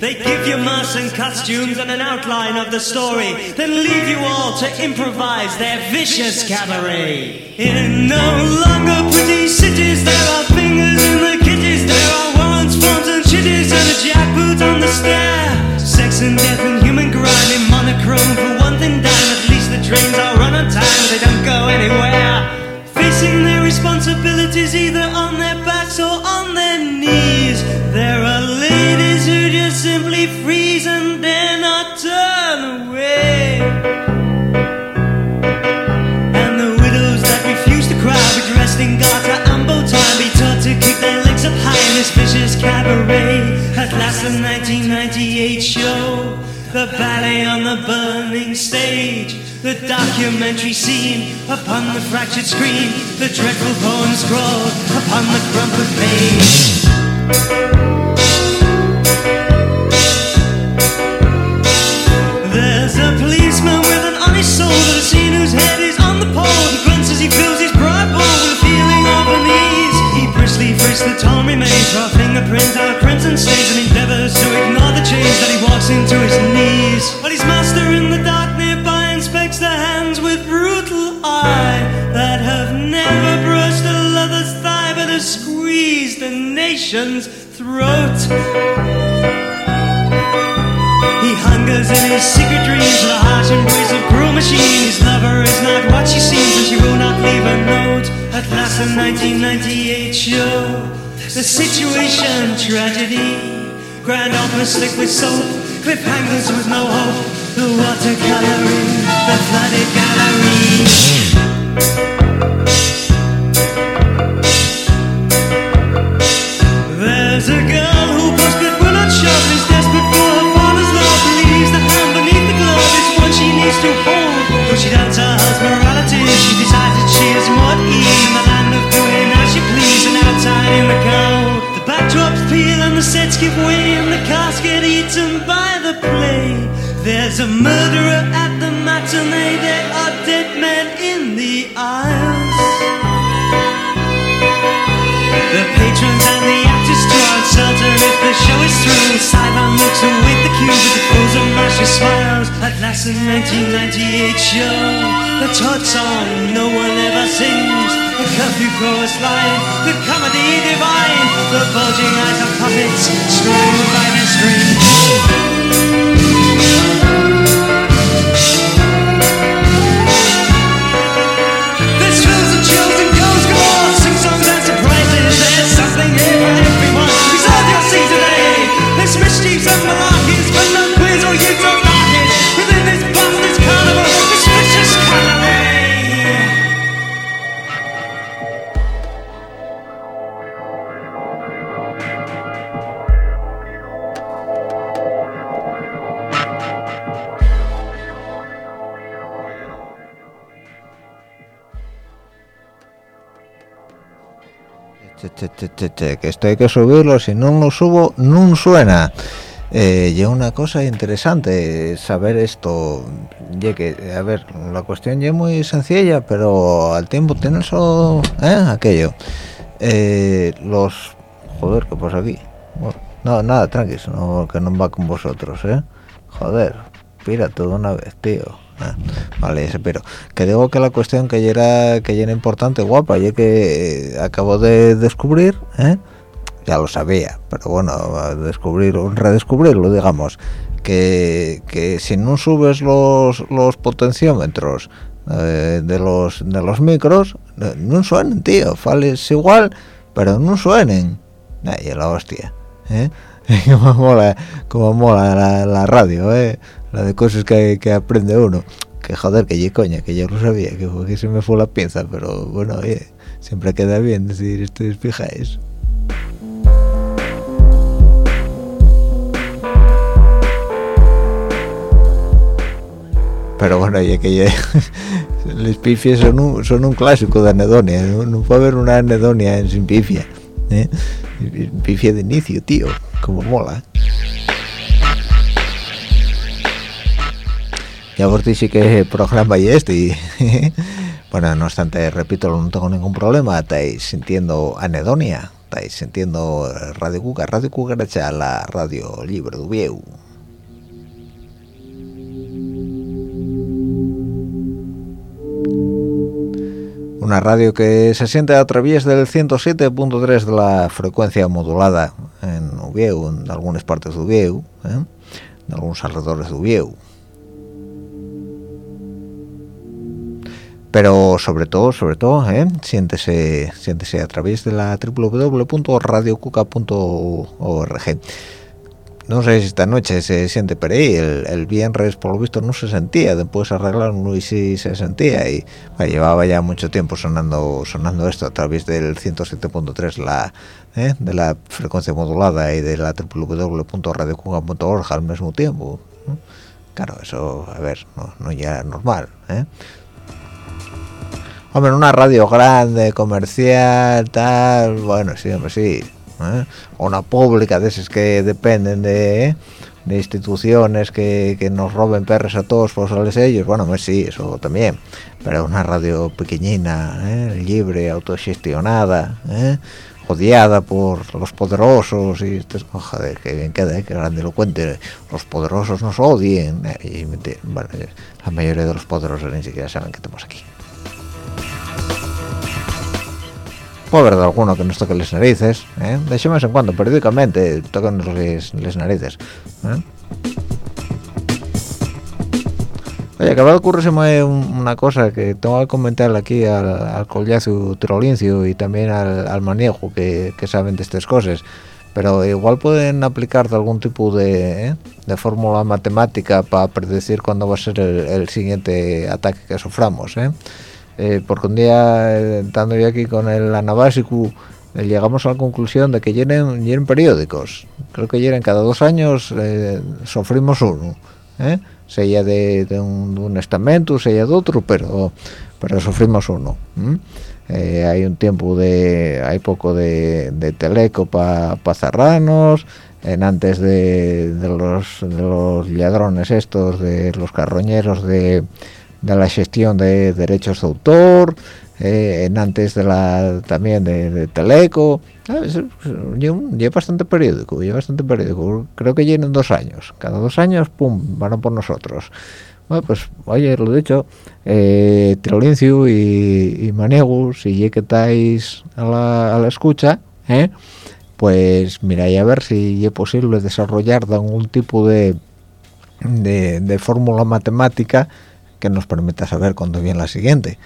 They give you masks and costumes and an outline of the story, then leave you all to improvise their vicious cabaret. In no longer pretty cities, there are fingers in the kitties, there are warrants, forms, and chitties, and a jackboot on the stair. Sex and death and human grime in monochrome for one thing dime. At least the trains are run on time, they don't go anywhere. Facing their responsibilities either on their backs or simply freeze and dare not turn away. And the widows that refuse to cry be dressed in garter and bow tie, be taught to keep their legs up high in this vicious cabaret. At last, the 1998 show, the ballet on the burning stage, the documentary scene upon the fractured screen, the dreadful poem scrawled upon the crumpled page. Soul that has seen whose head is on the pole. He grunts as he fills his pride bowl with a feeling of unease. He briskly frisks the torn remains, draw fingerprints out crimson stains, and endeavors to ignore the change that he walks into his knees. But his master in the dark nearby inspects the hands with brutal eye that have never brushed a lover's thigh, but have squeezed a nation's throat. Hungers in his secret dreams the harsh embrace of cruel machine. His lover is not what she seems, and she will not leave a note. At last, the 1998 show, the situation tragedy. Grand opera slick with soap, cliffhangers with no hope. The watercoloring, the flooded gallery. What to hold. Though she doubts her husband's morality, she decides that she is more at ease in the land of doing as she and outside in the cold. The backdrops peel and the sets give way and the cast get eaten by the play. There's a murderer at the matinee, there are dead men in the aisles. The patrons and the uncertain if the show is through. Sidon looks await the cue with the pose of mercy smiles. At last, the 1998 show, the Todd song no one ever sings. The curfew chorus line, the comedy divine, the bulging eyes of puppets strung by their strings. There's and chills and sing songs and surprises. There's something Christmas Steve's a Che, che, che, que esto hay que subirlo, si no lo subo, no suena. Eh, y una cosa interesante saber esto, ya que, a ver, la cuestión ya es muy sencilla, pero al tiempo tiene eso, ¿eh? aquello. Eh, los, joder, ¿qué pasa aquí? No, nada, tranquis, no, que no va con vosotros, ¿eh? Joder, pírate de una vez, tío. Ah, vale, pero que digo que la cuestión que ya era que era importante guapa ya que eh, acabo de descubrir ¿eh? ya lo sabía pero bueno descubrir redescubrirlo digamos que, que si no subes los, los potenciómetros eh, de los de los micros no, no suenen tío fales igual pero no suenen Ay, la hostia ¿eh? como mola como mola la, la radio ¿eh? La de cosas que, que aprende uno. Que joder que ye coña que ya lo sabía que, se me fue la pinza pero bueno oye siempre queda bien decir esto es fijáis pero bueno ya que ya les pifias son un, son un clásico de anedonia no, puede haber una anedonia sin pifia ¿eh? pifia de inicio tío como mola ya por ti sí que programa y este y bueno no obstante repito no tengo ningún problema estáis sintiendo anedonia estáis sintiendo Radio Cuca, Radio Cucaracha, la radio libre de Ubieu. Una radio que se siente a través del 107.3 de la frecuencia modulada en Ubieu, en algunas partes de Ubieu, ¿eh? en algunos alrededores de Ubieu. Pero sobre todo, sobre todo, ¿eh? siéntese, siéntese a través de la www.radiocuca.org. No sé si esta noche se siente por ahí, el, viernes por lo visto no se sentía, después arreglaron y sí se sentía y llevaba ya mucho tiempo sonando sonando esto a través del 107.3 la ¿eh? de la frecuencia modulada y de la www.radiocuca.org al mismo tiempo. Claro, eso, a ver, no, no ya normal, ¿eh? Hombre, una radio grande, comercial, tal, bueno, sí, hombre, sí. ¿eh? Una pública de esas que dependen de, de instituciones que, que, nos roben perros a todos por sales ellos, bueno, pues sí, eso también. Pero una radio pequeñina, ¿eh? libre, autogestionada, ¿eh? odiada por los poderosos y esto joder, que bien queda, ¿eh? que grandilocuente, los poderosos nos odien, y bueno, la mayoría de los poderosos ni siquiera saben que estamos aquí. Puede haber alguno que nos toque las narices ¿eh? de hecho vez en cuando periódicamente tocan las narices ¿eh? oye acaba de ocurrirse una cosa que tengo que comentar aquí al, al collazo trolincio y también al, manejo que, saben de estas cosas pero igual pueden aplicar algún tipo de, ¿eh? de fórmula matemática para predecir cuándo va a ser el, el siguiente ataque que suframos ¿eh? Eh, porque un día, estando yo aquí con el anabásico, eh, llegamos a la conclusión de que llenen, llenen periódicos. Creo que llenen cada dos años, eh, sufrimos uno. ¿eh? Sea de, un, estamento, sea de otro, pero, pero sufrimos uno. hay un tiempo de, hay poco de, teleco para pa cerrarnos, en antes de, de, los, de los ladrones estos, de los carroñeros de de la gestión de derechos de autor, eh, en antes de la también de, Teleco, lleva bastante periódico, lleva bastante periódico, creo que llenan dos años, cada dos años, pum, van por nosotros. Bueno, pues, oye, lo dicho, eh, Trilincio y, y Manegu, si que estáis a la, escucha, ¿eh? pues mira, a ver si es posible desarrollar algún tipo de, de, de fórmula matemática que nos permita saber cuándo viene la siguiente.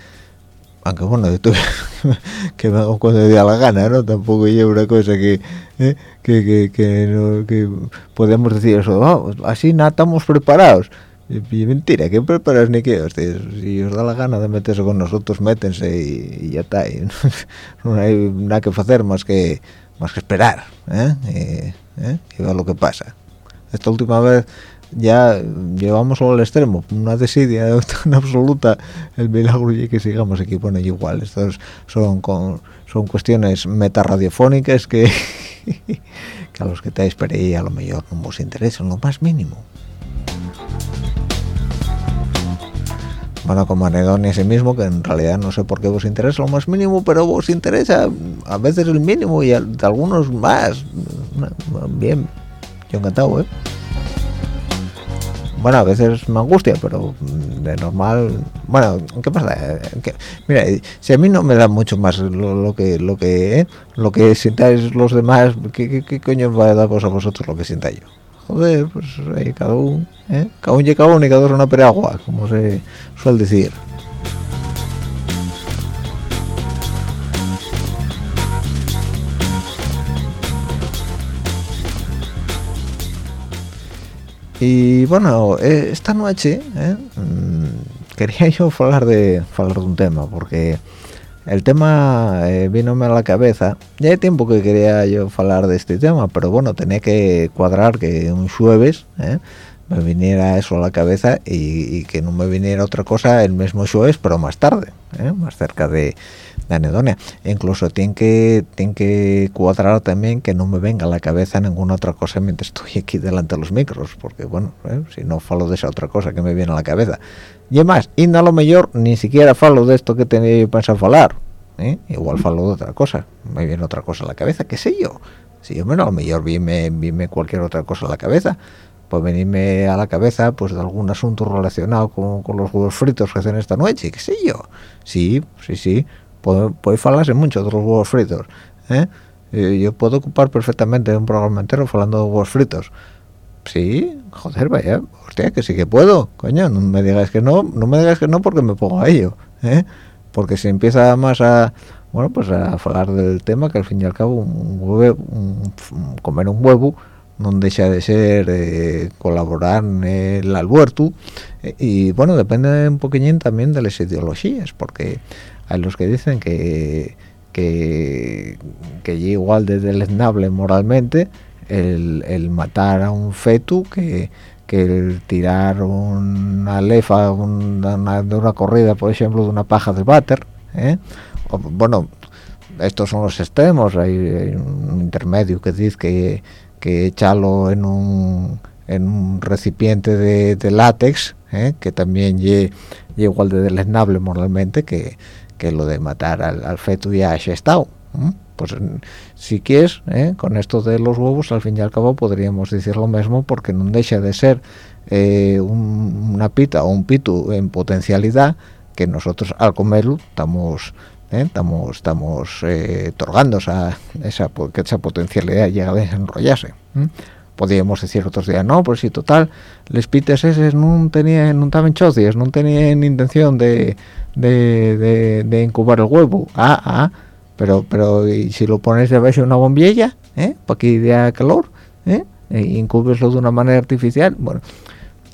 Aunque bueno que me hago cuando dé la gana no tampoco llevo una cosa que eh, que, que, que, no, que podemos decir eso oh, así nada estamos preparados y, mentira que preparas ni que si os da la gana de meterse con nosotros métense y, ya está no hay nada que hacer más que más que esperar ¿eh? Y, ¿eh? y ver lo que pasa. Esta última vez ya llevamos al extremo una desidia tan absoluta el milagro y que sigamos aquí bueno igual estos son son cuestiones metarradiofónicas que, que a los que te por a lo mejor no os interesan lo más mínimo. Bueno como anedonia ese mismo que en realidad no sé por qué vos interesa lo más mínimo pero vos interesa a veces el mínimo y a, algunos más. Bien yo encantado eh bueno, a veces me angustia, pero de normal, bueno, ¿qué pasa? mira, si a mí no me da mucho más lo, que lo que ¿eh? lo que sintáis los demás, ¿qué, coño va a dar a vosotros lo que sienta yo? Joder, pues ahí cada uno, ¿eh? cada uno y cada uno y cada uno una peragua, como se suele decir. Y bueno eh, esta noche eh, mm, quería yo hablar de hablar de un tema porque el tema eh, vínome a la cabeza. Ya hay tiempo que quería yo hablar de este tema pero bueno tenía que cuadrar que un jueves eh, me viniera eso a la cabeza y, que no me viniera otra cosa el mismo jueves pero más tarde más cerca de, de anedonia. Incluso tiene que tiene que cuadrar también que no me venga a la cabeza ninguna otra cosa mientras estoy aquí delante de los micros porque bueno ¿eh? si no falo de esa otra cosa que me viene a la cabeza. Y además y a lo mejor ni siquiera falo de esto que tenía yo pensado hablar ¿eh? igual falo de otra cosa me viene otra cosa a la cabeza qué sé yo. Si yo bueno, a lo mejor vime, vime cualquier otra cosa a la cabeza. Pues venirme a la cabeza pues de algún asunto relacionado con, con los huevos fritos que hacen esta noche qué sé yo. Sí sí sí puede, falarse mucho de los huevos fritos ¿eh? Yo puedo ocupar perfectamente un programa entero hablando de huevos fritos sí joder vaya hostia que sí que puedo coño no me digas que no no me digas que no porque me pongo a ello ¿eh? porque si empieza más a bueno pues a hablar del tema que al fin y al cabo un huevo un, comer un huevo no deja de ser eh, colaborar en el albuerto eh, y bueno depende un poquillín también de las ideologías porque hay los que dicen que que, que igual de deleznable moralmente el, el, matar a un feto que, que el tirar una lefa una, de una corrida por ejemplo de una paja de váter ¿eh? o, bueno estos son los extremos hay, hay, un intermedio que dice que, que echarlo en un, en un recipiente de, de látex ¿eh? que también es igual de deleznable moralmente que, que lo de matar al, al feto ya ha estado ¿eh? pues si quieres ¿eh? con esto de los huevos al fin y al cabo podríamos decir lo mismo porque no deja de ser eh, un, una pita o un pito en potencialidad que nosotros al comerlo estamos ¿eh? estamos estamos eh, otorgando esa, esa que esa potencialidad llega a desenrollarse podríamos decir otros días no pues si total les pites esos no tenían no estaban chocios no tenían intención de de, de, de incubar el huevo ah ah pero pero y si lo pones debajo de una bombilla ¿eh? para que dé calor ¿eh? e incubeslo de una manera artificial bueno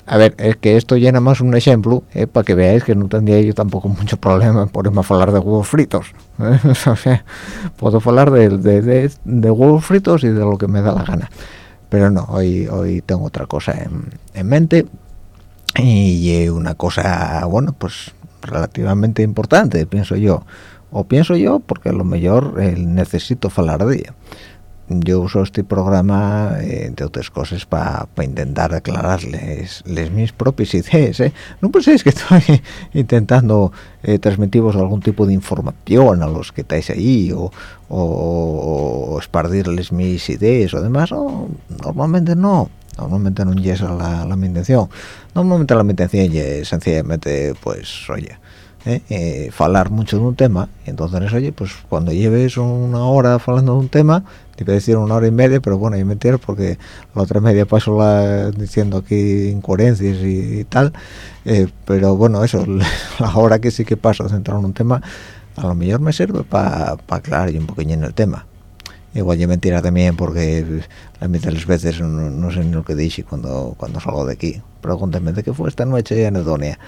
a ver es que esto llena más un ejemplo ¿eh? para que veáis que no tendría yo tampoco mucho problema por irme a hablar de huevos fritos ¿eh? o sea puedo hablar de, de, de, de, huevos fritos y de lo que me da la gana pero no hoy hoy tengo otra cosa en, en mente y una cosa bueno pues relativamente importante pienso yo. O pienso yo porque a lo mejor eh, necesito hablar de ella. Yo uso este programa eh, otras cosas para pa intentar aclararles les mis propias ideas ¿eh? no penséis que estoy intentando eh, transmitiros algún tipo de información a los que estáis ahí o, o, o mis ideas o demás. No, normalmente no normalmente no es la, la intención normalmente la intención es sencillamente pues oye ¿eh? Eh, falar mucho de un tema y entonces oye pues cuando lleves una hora hablando de un tema te iba a decir una hora y media pero bueno hay mentir porque la otra media paso la diciendo aquí incoherencias y, y tal eh, pero bueno eso la hora que sí que paso centrar en un tema a lo mejor me sirve para pa aclarar un poquillo en el tema igual yo mentira también porque la mitad de las veces no, no, sé ni lo que dije cuando cuando salgo de aquí pregúntame de qué fue esta noche en Edonia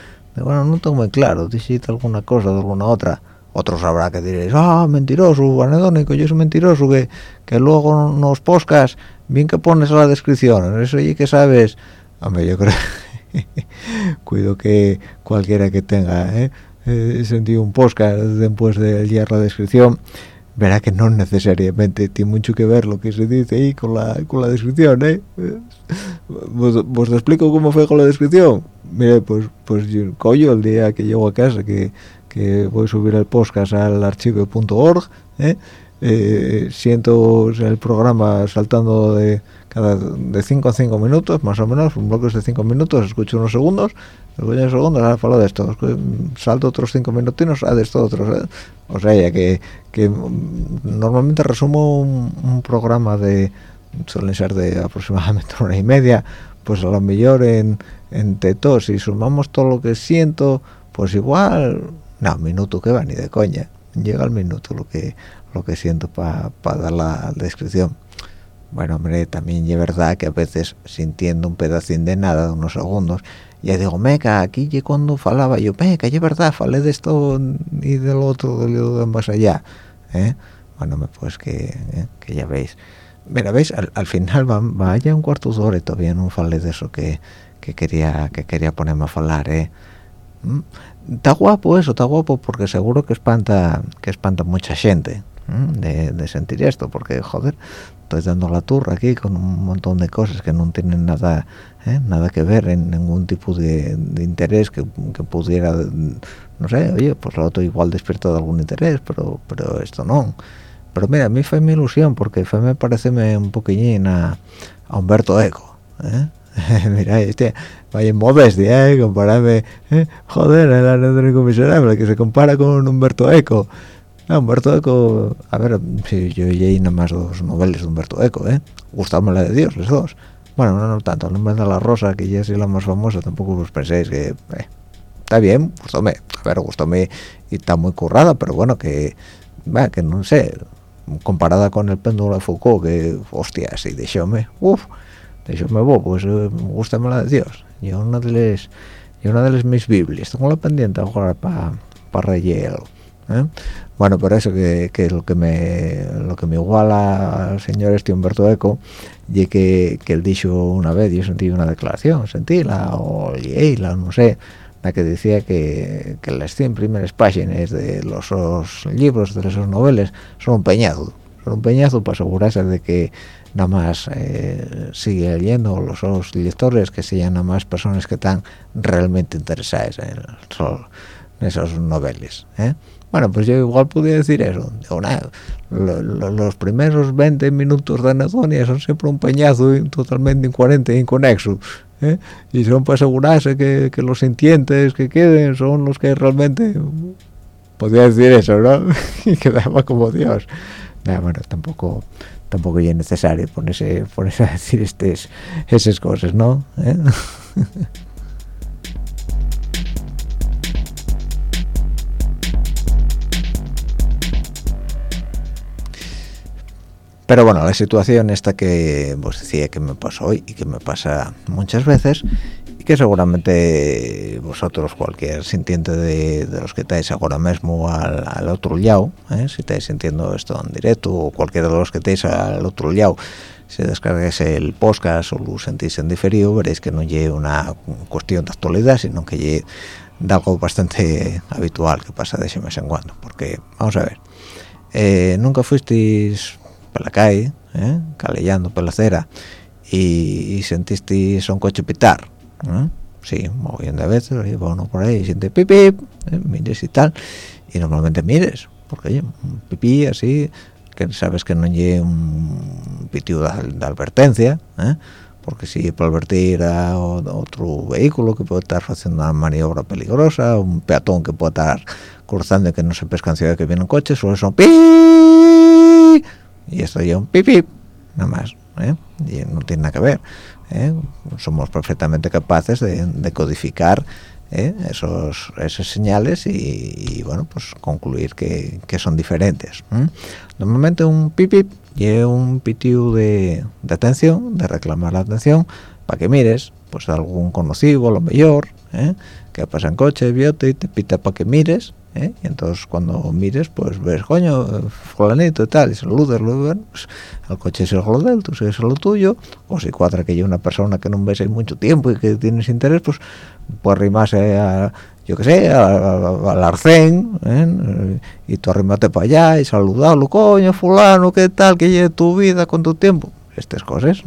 bueno, no tengo muy claro, dijiste alguna cosa de alguna otra. Otros habrá que diréis, ah, mentiroso, anedónico, yo soy mentiroso, que, que luego nos poscas, bien que pones a la descripción, eso y que sabes. Hombre, yo creo, cuido que cualquiera que tenga ¿eh? eh sentido un podcast después de leer la descripción, verá que no necesariamente tiene mucho que ver lo que se dice ahí con la, con la descripción, ¿eh? ¿Vos, vos te explico cómo fue con la descripción? mire, pues, pues yo, coño, el día que llego a casa, que, que voy a subir el podcast al archivo.org, ¿eh? eh, siento el programa saltando de cada de 5 a 5 minutos, más o menos, un bloque de 5 minutos, escucho unos segundos, unos segundos, ahora falo de esto, salto otros 5 minutinos, a de esto otros, ¿eh? o sea, ya que, que normalmente resumo un, un programa de, suelen ser de aproximadamente una y media, pues a lo mejor en entre todos si sumamos todo lo que siento pues igual no minuto que va ni de coña. Llega el minuto lo que lo que siento para pa dar la descripción. Bueno hombre también es verdad que a veces sintiendo un pedacín de nada de unos segundos ya digo meca aquí y cuando falaba yo meca es verdad falé de esto y del otro de más allá ¿eh? bueno pues que, ¿eh? que ya veis mira veis al, al final va, vaya un cuarto de hora y todavía no falé de eso que que quería que quería ponerme a hablar eh ¿Mm? está guapo eso está guapo porque seguro que espanta que espanta mucha gente de, sentir esto porque joder estoy dando la turra aquí con un montón de cosas que no tienen nada ¿eh? nada que ver en ningún tipo de, interés que, pudiera no sé oye pues lo otro igual despierto de algún interés pero pero esto no pero mira a mí fue mi ilusión porque fue me parece un poquillín a, Humberto Eco ¿eh? mira este vaya modestia ¿eh? compararme ¿eh? joder el anedónico miserable que se compara con Humberto Eco no, Humberto Eco, a ver, si yo leí nada más dos novelas de Humberto Eco, ¿eh? Gustadme la de Dios, los dos. Bueno, no, tanto, el nombre de la rosa, que ya es la más famosa, tampoco os penséis que... Eh, está bien, gustóme, a ver, gustóme y está muy currada, pero bueno, que... Va, que no sé, comparada con el péndulo de Foucault, que, hostia, sí, déjame, uff, déjame vos, pues eh, gustame la de Dios. Yo una de las... Yo una de las mis Biblias, tengo la pendiente ahora para pa relleno. ¿eh? Bueno por eso que, lo que me lo que me iguala al señor este Humberto Eco y que, que él dijo una vez yo sentí una declaración sentí la o la no sé la que decía que, que las 100 primeras páginas de los, libros de esos noveles son un peñado son un peñazo para asegurarse de que nada más eh, sigue leyendo los, lectores que sean nada más personas que están realmente interesadas en, en esos noveles ¿eh? Bueno, pues yo igual podría decir eso. los primeros 20 minutos de anatomía son siempre un peñazo totalmente incoherente e inconexo. ¿eh? Y son para asegurarse que, los sintientes que queden son los que realmente... Podría decir eso, ¿no? y quedaba como Dios. bueno, tampoco tampoco es necesario ponerse, ponerse a decir estes, esas cosas, ¿no? ¿Eh? pero bueno la situación esta que vos decía que me pasó hoy y que me pasa muchas veces y que seguramente vosotros cualquier sintiente de, los que estáis ahora mismo al, otro lado ¿eh? si estáis sintiendo esto en directo o cualquiera de los que estáis al otro lado si descargues el podcast o lo sentís en diferido veréis que no lleve una cuestión de actualidad sino que lleve algo bastante habitual que pasa de ese mes en cuando porque vamos a ver eh, nunca fuisteis por la calle, ¿eh? calellando por la acera, y, y sentiste un coche pitar, ¿eh? sí, bien de veces, iba uno por ahí y siente pipí, ¿eh? mires y tal, y normalmente mires, porque oye, pipí así, que sabes que no lleve un pitido de, advertencia, ¿eh? porque si por advertir a otro vehículo que puede estar haciendo una maniobra peligrosa, un peatón que puede estar cruzando y que no se pesca en que viene un coche, solo son pi y esto ya un pipí nada más ¿eh? y no tiene nada que ver ¿eh? somos perfectamente capaces de, codificar ¿eh? esos esas señales y, bueno pues concluir que, son diferentes normalmente un pipí y un pitido de, de, atención de reclamar la atención para que mires pues algún conocido lo mejor que pasa en coche viote y te pita para que mires ¿eh? y entonces cuando mires pues ves coño fulanito y tal y saludas pues, el coche es el del tú sigues lo tuyo o si cuadra que hay una persona que no ves en mucho tiempo y que tienes interés pues pues arrimarse a yo qué sé al arcén ¿eh? y tú arrimate para allá y saludarlo coño fulano qué tal que lleve tu vida con tu tiempo estas cosas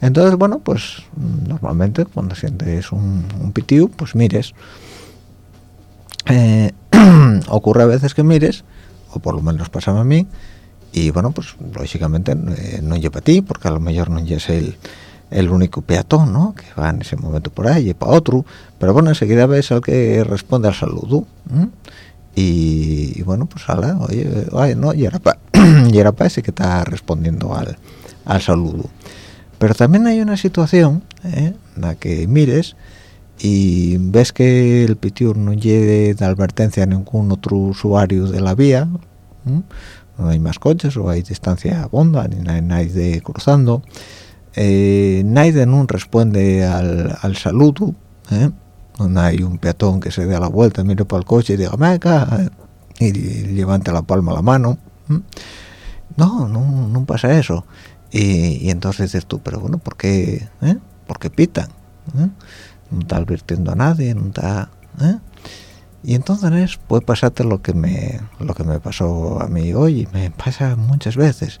entonces bueno pues normalmente cuando sientes un, un pues mires eh, ocurre a veces que mires, o por lo menos pasa a mí, y bueno, pues lógicamente eh, no lleva a ti, porque a lo mejor no es el, el único peatón, ¿no? Que va en ese momento por ahí, y para otro, pero bueno, enseguida ves al que responde al saludo, y, bueno, pues ala, oye, no, y era para ese que está respondiendo al, al saludo. Pero también hay una situación ¿eh? en la que mires y ves que el pitiur no llegue de advertencia a ningún otro usuario de la vía no hay más coches o hay distancia bonda ni nadie cruzando eh, nadie no responde al, al saludo ¿eh? no hay un peatón que se dé la vuelta mire para el coche y diga acá y, levante la palma la mano no, no, no pasa eso y, entonces dices tú pero bueno ¿por qué? ¿Eh? ¿por qué pitan? No está advirtiendo a nadie, no está... ¿eh? y entonces puede pasarte lo que me lo que me pasó a mí hoy y me pasa muchas veces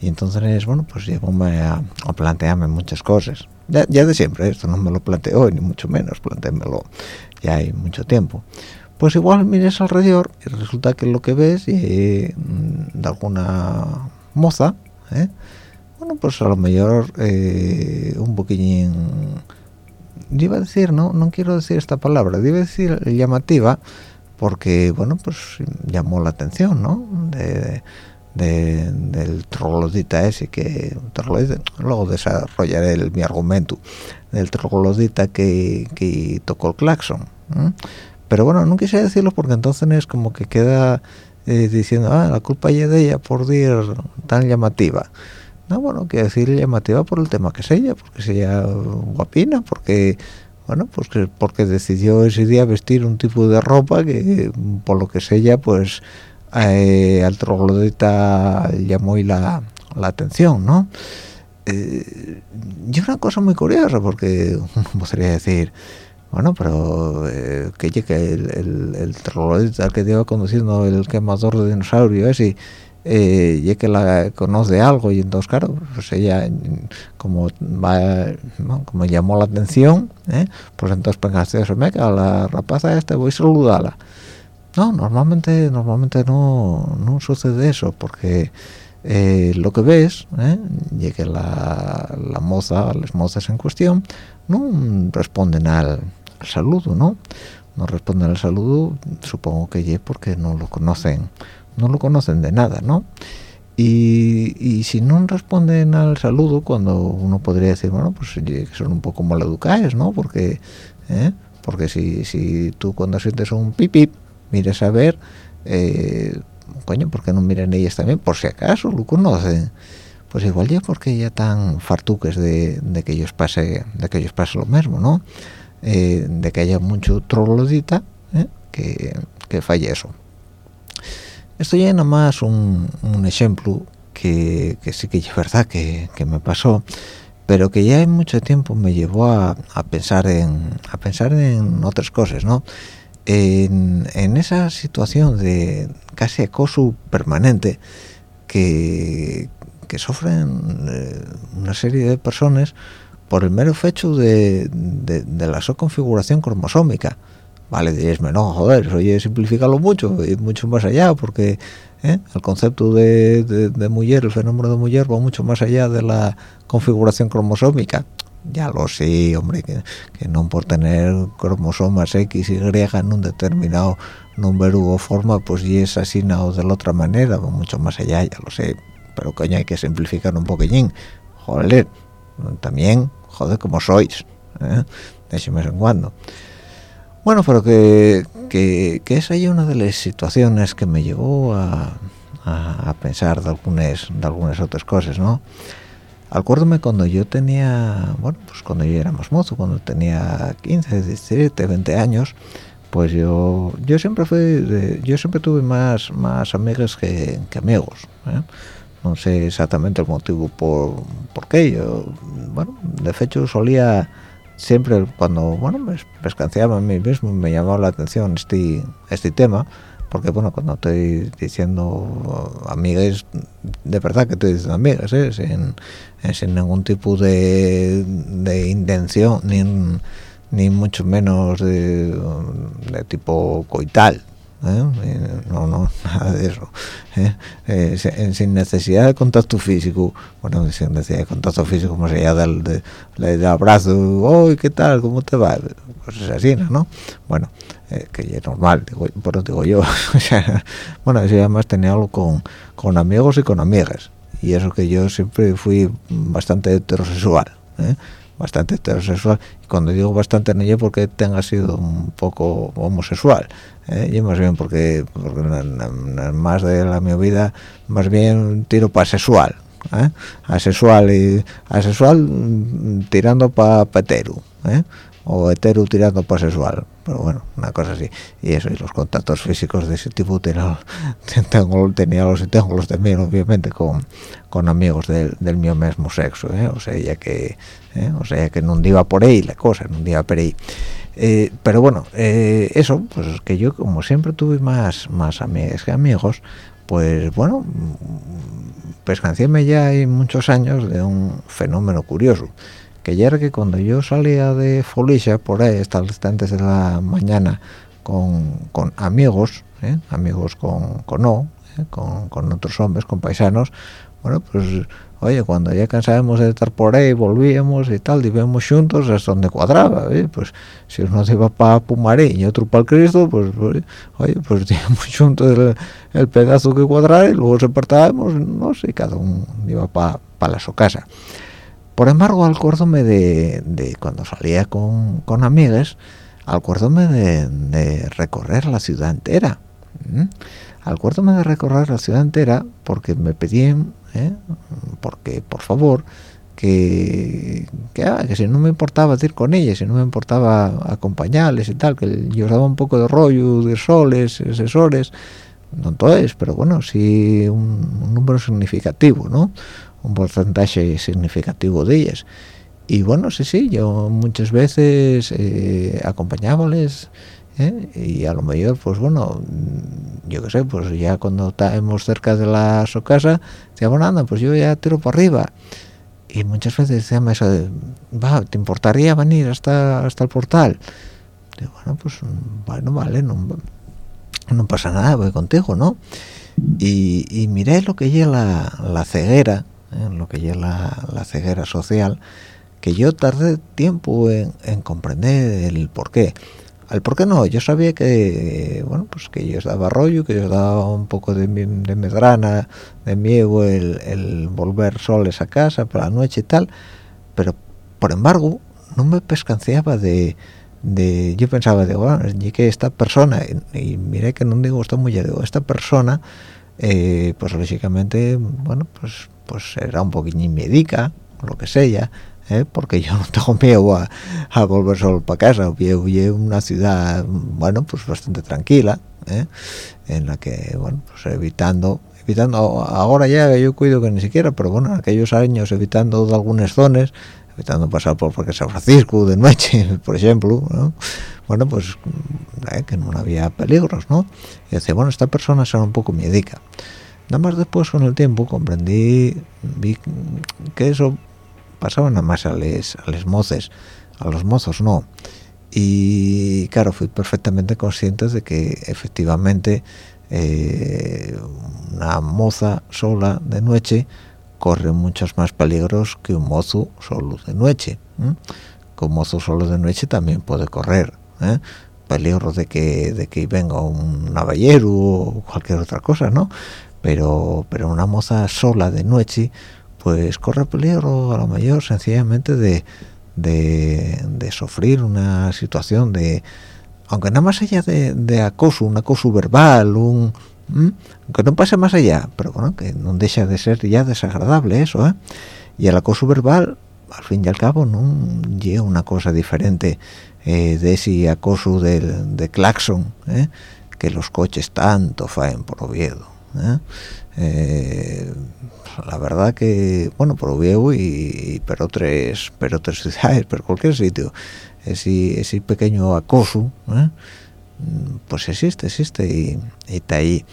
y entonces bueno pues llevo a, a plantearme muchas cosas ya, de siempre esto no me lo planteo ni mucho menos planteémelo ya hay mucho tiempo pues igual mires alrededor y resulta que lo que ves y, mm, de alguna moza ¿eh? bueno pues a lo mejor eh, un poquillín iba a decir no no quiero decir esta palabra a decir llamativa porque bueno pues llamó la atención no de, del troglodita ese que luego desarrollaré el, mi argumento del troglodita que, tocó el claxon pero bueno no quise decirlo porque entonces es como que queda eh, diciendo ah la culpa es de ella por ir tan llamativa no bueno que decir llamativa por el tema que es ella porque es ella guapina porque bueno pues que porque decidió ese día vestir un tipo de ropa que por lo que es ella pues eh, al troglodita llamó y la, la atención no eh, y una cosa muy curiosa porque uno podría decir bueno pero eh, que el, el, el troglodita que iba conduciendo el quemador de dinosaurio ese eh, ya que la conoce algo y entonces claro pues ella como va como llamó la atención ¿eh? pues entonces pensaste eso me la rapaza esta voy a saludarla no normalmente normalmente no, no sucede eso porque eh, lo que ves ¿eh? y que la, la moza las mozas en cuestión no responden al, al saludo no no responden al saludo supongo que es porque no lo conocen no lo conocen de nada, ¿no? Y, si no responden al saludo, cuando uno podría decir, bueno, pues son un poco maleducados, ¿no? Porque, ¿eh? porque si, si tú cuando sientes un pipip, mires a ver, eh, coño, ¿por qué no miran ellas también? Por si acaso lo conocen. Pues igual ya porque ya están fartuques de, que ellos pase, de que ellos pase lo mismo, ¿no? Eh, de que haya mucho troglodita que, que falle eso. Esto ya es nada más un, ejemplo que, sí que es verdad que, me pasó, pero que ya en mucho tiempo me llevó a, pensar en a pensar en otras cosas, ¿no? En, esa situación de casi acoso permanente que, sufren eh, una serie de personas por el mero hecho de, la su configuración cromosómica vale dirísme no joder oye simplificarlo mucho y mucho más allá porque ¿eh? el concepto de, de, mujer el fenómeno de mujer va mucho más allá de la configuración cromosómica ya lo sé hombre que, no por tener cromosomas X y en un determinado número o forma pues y es asignado de la otra manera va mucho más allá ya lo sé pero coño hay que simplificar un poquillín joder también joder como sois ¿eh? de vez en cuando bueno, pero que, que, esa es una de las situaciones que me llevó a, pensar de algunas, de algunas otras cosas, ¿no? Acuérdame cuando yo tenía, bueno, pues cuando yo era más mozo, cuando tenía 15, 17, 20 años, pues yo yo siempre fui, yo siempre tuve más más amigas que, amigos, ¿eh? no sé exactamente el motivo por, por qué, yo, bueno, de hecho solía siempre cuando bueno me pescanciaba a mí mismo me llamaba la atención este este tema porque bueno cuando estoy diciendo amigas de verdad que estoy diciendo amigas ¿eh? sin, sin, ningún tipo de, de intención ni, ni mucho menos de tipo coital ¿eh? no, no, nada de eso ¿eh? Eh, sin necesidad de contacto físico bueno, sin necesidad de contacto físico más allá del, de, abrazo hoy ¿qué tal? ¿cómo te va? pues es así, ¿no? bueno, que es normal digo, por digo yo bueno, eso además tenía algo con, con amigos y con amigas y eso que yo siempre fui bastante heterosexual bastante heterosexual y cuando digo bastante no es porque tenga sido un poco homosexual ¿eh? y más bien porque, porque más de la mi vida más bien tiro para sexual ¿eh? asexual y asexual mm, tirando para petero ¿eh? O hetero tirando para sexual pero bueno una cosa así y eso y los contactos físicos de ese tipo tengo tenía los tengo también obviamente con, con amigos del, del mío mismo sexo ¿eh? o sea ya que ¿eh? o sea que no iba por ahí la cosa no iba por ahí eh, pero bueno eso pues que yo como siempre tuve más más amigas que amigos pues bueno pescancéme ya hay muchos años de un fenómeno curioso que cuando yo salía de Folicia por ahí hasta antes de la mañana con, con amigos ¿eh? amigos con, con no ¿eh? con, con, otros hombres con paisanos bueno pues oye cuando ya cansábamos de estar por ahí volvíamos y tal vivíamos juntos es donde cuadraba ¿eh? pues si uno se iba para Pumarín y otro para el Cristo pues, pues oye pues teníamos juntos el, pedazo que cuadrar y luego separábamos no sé cada uno iba para pa su casa por embargo, acuérdome de, de cuando salía con, con amigas, acuérdome de, de recorrer la ciudad entera. ¿eh? Acuérdome de recorrer la ciudad entera porque me pedían, ¿eh? porque por favor, que, que, ah, que, si no me importaba ir con ellas, si no me importaba acompañarles y tal, que yo daba un poco de rollo, de soles, asesores, no todo es, pero bueno, sí un, un número significativo, ¿no? Un porcentaje significativo de ellas. Y bueno sí sí yo muchas veces eh, acompañábales ¿eh? y a lo mejor pues bueno yo qué sé pues ya cuando estamos cerca de la su casa decía bueno anda pues yo ya tiro por arriba y muchas veces decía eso de, va te importaría venir hasta hasta el portal y bueno pues bueno vale no, no pasa nada voy contigo no y, y miré lo que lleva la, la ceguera en lo que lleva la, ceguera social, que yo tardé tiempo en, comprender el por qué. Al por qué no, yo sabía que, bueno, pues que yo daba rollo, que yo daba un poco de, de medrana, de miedo el, volver soles a casa por la noche y tal, pero por embargo no me pescanciaba de, de yo pensaba de bueno que esta persona y, mire que no digo esto muy digo esta persona eh, pues lógicamente bueno pues pues era un poquillo médica lo que sea ¿eh? porque yo no tengo miedo a, volver solo para casa vivo una ciudad bueno pues bastante tranquila ¿eh? en la que bueno pues evitando evitando ahora ya yo cuido que ni siquiera pero bueno en aquellos años evitando de algunas zonas evitando pasar por porque San Francisco de noche por ejemplo bueno pues eh, que no había peligros no y decía bueno esta persona será un poco médica nada más después con el tiempo comprendí vi que eso pasaba nada más a les a les moces. A los mozos no. Y claro fui perfectamente consciente de que efectivamente eh, una moza sola de noche corre muchos más peligros que un mozo solo de noche que un mozo solo de noche también puede correr ¿eh? peligros de que de que venga un navallero o cualquier otra cosa no pero pero una moza sola de noche pues corre peligro a lo mejor sencillamente de, de, sufrir una situación de aunque nada más allá de, acoso un acoso verbal un que no pase más allá pero bueno que no deja de ser ya desagradable eso ¿eh? y el acoso verbal al fin y al cabo no lleva una cosa diferente eh, de ese acoso del, de claxon ¿eh? que los coches tanto faen por Oviedo ¿eh? Eh, la verdad que bueno por Oviedo y, pero tres pero tres ciudades pero cualquier sitio. Ese, ese pequeño acoso ¿eh? pues existe existe y, está ahí.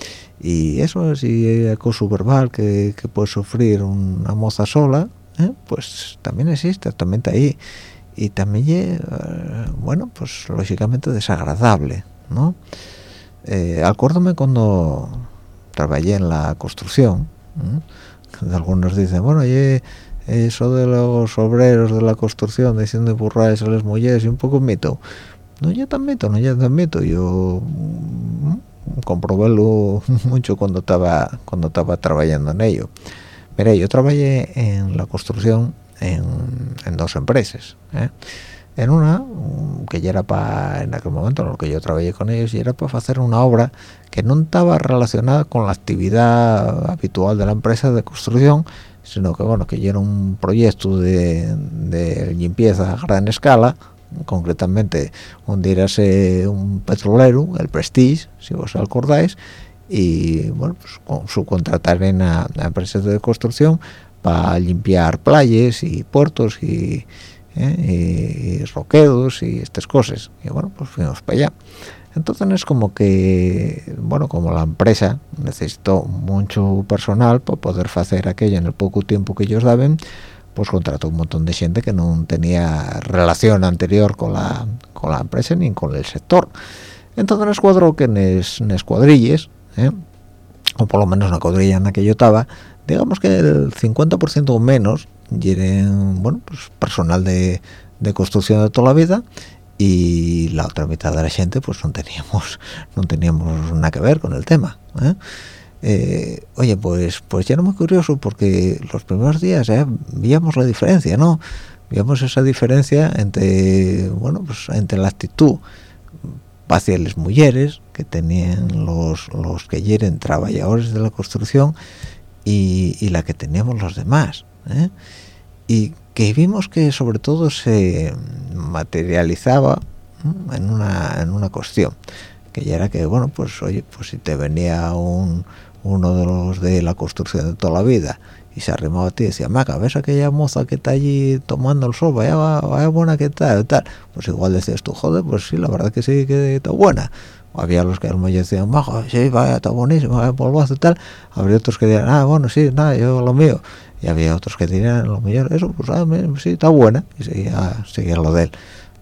Y eso ese acoso verbal que, que puede sufrir una moza sola pues también existe también está ahí. Y también bueno pues lógicamente desagradable no acuérdame cuando trabajé en la construcción algunos dicen bueno y eso de los obreros de la construcción diciendo burraes a las mujeres y un poco mito no ya tan mito no ya tan mito. Yo comprobélo mucho cuando estaba cuando estaba trabajando en ello. Mira yo trabajé en la construcción en, en dos empresas ¿eh? En una que ya era para en aquel momento en lo que yo trabajé con ellos y era para hacer una obra que no estaba relacionada con la actividad habitual de la empresa de construcción sino que bueno que era un proyecto de, limpieza a gran escala concretamente hundirase un petrolero el Prestige si os acordáis y bueno pues subcontratar en a, empresas de construcción para limpiar playas y puertos y. y, roquedos y estas cosas. Y bueno pues fuimos para allá. Entonces es como que bueno como la empresa necesitó mucho personal para poder hacer aquello en el poco tiempo que ellos daban pues contrató un montón de gente que no tenía relación anterior con la con la empresa ni con el sector. Entonces nos cuadró que en es cuadrilles ¿eh? o por lo menos una cuadrilla en la que yo estaba digamos que el 50% o menos eran bueno pues personal de, de construcción de toda la vida y la otra mitad de la gente pues no teníamos no teníamos nada que ver con el tema ¿eh? Eh, oye pues pues ya no muy curioso porque los primeros días ¿eh? veíamos la diferencia no veíamos esa diferencia entre bueno pues entre la actitud hacia las mujeres que tenían los los que eran trabajadores de la construcción y, y la que teníamos los demás y que vimos que sobre todo se materializaba en una, en una cuestión que ya era que bueno pues oye pues si te venía un, uno de los de la construcción de toda la vida y se arrimaba a ti y decía maca ves aquella moza que está allí tomando el sol vaya, vaya buena que tal tal pues igual decías tú joder pues sí la verdad que sí que está buena había los que me decían maja sí vaya está buenísimo vaya polvazo y tal habría otros que decían ah bueno sí nada yo lo mío y había otros que dirían lo mejor eso pues ah, sí está buena y seguía, seguía lo de él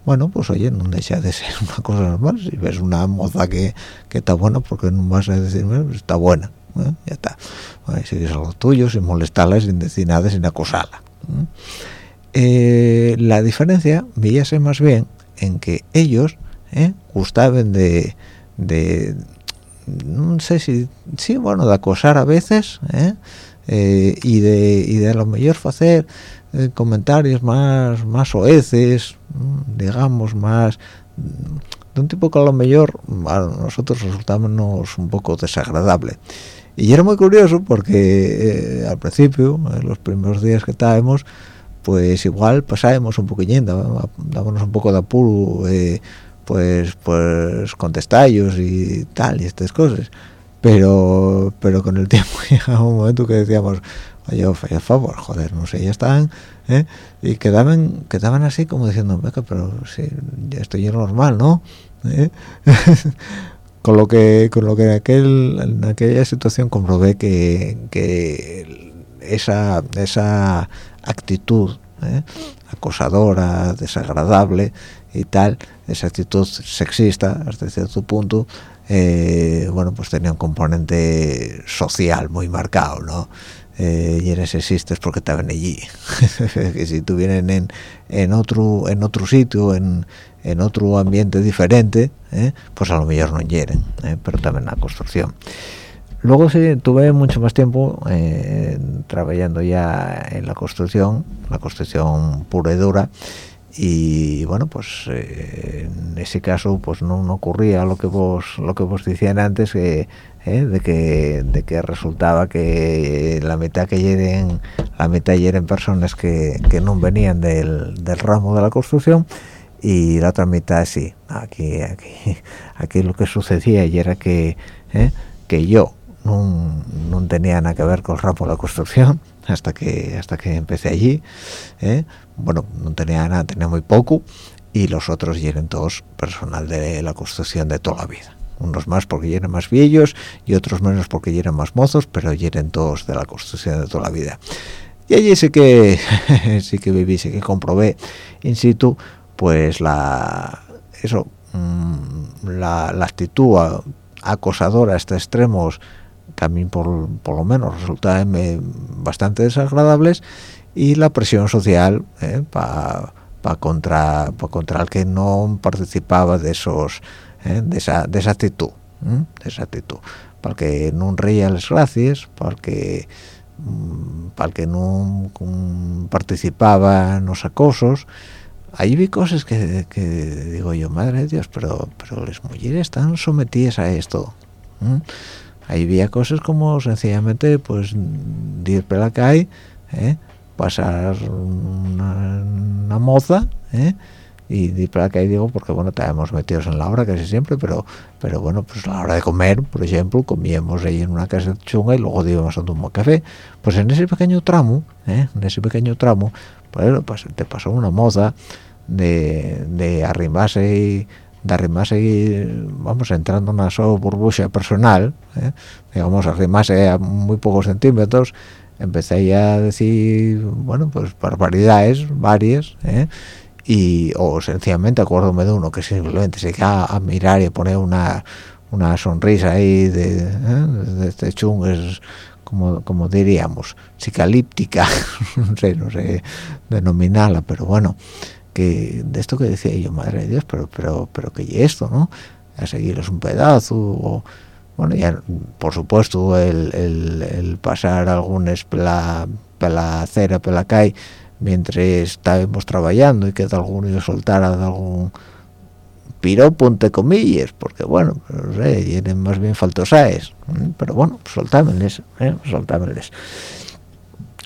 bueno pues oye no deja de ser una cosa normal si ves una moza que, que está buena porque no vas a decirme pues está buena ¿eh? ya está bueno, sigues a lo tuyo sin molestarla sin decir nada sin acosarla eh, la diferencia veíase más bien en que ellos ¿eh? gustaban de, de no sé si sí bueno de acosar a veces ¿eh? Eh, y de y de lo mejor hacer eh, comentarios más más oeces mm, digamos más de un tipo que a lo mejor a nosotros resultábamos un poco desagradable. Y era muy curioso porque eh, al principio en los primeros días que estábamos pues igual pasábamos un poquillín dábamos un poco de apuro pues pues contestallos y tal y estas cosas pero pero con el tiempo llegaba un momento que decíamos oye a favor joder no sé ya están ¿eh? y quedaban quedaban así como diciendo pero si ya estoy normal no ¿Eh? con lo que con lo que en aquel en aquella situación comprobé que, que esa esa actitud ¿eh? acosadora desagradable y tal esa actitud sexista hasta cierto punto eh, bueno, pues tenía un componente social muy marcado, ¿no? Eh, y eres existes porque estaban allí. que si estuvieran en, en otro sitio, en, otro ambiente diferente, ¿eh? pues a lo mejor no hieren, pero también la construcción. Luego sí, tuve mucho más tiempo trabajando ya en la construcción, la construcción pura y dura, y bueno pues eh, en ese caso pues no, ocurría lo que vos lo que vos decían antes eh, de que de que resultaba que la mitad que lleguen la mitad eran personas que, que no venían del, del, ramo de la construcción y la otra mitad sí. Aquí aquí aquí lo que sucedía era que eh, que yo no, no tenía nada que ver con el ramo de la construcción hasta que hasta que empecé allí ¿eh? bueno no tenía nada tenía muy poco y los otros eran todos personal de la construcción de toda la vida unos más porque eran más viejos y otros menos porque eran más mozos pero eran todos de la construcción de toda la vida y allí sí que sí que viví sí que comprobé in situ pues la eso mm, la, la actitud acosadora hasta extremos que a mí por, lo menos resultaban bastante desagradables y la presión social eh, para contra contra el que no participaba de esos eh, de, esa, de esa actitud de esa actitud. Para que no reía las gracias para que mm, para que no participaba en los acosos. Ahí vi cosas que, digo yo madre de Dios pero pero las mujeres están sometidas a esto ahí había cosas como sencillamente pues ir por la calle pasar una, moza ¿eh? y, para que digo porque bueno estábamos metidos en la hora casi siempre pero pero bueno pues a la hora de comer por ejemplo comíamos ahí en una casa chunga y luego íbamos a tomar café pues en ese pequeño tramo ¿eh? en ese pequeño tramo pues, te pasó una moda de, de arrimarse y de arrimarse vamos entrando en una sola burbuja personal ¿eh? digamos arrimarse a muy pocos centímetros empecé a decir bueno pues barbaridades varias ¿eh? y o sencillamente acuérdome de uno que simplemente se queda a mirar y poner una una sonrisa ahí de, ¿eh? de este chung es como, como diríamos psicalíptica no sé no sé denominarla pero bueno que de esto que decía yo madre de Dios pero pero pero que y esto no a seguirles un pedazo o bueno ya por supuesto el, el, el pasar algunos pela, pela acera pela calle mientras estábamos trabajando y que de alguno soltara de algún piropo entre comillas porque bueno no sé, tienen más bien faltosaes pero bueno soltámenles ¿eh? soltámenles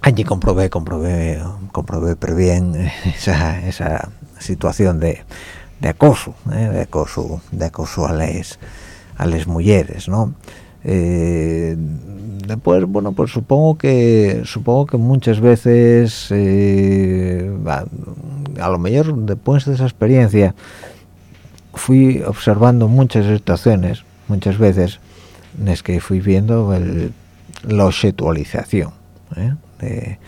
allí comprobé comprobé comprobé pero bien esa, esa situación de, de acoso ¿eh? de acoso de acoso a las a las mujeres no eh, después bueno pues supongo que supongo que muchas veces eh, a, lo mejor después de esa experiencia fui observando muchas situaciones muchas veces en las que fui viendo la objetualización ¿eh? De,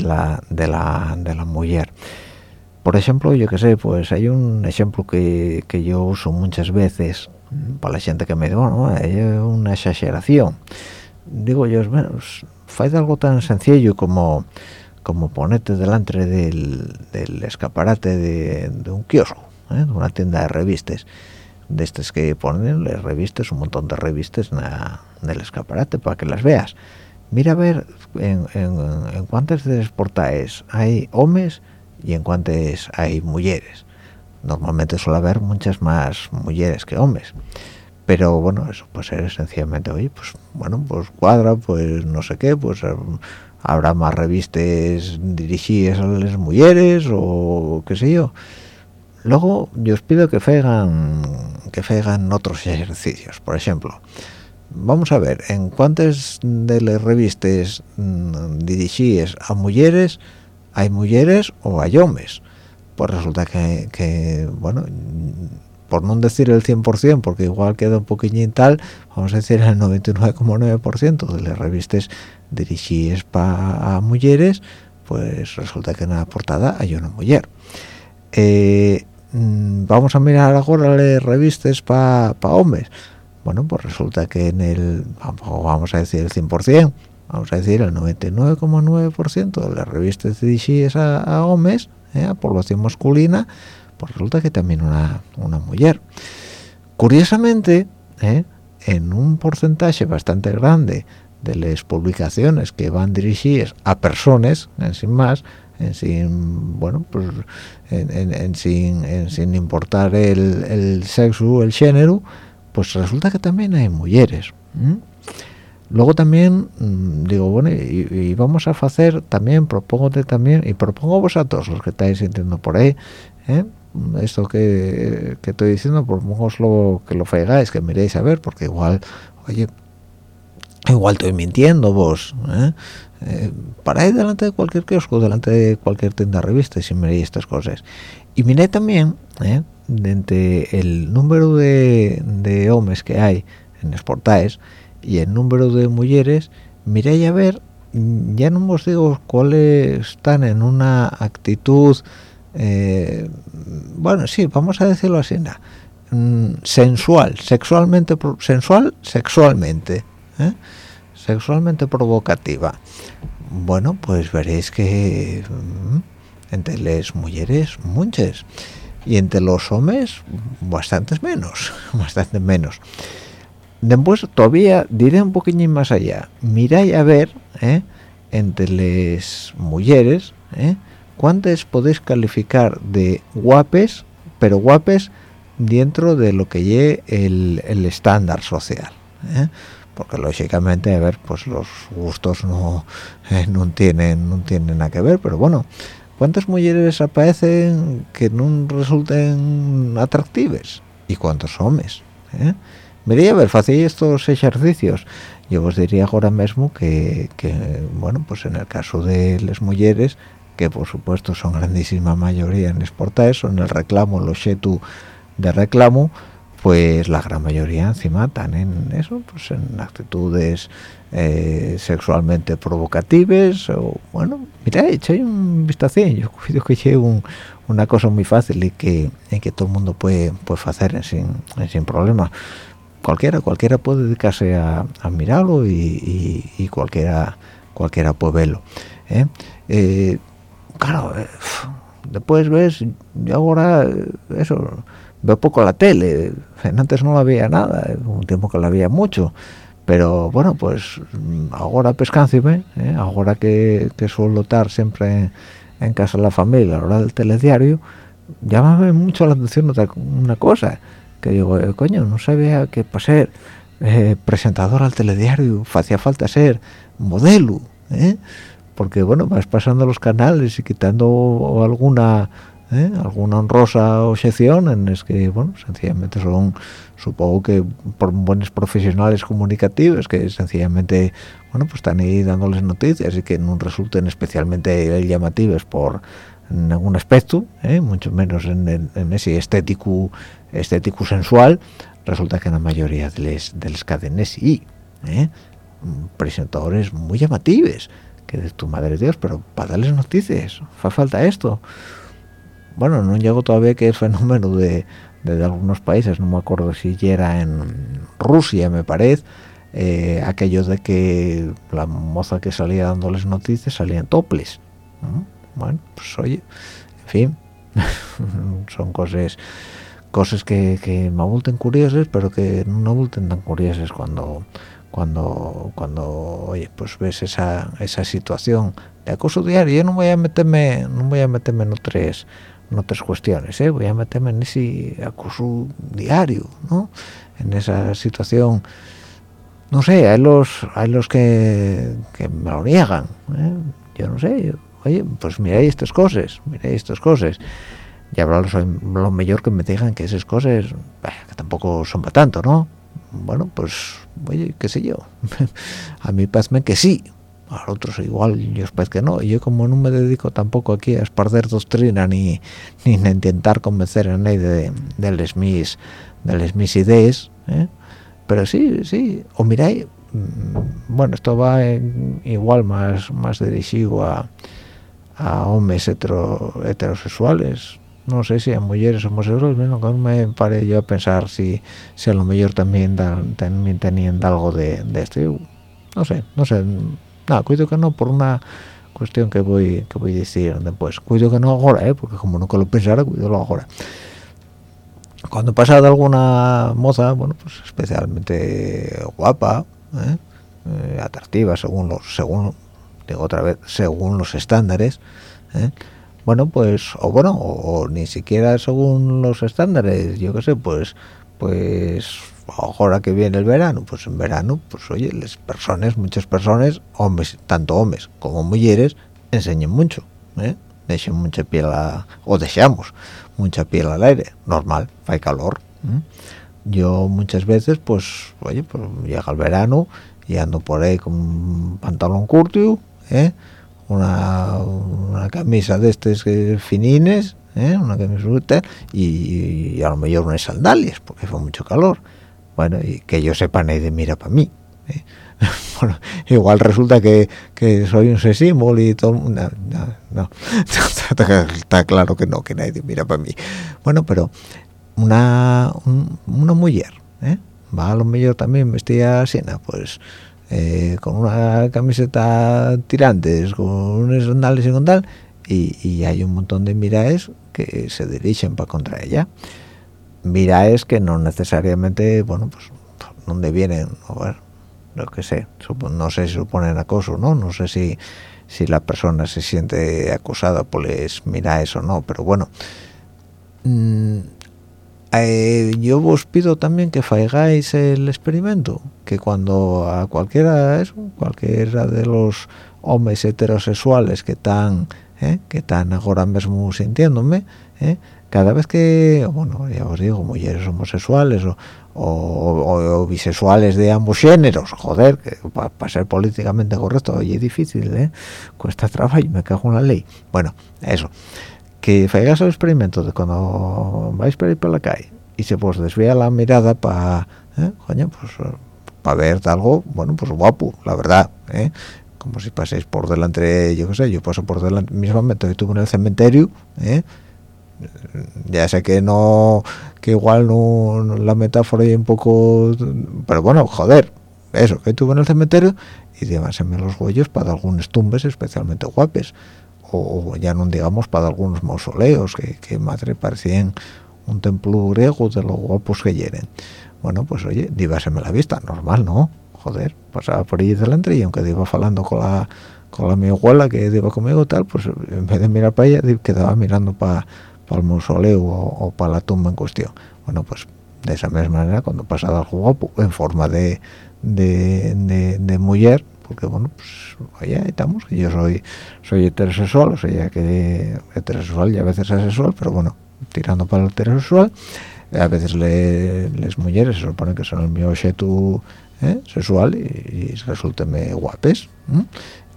la de la de la mujer por ejemplo yo que sé pues hay un ejemplo que, que yo uso muchas veces para la gente que me dice bueno es una exageración digo yo menos fue algo tan sencillo como como ponerte delante del, del escaparate de, un kiosco ¿eh? de una tienda de revistas de estas que ponen las revistas un montón de revistas en, el escaparate para que las veas mira a ver en, en, de las portadas hay hombres y en cuántas hay mujeres. Normalmente suele haber muchas más mujeres que hombres pero bueno eso puede ser sencillamente oye pues bueno pues cuadra pues no sé qué pues eh, habrá más revistas dirigidas a las mujeres o qué sé yo. Luego yo os pido que fegan que fegan otros ejercicios. Por ejemplo vamos a ver en cuántas de las revistas mm, dirigidas a mujeres hay mujeres o hay hombres pues resulta que, bueno, por no decir el 100%, porque igual queda un poquillín tal, vamos a decir el 99,9% de las revistas dirigidas para mujeres, pues resulta que en la portada hay una mujer. Eh, mm, vamos a mirar ahora las revistas para hombres. Bueno, pues resulta que en el, vamos a decir el 100%, vamos a decir el 99,9% de las revistas dirigidas a hombres, ¿eh? población masculina, pues resulta que también una, una mujer. Curiosamente, ¿eh? en un porcentaje bastante grande de las publicaciones que van dirigidas a personas, en sin más, en sin bueno pues en, sin, sin importar el, sexo el género pues resulta que también hay mujeres luego también mm, digo bueno y, vamos a hacer también propongo también y propongo vosotros los que estáis sintiendo por ahí ¿eh? esto que, que, estoy diciendo propongo que lo faigáis que miréis a ver porque igual oye igual estoy mintiendo vos ¿eh? Eh, paráis delante de cualquier kiosco delante de cualquier tienda de revistas y miréis estas cosas y miré también ¿eh? Entre el número de, de hombres que hay en los y el número de mujeres miré a ver ya no os digo cuáles están en una actitud eh, bueno sí vamos a decirlo así mm, sensual sexualmente sensual sexualmente ¿eh? sexualmente provocativa bueno pues veréis que mm, entre las mujeres muchas y entre los hombres bastantes menos bastante menos después todavía diré un poquito más allá miráis a ver ¿eh? entre las mujeres ¿eh? cuántas podéis calificar de guapes pero guapes dentro de lo que lleve el, estándar social ¿eh? porque lógicamente a ver pues los gustos no no tienen no tienen nada que ver pero bueno ¿cuántas mujeres aparecen que no resulten atractivas? ¿Y cuántos hombres? ¿eh? Miría a ver, hacéis estos ejercicios. Yo os diría ahora mismo que, bueno, pues en el caso de las mujeres, que por supuesto son grandísima mayoría en exportar son el reclamo, los shetu de reclamo, pues la gran mayoría encima están en eso, pues en actitudes eh, sexualmente provocativas o bueno, mira, hecho un vistazo, yo creo que es una cosa muy fácil y que, que todo el mundo puede, puede hacer sin, sin problema. Cualquiera, cualquiera puede dedicarse a, mirarlo y, cualquiera cualquiera puede verlo. ¿eh? Eh, claro, después ves, yo ahora eso veo poco la tele antes no había nada un tiempo que la había mucho pero bueno pues ahora pescáncime ¿eh? ahora que, que, suelo estar siempre en, casa de la familia a la hora del telediario llámame mucho la atención otra, una cosa que digo eh, coño no sabía que para ser eh, presentador al telediario hacía falta ser modelo ¿eh? porque bueno vas pasando los canales y quitando alguna ¿eh? alguna honrosa objeción en es que bueno sencillamente son supongo que por buenos profesionales comunicativos que sencillamente bueno pues están ahí dándoles noticias y que no resulten especialmente llamativas por ningún aspecto ¿eh? mucho menos en, ese estético estético sensual resulta que en la mayoría de las de les sí ¿eh? presentadores muy llamativos que de tu madre Dios pero para darles noticias fa falta esto bueno, no llegó todavía que el fenómeno de, algunos países, no me acuerdo si era en Rusia, me parece, eh, aquello de que la moza que salía dándoles noticias salía en toples. Bueno, pues oye, en fin, son cosas cosas que, que me abulten curiosas, pero que no abulten tan curiosas cuando cuando cuando oye pues ves esa esa situación de acoso diario yo no voy a meterme no voy a meterme en otras en otras cuestiones, ¿eh? voy a meterme en ese acoso diario, ¿no? En esa situación, no sé, hay los, hay los que, que me lo niegan, ¿eh? yo no sé, oye, pues miráis estas cosas, miráis estas cosas, y habrá lo, mejor que me digan que esas cosas, que tampoco son para tanto, ¿no? Bueno, pues, oye, qué sé yo, a mí parece que sí, a otros igual yo espero que no. Yo como no me dedico tampoco aquí a esparcer doctrina ni, ni a intentar convencer a nadie de, de les mis de les mis ideas ¿eh? pero sí sí. O miráis mm, bueno esto va igual más más dirigido a, a hombres heterosexuales. No sé si a mujeres homosexuales bueno, no me pare yo a pensar si, si a lo mejor también, también tenían algo de, de esto. No sé no sé no, cuido que no por una cuestión que voy que voy a decir después. Cuido que no ahora, ¿eh? porque como nunca lo pensara, cuido ahora. Cuando pasa de alguna moza, bueno, pues especialmente guapa, ¿eh? Eh, atractiva según los, según, digo otra vez, según los estándares, ¿eh? bueno, pues, o bueno, o, ni siquiera según los estándares, yo qué sé, pues, pues ahora que viene el verano, pues en verano, pues oye, las personas, muchas personas, hombres, tanto hombres como mujeres, enseñan mucho, ¿eh? dejan mucha piel a, o deseamos mucha piel al aire, normal, hay calor. Yo muchas veces, pues, oye, pues llega el verano y ando por ahí con un pantalón curto, ¿eh? una, una camisa de estos finines, ¿eh? una camisa y, y, a lo mejor unas sandalias, porque fue mucho calor bueno y que yo sepa nadie mira para mí ¿eh? bueno, igual resulta que, que soy un sesímol y todo no, no, no. está claro que no que nadie mira para mí bueno pero una una mujer ¿eh? va a lo mejor también vestida así pues eh, con una camiseta tirantes con unos sandales y con tal y, y hay un montón de miraes que se dirigen para contra ella mira es que no necesariamente bueno pues donde vienen o ver lo que sé no sé si suponen acoso no no sé si si la persona se siente acosada pues mira eso no pero bueno mm, eh, yo os pido también que faigáis el experimento que cuando a cualquiera de los hombres heterosexuales que están ¿eh? que están ahora mismo sintiéndome ¿eh? Cada vez que bueno ya os digo mujeres homosexuales o, o, bisexuales de ambos géneros joder para ser políticamente correcto oye es difícil ¿eh? cuesta trabajo y me cago en la ley bueno eso que hagáis el experimento de cuando vais por ahí por la calle y se pues desvía la mirada para ¿eh? coño pues para ver algo bueno pues guapo la verdad ¿eh? como si paséis por delante yo qué sé yo paso por delante mismamente estuve en el cementerio ¿eh? Ya sé que no que igual no, la metáfora es un poco pero bueno joder eso que tuve en el cementerio y llévaseme los huellos para algunos tumbes especialmente guapes o, ya no digamos para algunos mausoleos que, madre parecían un templo griego de los guapos que hieren bueno pues oye díbaseme la vista normal no joder pasaba por ahí delante y aunque iba hablando con la con la mi abuela que iba conmigo tal pues en vez de mirar para ella quedaba mirando para para el mausoleo o, para la tumba en cuestión. Bueno, pues de esa misma manera, cuando pasa algo guapo en forma de, de, mujer, porque bueno, pues ahí estamos, yo soy soy heterosexual, o sea, que heterosexual y a veces asexual, pero bueno, tirando para el heterosexual, a veces le, les mujeres se supone que son el mío objeto ¿eh? sexual y, y me guapes.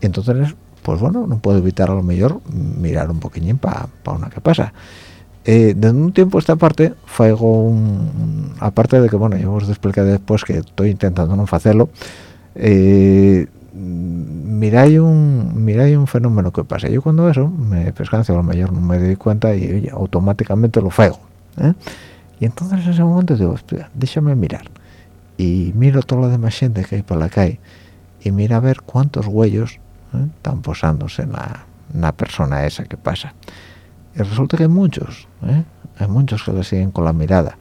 Y entonces pues bueno, no puedo evitar a lo mejor mirar un poquillín para una que pasa. Eh, desde un tiempo esta parte faigo un, aparte de que bueno yo os explicar después que estoy intentando no hacerlo eh, miráis un un fenómeno que pasa yo cuando eso me pescancio a lo mejor no me doy cuenta y automáticamente lo faigo ¿eh? y entonces en ese momento digo déjame mirar y miro todo lo demás gente que hay por la calle y mira a ver cuántos huellos ¿eh? están posándose en la, persona esa que pasa y resulta que hay muchos ¿eh? hay muchos que le siguen con la mirada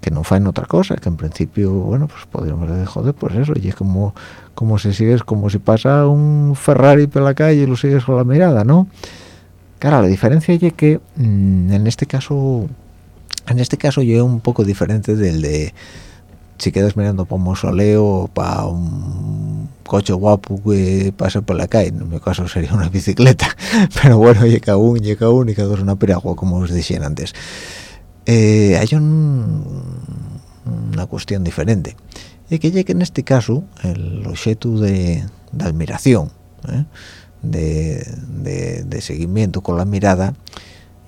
que no faen otra cosa que en principio bueno pues podríamos decir joder pues eso y es como como si sigues como si pasa un Ferrari por la calle y lo sigues con la mirada no claro la diferencia es que mm, en este caso en este caso yo es un poco diferente del de si quedas mirando para un mausoleo o para un coche guapo que pasa por la calle, en mi caso sería una bicicleta, pero bueno, llega un, llega un y cada es una piragua, como os decían antes. Eh, hay una cuestión diferente, y que llegue en este caso el objeto de, admiración, ¿eh? de, de, seguimiento con la mirada,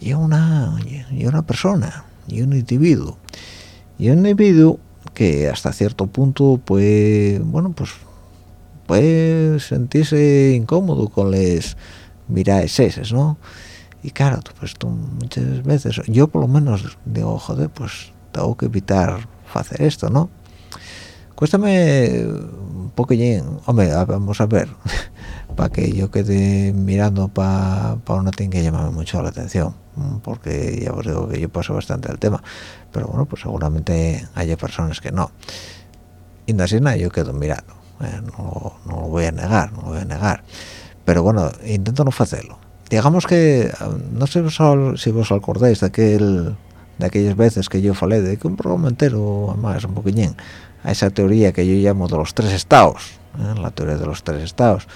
y una, y una persona, y un individuo, y un individuo que hasta cierto punto pues bueno pues puede sentirse incómodo con les miradas esas no y claro pues tú muchas veces yo por lo menos digo joder pues tengo que evitar hacer esto no cuéstame un poquillín. Hombre vamos a ver. Para que yo quede mirando para pa una tiene que mucho la atención porque ya os digo que yo paso bastante al tema. Pero bueno pues seguramente haya personas que no. Y nada yo quedo mirando eh, no, no, lo voy a negar no lo voy a negar pero bueno intento no hacerlo digamos que no sé si vos acordáis de aquel de aquellas veces que yo falé de que un programa entero más un poquillín a esa teoría que yo llamo de los tres estados ¿eh? la teoría de los tres estados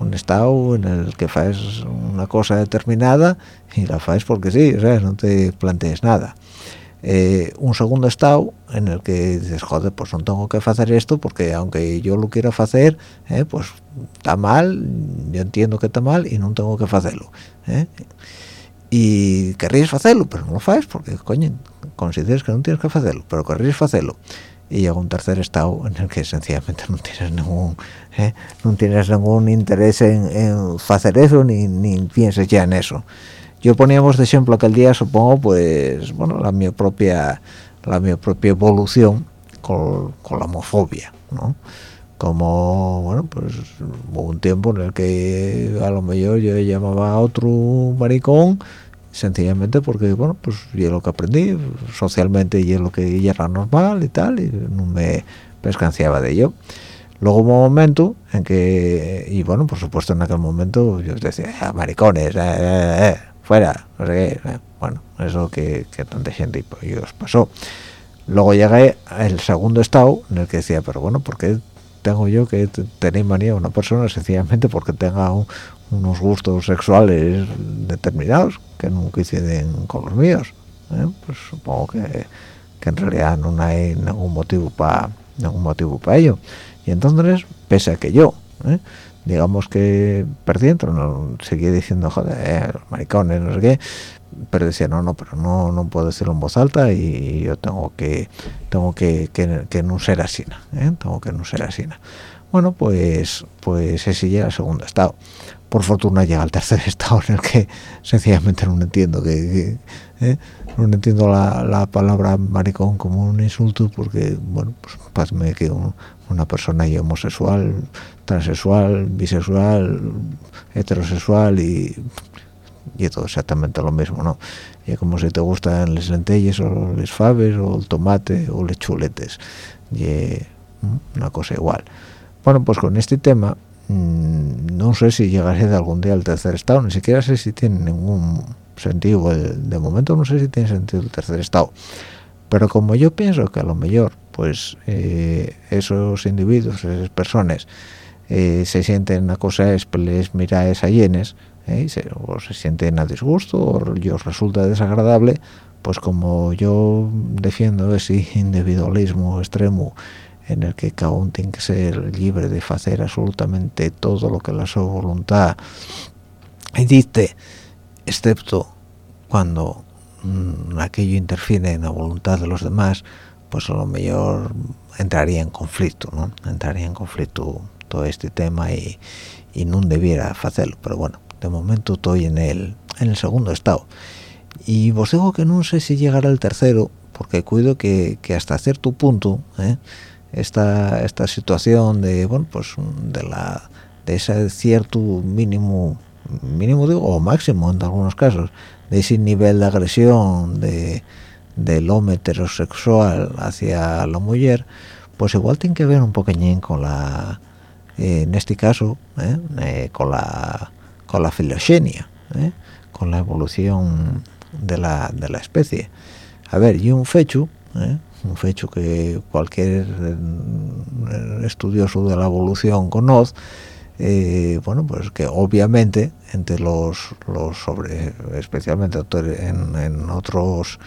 un estado en el que haces una cosa determinada y la haces porque sí, o sea, no te plantees nada. Eh, un segundo estado en el que dices, joder, pues no tengo que hacer esto porque aunque yo lo quiera hacer, eh, pues está mal, yo entiendo que está mal y no tengo que hacerlo. Eh. Y querrías hacerlo, pero no lo haces porque, coño, consideras que no tienes que hacerlo, pero querrías hacerlo y llega un tercer estado en el que sencillamente no tienes ningún ¿eh? no tienes ningún interés en, hacer eso ni, ni, pienses ya en eso yo poníamos de ejemplo aquel día supongo pues bueno la mi propia la mi propia evolución con, con la homofobia ¿no? como bueno pues hubo un tiempo en el que a lo mejor yo llamaba a otro maricón sencillamente porque bueno pues yo lo que aprendí socialmente y lo que ya era normal y tal y no me pescanciaba de ello luego hubo un momento en que y bueno por supuesto en aquel momento yo decía ah, maricones eh, eh, eh, fuera no sé qué bueno eso que, que tanta gente pues, os pasó luego llegué al segundo estado en el que decía pero bueno porque tengo yo que tener manía a una persona sencillamente porque tenga unos gustos sexuales determinados que no coinciden con los míos ¿eh? pues supongo que, que, en realidad no hay ningún motivo para ningún motivo para ello y entonces pese a que yo ¿eh? Digamos que por no seguía diciendo joder eh, maricones no sé qué. Pero decía no no pero no no puedo decirlo en voz alta y yo tengo que tengo que, que, no ser así ¿eh? tengo que no ser así bueno pues pues ese llega al segundo estado. Por fortuna llega al tercer estado en el que sencillamente no entiendo que, ¿eh? no entiendo la, palabra maricón como un insulto porque bueno pues pásame que una persona homosexual transexual bisexual heterosexual y y todo exactamente lo mismo no y como si te gustan las lentejas o les faves o el tomate o los chuletes. Y una cosa igual. Bueno pues con este tema mm, no sé si llegaré de algún día al tercer estado ni siquiera sé si tiene ningún sentido de momento no sé si tiene sentido el tercer estado. Pero como yo pienso que a lo mejor pues eh, esos individuos esas personas eh, se sienten una cosa es les miraes allenes ¿eh? se, o se sienten a disgusto o os resulta desagradable pues como yo defiendo ese individualismo extremo en el que cada uno tiene que ser libre de hacer absolutamente todo lo que la su voluntad dice excepto cuando mm, aquello interfiere en la voluntad de los demás pues a lo mejor entraría en conflicto ¿no? entraría en conflicto todo este tema y, y no debiera hacerlo pero bueno de momento estoy en el en el segundo estado y vos digo que no sé si llegará el tercero porque cuido que, hasta cierto punto ¿eh? esta esta situación de bueno pues de la de ese cierto mínimo mínimo digo o máximo en algunos casos de ese nivel de agresión de del hombre heterosexual hacia la mujer pues igual tiene que ver un poqueñín con la en este caso ¿eh? Eh, con la con la ¿eh? con la evolución de la, de la especie. A ver, y un fecho, ¿eh? un fecho que cualquier eh, estudioso de la evolución conoce, bueno, pues que obviamente entre los, los sobre, especialmente en, en, otros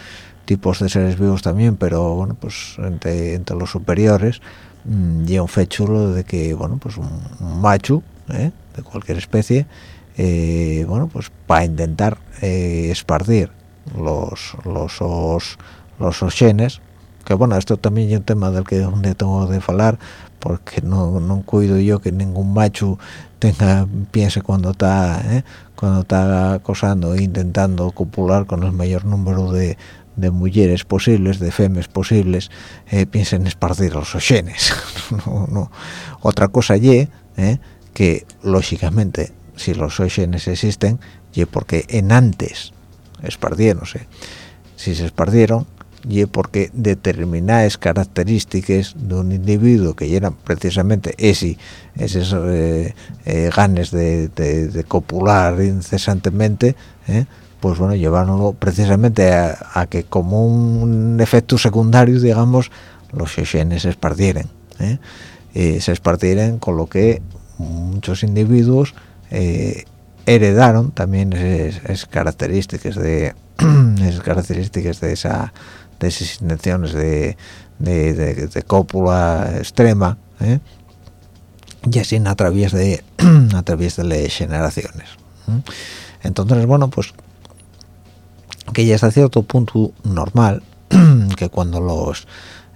tipos de seres vivos también, pero bueno, pues entre, entre los superiores, y un fecho lo de que, bueno, pues un, un macho de cualquier especie, eh, bueno pues para intentar eh, esparcir los los os, los genes que bueno esto también es un tema del que donde tengo de hablar porque no, no cuido yo que ningún macho tenga piense cuando está eh, cuando está acosando e intentando copular con el mayor número de, de mujeres posibles, de femes posibles, eh, piensen esparcir los genes. no. Otra cosa y eh, que lógicamente si los genes existen y porque en antes esparciéronse si se esparcieron y porque determinadas características de un individuo que eran precisamente ese, esos eh, ganes de, copular incesantemente pues bueno lleváronlo precisamente a, que como un efecto secundario digamos los genes se esparcieran se esparcieran con lo que muchos individuos eh, heredaron también esas, características de esas características de esa de esas intenciones de, de, cópula extrema ¿eh? y así a través de a través de las generaciones entonces bueno pues que ya está cierto punto normal que cuando los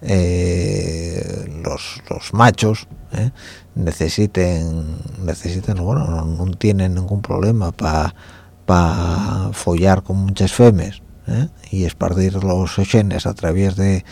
eh, los, los machos necesiten necesiten bueno no, tienen ningún problema para pa follar con muchas femes ¿eh? y esparcir los genes a través de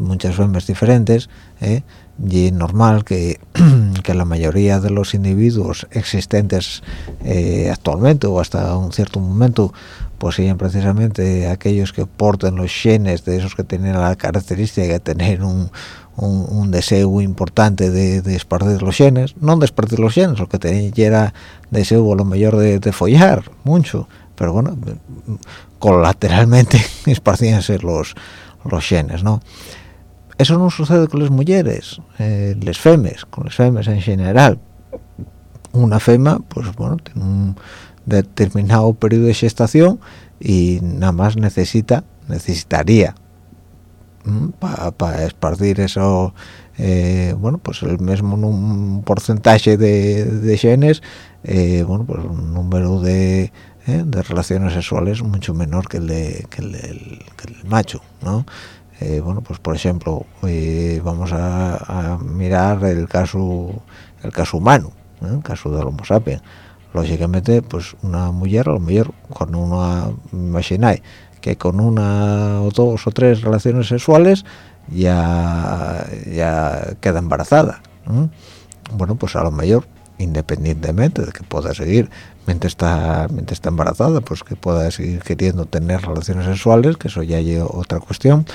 muchas femes diferentes ¿eh? y es normal que, que, la mayoría de los individuos existentes eh, actualmente o hasta un cierto momento pues sean precisamente aquellos que porten los genes de esos que tienen la característica de tener un, un, deseo importante de, de, esparcir los genes, no de esparcir los genes, lo que tenía era deseo lo mejor de, de follar mucho, pero bueno, colateralmente esparcíanse los, los genes, ¿no? eso no sucede con las mujeres eh, les femes con las femes en general una fema pues bueno tiene un determinado periodo de gestación y nada más necesita necesitaría para esparcir eso eh, bueno pues el mismo un porcentaje de, genes eh, bueno pues un número de, eh, de relaciones sexuales mucho menor que el, de, que el, macho ¿no? bueno pues por ejemplo vamos a, mirar el caso el caso humano el caso del homo sapiens lógicamente pues una mujer a lo mejor con una imagináis que con una o dos o tres relaciones sexuales ya ya queda embarazada bueno pues a lo mejor independientemente de que pueda seguir mientras está mientras está embarazada pues que pueda seguir queriendo tener relaciones sexuales que eso ya es otra cuestión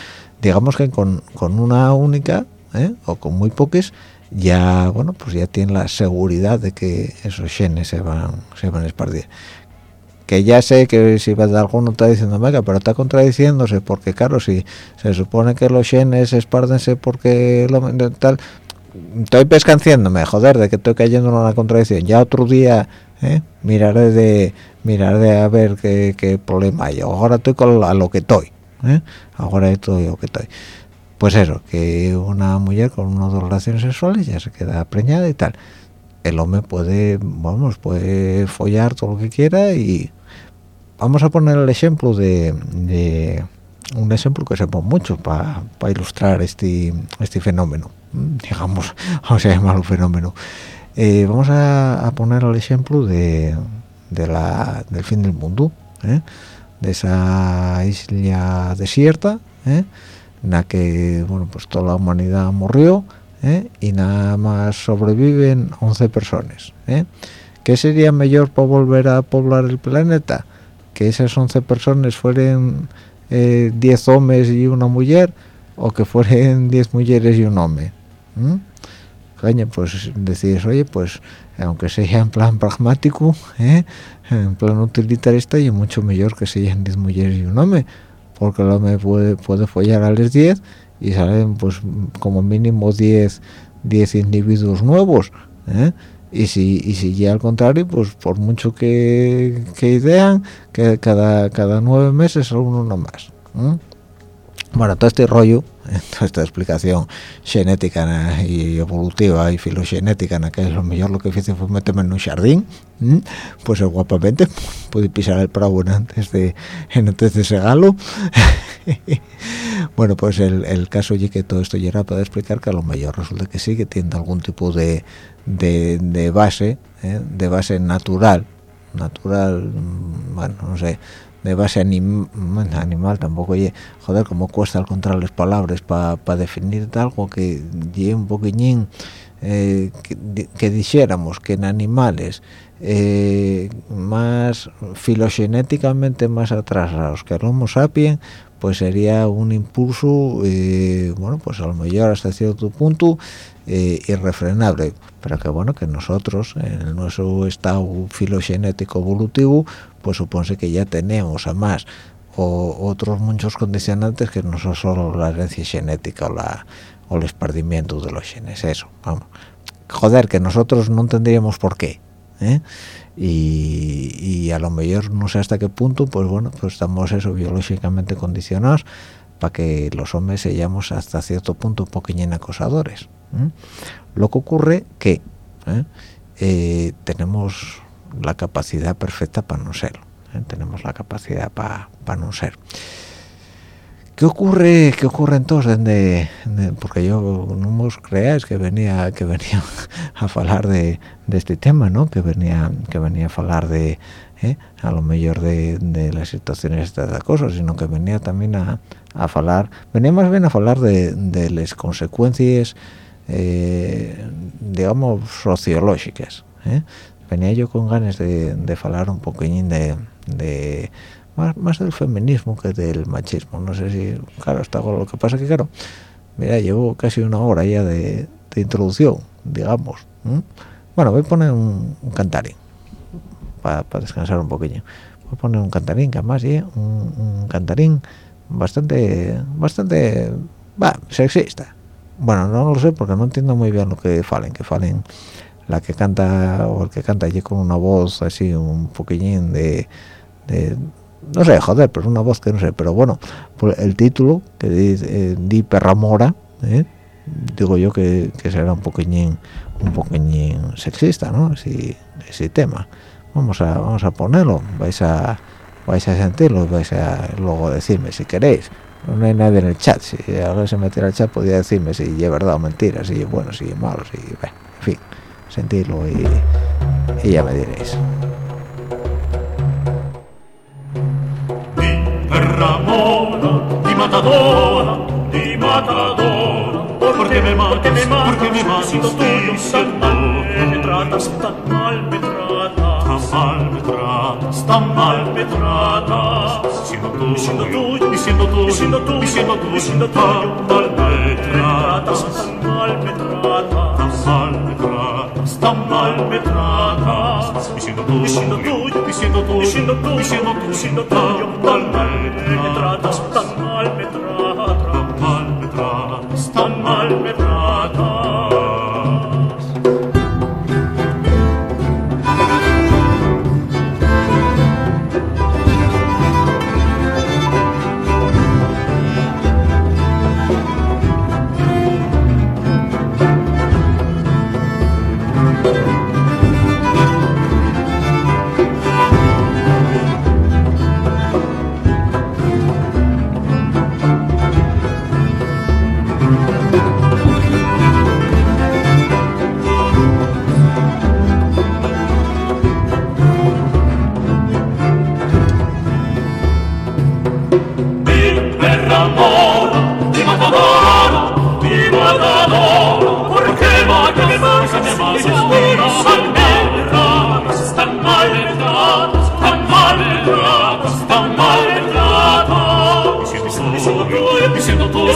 digamos que con, con una única ¿eh? o con muy pocas ya bueno pues ya tiene la seguridad de que esos genes se van se van a esparcir que ya sé que si alguno está diciendo mega pero está contradiciéndose porque claro si se supone que los genes espardense porque lo tal estoy pescanciéndome joder de que estoy cayendo en una contradicción ya otro día ¿eh? miraré de mirar de a ver qué, problema hay ahora estoy con a lo que estoy ¿eh? ahora estoy lo que estoy pues eso que una mujer con una dos relaciones sexuales ya se queda preñada y tal el hombre puede vamos puede follar todo lo que quiera y vamos a poner el ejemplo de, un ejemplo que se pone mucho para ilustrar este este fenómeno digamos vamos a llamarlo fenómeno eh, vamos a, poner el ejemplo de, la del fin del mundo ¿eh? de esa isla desierta ¿eh? En la que bueno pues toda la humanidad murió y nada más sobreviven 11 personas ¿qué sería mejor para volver a poblar el planeta? que esas 11 personas fueran 10 eh, hombres y una mujer o que fueran 10 mujeres y un hombre pues decís oye pues aunque sea en plan pragmático ¿eh? en plan utilitarista y mucho mejor que sean 10 mujeres y un hombre porque el hombre puede, puede follar a las 10 y salen pues como mínimo 10 10 individuos nuevos ¿eh? y si y si ya al contrario pues por mucho que, que idean que cada cada nueve meses son uno más bueno todo este rollo toda esta explicación genética y evolutiva y filogenética que es lo mejor lo que hice fue meterme en un jardín pues guapamente pude pisar el prado antes de antes de ese galo. Bueno pues el, caso y que todo esto ya era para explicar que a lo mejor resulta que sí que tiene algún tipo de de, base, ¿eh? de base natural, natural, mm, bueno, no sé, de base animal tampoco, oye, joder, como cuesta encontrar las palabras para definir algo que lleve un poquillín, eh, que, dijéramos que en animales eh, más filogenéticamente más atrasados que el Homo sapiens, pues sería un impulso, bueno, pues a lo mejor hasta cierto punto irrefrenable. Pero que bueno que nosotros en nuestro estado filogenético evolutivo pues supone que ya tenemos además o otros muchos condicionantes que no son solo la herencia genética o la o el esparcimiento de los genes eso vamos joder que nosotros no tendríamos por qué ¿eh? y, a lo mejor no sé hasta qué punto pues bueno pues estamos eso biológicamente condicionados para que los hombres seamos hasta cierto punto un poquillín acosadores lo que ocurre que ¿eh? Eh, tenemos la capacidad perfecta para no ser ¿eh? tenemos la capacidad para no ser ¿Qué ocurre, qué ocurre entonces? porque yo no me creáis que venía que venía a hablar de, este tema, ¿no? Que venía que venía a hablar de a lo mejor de, las situaciones de estas cosas, sino que venía también a, a hablar, venía más bien a hablar de, de las consecuencias eh, digamos, sociológicas. ¿eh? Venía yo con ganas de, de hablar un poquillín de, de más, del feminismo que del machismo. No sé si, claro, está lo que pasa que, claro, mira, llevo casi una hora ya de, introducción, digamos. Bueno, voy a poner un, cantarín para descansar un poquillo. Voy a poner un cantarín, que además, ¿eh? un, un cantarín bastante, bastante va sexista bueno no lo sé porque no entiendo muy bien lo que falen que falen la que canta o el que canta allí con una voz así un poquillín de, no sé joder pero una voz que no sé pero bueno el título que dice eh, di perramora ¿eh? digo yo que, será un poquillín un poquillín sexista no ese, ese tema. Vamos a vamos a ponerlo vais a vais a sentirlo vais a luego decirme si queréis. No hay nadie en el chat si alguien se metiera al chat podría decirme si es verdad o mentira si es bueno si es malo si en fin sentirlo y, y ya me diréis. Di matadora, di matadora, porque me matas, porque me matas, siendo tuyo, tan mal me tratas, tan mal me tratas, tan mal me tratas, tan mal me tratas, siendo tuyo, siendo tuyo, tuyo, siendo tuyo, siendo tuyo, siendo tuyo, tan mal me tratas, tan mal me tratas, tan mal me tratas, tan mal me tratas, diciendo tuyo, diciendo tuyo, diciendo tuyo, diciendo tuyo, diciendo tuyo, diciendo tuyo, tan mal me tratas, tan mal me tratas,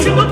Senhor,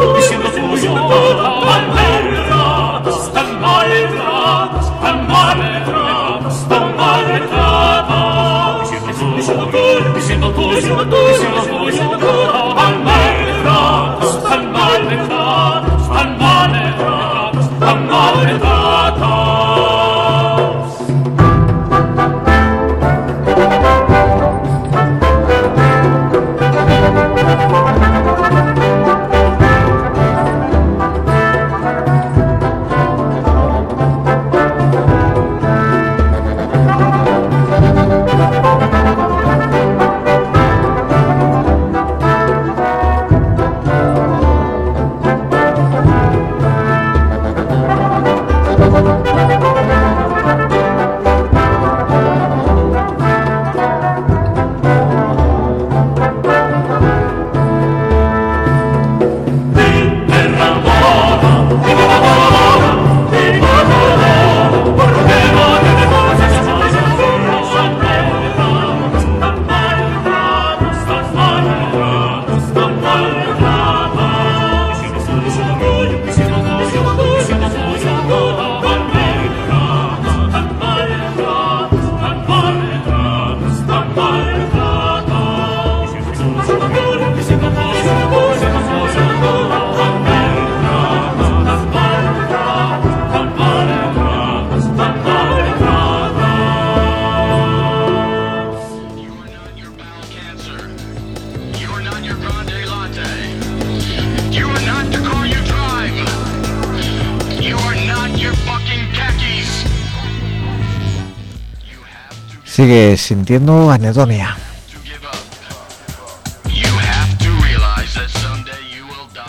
sigue sintiendo anedonia.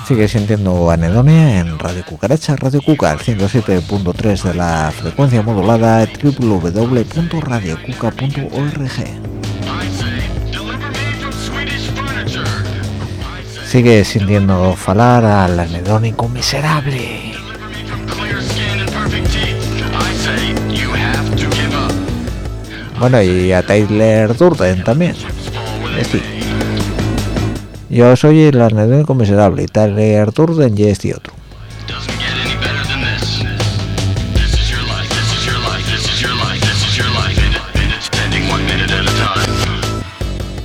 Sigue sintiendo anedonia en Radio Cucaracha, Radio Cuca, 107.3 de la frecuencia modulada www.radiocuca.org. Sigue sintiendo falar al anedónico miserable. Bueno, y a Tyler Durden también. Este. Yo soy el anedónico miserable Tyler Durden y este otro.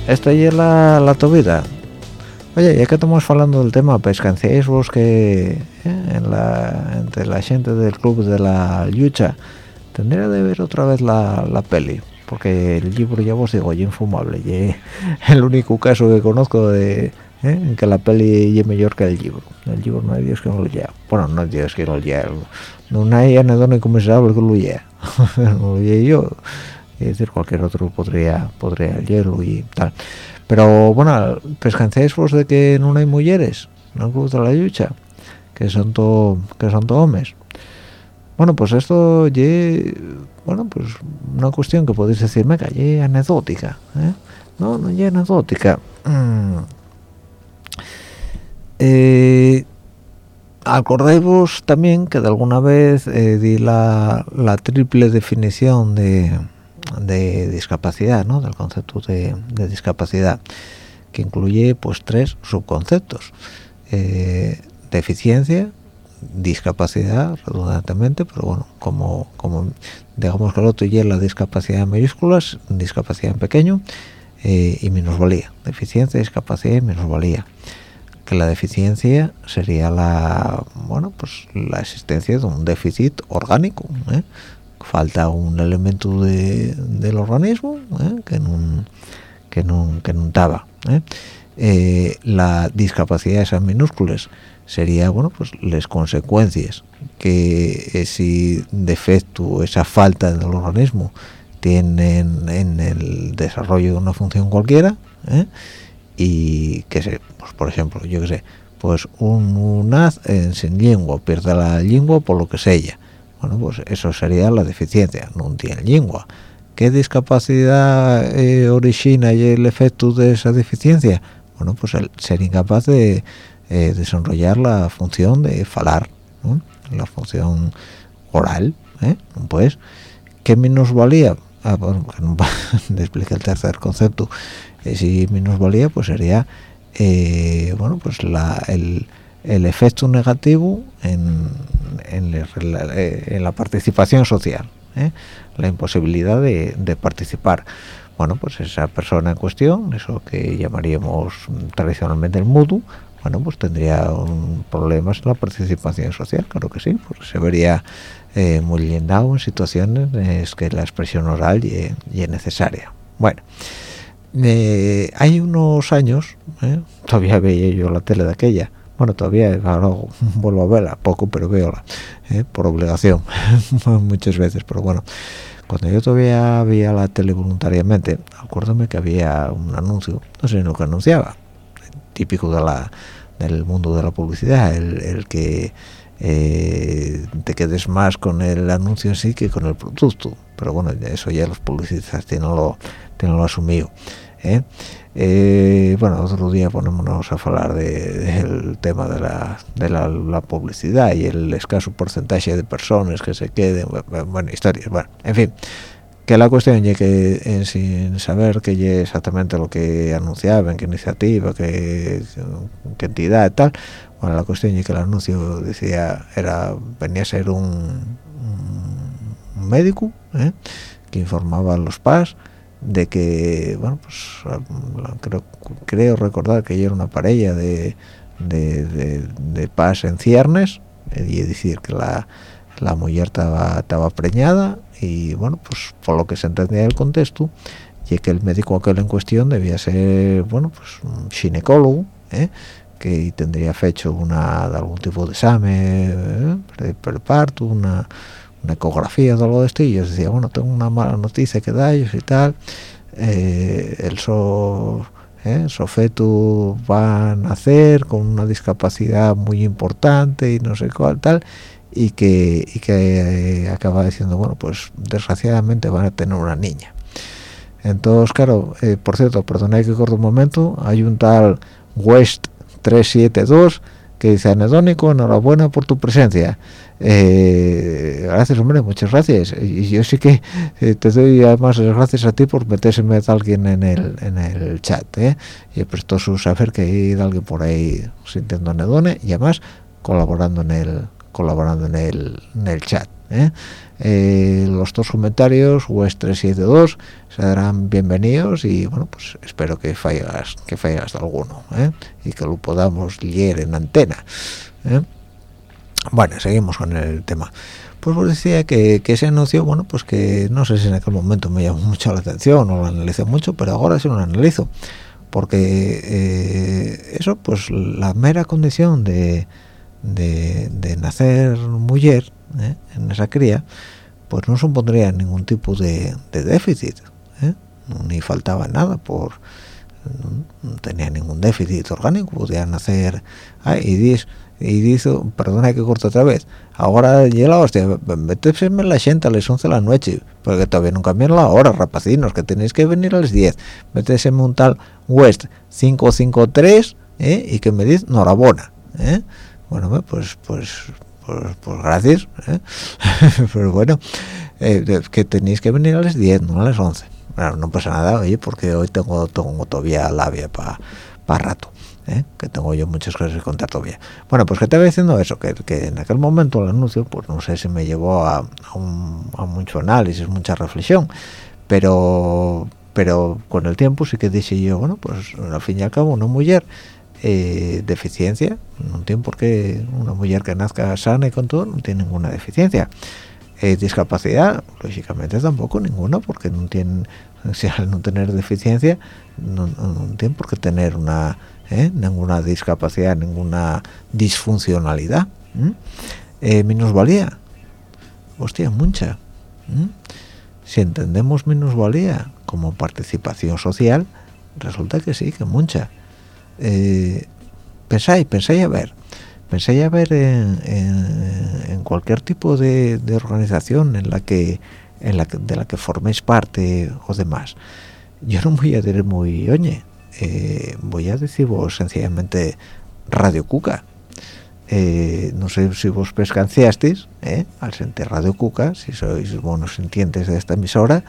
Esta es la, la tobida. Oye, ya que estamos hablando del tema, pescancéis vos que eh, entre la gente del club de la lucha tendría de ver otra vez la, la peli, porque el libro ya vos digo, ya infumable, el único caso que conozco de ¿eh? que la peli es mejor que el libro. El libro no hay Dios que no lo lleve. Bueno, no hay Dios que no lo lleve. No hay anedónico miserable que lo lleve. no lo lleve yo. Es decir, cualquier otro podría podría y tal pero bueno pescancéis vos de que no hay mujeres no de la lucha que son todo que son todo hombres bueno pues esto ye bueno pues una cuestión que podéis decirme que ye anecdótica ¿eh? no no ye anecdótica mm. eh, también que de alguna vez eh, di la, triple definición de de discapacidad, ¿no? del concepto de, discapacidad, que incluye pues tres subconceptos. Eh, deficiencia, discapacidad, redundantemente, pero bueno, como, como digamos que el otro ya la discapacidad en mayúsculas, discapacidad en pequeño eh, y minusvalía. Deficiencia, discapacidad y minusvalía. Que la deficiencia sería la, bueno, pues la existencia de un déficit orgánico, ¿eh? falta un elemento del organismo ¿eh? que no que no que no estaba ¿eh? La discapacidad de esas minúsculas sería bueno pues las consecuencias que ese defecto esa falta del organismo tienen en el desarrollo de una función cualquiera y que se pues por ejemplo yo que sé pues un, un haz en sin lengua pierde la lengua por lo que sea. Bueno pues eso sería la deficiencia no tiene lengua. Qué discapacidad eh, origina el efecto de esa deficiencia bueno pues el ser incapaz de eh, desarrollar la función de falar la función oral ¿eh? pues qué minusvalía ah, bueno, no explica el tercer concepto eh, si minusvalía pues sería bueno pues la el efecto negativo en, en, la participación social, ¿eh? la imposibilidad de, participar. Bueno, pues esa persona en cuestión, eso que llamaríamos tradicionalmente el mudo, bueno, pues tendría un problemas en la participación social, claro que sí, porque se vería eh, muy lindado en situaciones en que la expresión oral y, es necesaria. Bueno, eh, hay unos años, todavía veía yo la tele de aquella, bueno todavía ahora vuelvo a verla poco pero veo ¿eh? por obligación muchas veces pero bueno cuando yo todavía veía la tele voluntariamente acuérdame que había un anuncio no sé lo que anunciaba típico de la del mundo de la publicidad el, que eh, te quedes más con el anuncio en sí que con el producto pero bueno eso ya los publicistas tienen lo, tienen lo asumido ¿eh? Eh, bueno, otro día ponémonos a hablar del tema de, la, de la, publicidad y el escaso porcentaje de personas que se queden, bueno, historias, bueno, en fin, que la cuestión es que eh, sin saber qué es exactamente lo que anunciaban, qué iniciativa, qué, entidad y tal, bueno, la cuestión es que el anuncio decía, era venía a ser un, médico que informaba a los PAS de que bueno pues creo, creo recordar que era una pareja de de, de, paz en ciernes y decir que la, la mujer estaba preñada y bueno pues por lo que se entendía el contexto y que el médico aquel en cuestión debía ser bueno pues un ginecólogo ¿eh? que tendría hecho una algún tipo de examen ¿eh? parto una una ecografía o algo de esto y yo decía bueno tengo una mala noticia que da ellos y tal eh, el so eh, feto va a nacer con una discapacidad muy importante y no sé cuál tal y que, y que eh, acaba diciendo bueno pues desgraciadamente van a tener una niña entonces claro eh, por cierto perdonad que corto un momento hay un tal West 372 que dice anedónico enhorabuena por tu presencia eh, gracias hombre muchas gracias. Y yo sí que eh, te doy además las gracias a ti por metérseme a alguien en el en el chat ¿eh? y presto su saber que hay alguien por ahí sintiendo anedone y además colaborando en el colaborando en el, en el chat ¿eh? Eh, los dos comentarios web 372 serán bienvenidos y bueno pues espero que fallas que fallas de alguno ¿eh? y que lo podamos leer en antena bueno seguimos con el tema pues os decía que, ese anuncio bueno pues que no sé si en aquel momento me llamó mucho la atención o lo analicé mucho pero ahora sí lo analizo porque eso pues la mera condición de, de nacer mujer ¿eh? en esa cría, pues no supondría ningún tipo de, déficit, ¿eh? ni faltaba nada por no tenía ningún déficit orgánico, podían hacer y dice, y dice, perdona que corto otra vez, ahora llega la hostia, en la gente a las 11 de la noche, porque todavía no cambian la hora, rapacinos, que tenéis que venir a las 10, métese en un tal West 553 ¿eh? y que me dice enhorabuena, ¿eh? Bueno, pues, pues pues, pues gracias ¿eh? pero bueno eh, que tenéis que venir a las 10 no a las 11 bueno, no pasa nada oye porque hoy tengo, tengo todavía labia para pa rato ¿eh? que tengo yo muchas cosas que contar todavía bueno pues que te estaba diciendo eso que, que, en aquel momento el anuncio pues no sé si me llevó a, a, mucho análisis mucha reflexión pero pero con el tiempo sí que dije yo bueno pues al fin y al cabo una mujer eh, deficiencia no tiene por qué una mujer que nazca sana y con todo no tiene ninguna deficiencia. Eh, discapacidad lógicamente tampoco ninguna porque no tiene si al no tener deficiencia no, tiene por qué tener una eh, ninguna discapacidad ninguna disfuncionalidad minusvalía. Hostia mucha si entendemos minusvalía como participación social resulta que sí que mucha eh, pensáis, pensáis a ver, pensáis a ver en, cualquier tipo de, organización en la que en la de la que forméis parte o demás. Yo no voy a decir muy oye, eh, voy a decir vos sencillamente Radio Cuca. Eh, no sé si vos pescanciasteis eh, al sentir Radio Cuca, si sois buenos sintientes de esta emisora,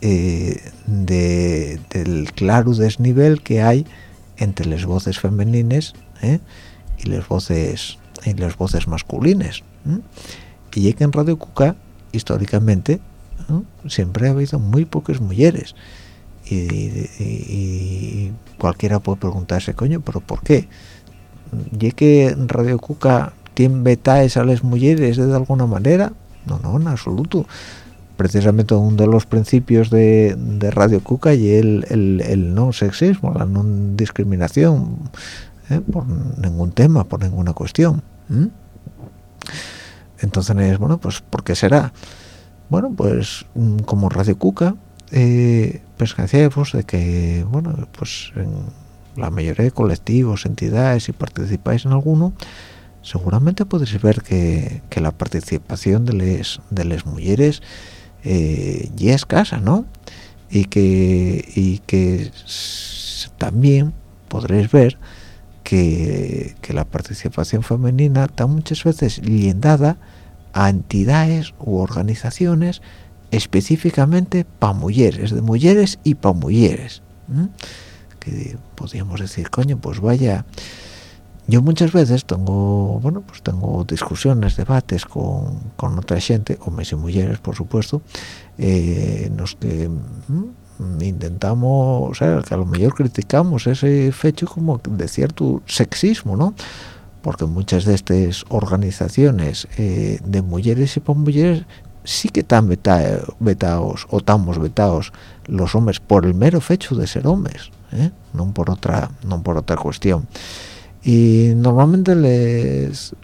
de, del claro desnivel que hay entre las voces femeninas ¿eh? y las voces y las voces masculinas y que en Radio Cuca históricamente siempre ha habido muy pocas mujeres. Y, cualquiera puede preguntarse coño pero por qué y que en Radio Cuca tiene betáis a las mujeres de alguna manera no no en absoluto precisamente uno de los principios de, Radio Cuca y el, no sexismo, la no discriminación ¿eh? por ningún tema, por ninguna cuestión. Entonces, bueno, pues ¿por qué será? Bueno, pues mm, como Radio Cuca, eh, pues de que, bueno, pues en la mayoría de colectivos, entidades, si participáis en alguno, seguramente podréis ver que, la participación de las de las mujeres eh, ya escasa, ¿no? Y que, y que también podréis ver que, la participación femenina está muchas veces liendada a entidades u organizaciones específicamente para mujeres, de mujeres y para mujeres. Que podríamos decir, coño, pues vaya yo muchas veces tengo bueno pues tengo discusiones debates con, con otra gente hombres y mujeres por supuesto eh, en los que mm, intentamos o sea que a lo mejor criticamos ese fecho como de cierto sexismo no porque muchas de estas organizaciones eh, de mujeres y por mujeres sí que están vetados o estamos vetados los hombres por el mero fecho de ser hombres ¿eh? no por otra no por otra cuestión y normalmente les,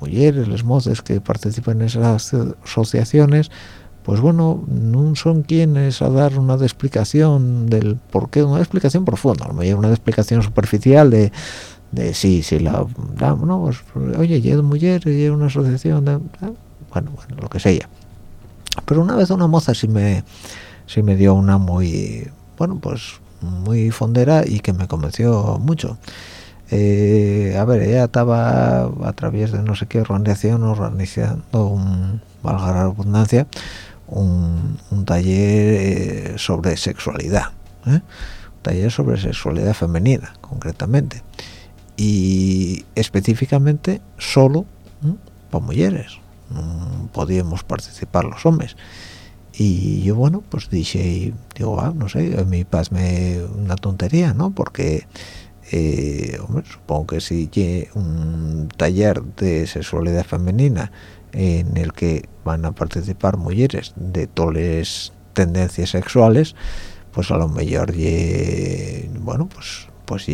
mujeres, les mozas que participan en esas asociaciones pues bueno, no son quienes a dar una explicación del por qué, una explicación profunda, no una explicación superficial de, de sí, sí, la, no, pues, oye, y es mujer, y es una asociación, de, bueno, bueno, lo que sea. Pero una vez una moza sí me, sí me dio una muy, bueno, pues muy fondera y que me convenció mucho. Eh, a ver, ella estaba a través de no sé qué organización organizando un, valga la redundancia, un, taller eh, sobre sexualidad, ¿eh? un taller sobre sexualidad femenina, concretamente, y específicamente solo para mujeres, podíamos participar los hombres. Y yo bueno pues dije digo ah, no sé a mí pasme una tontería no porque eh, supongo que si hay un taller de sexualidad femenina en el que van a participar mujeres de todas tendencias sexuales pues a lo mejor bueno pues pues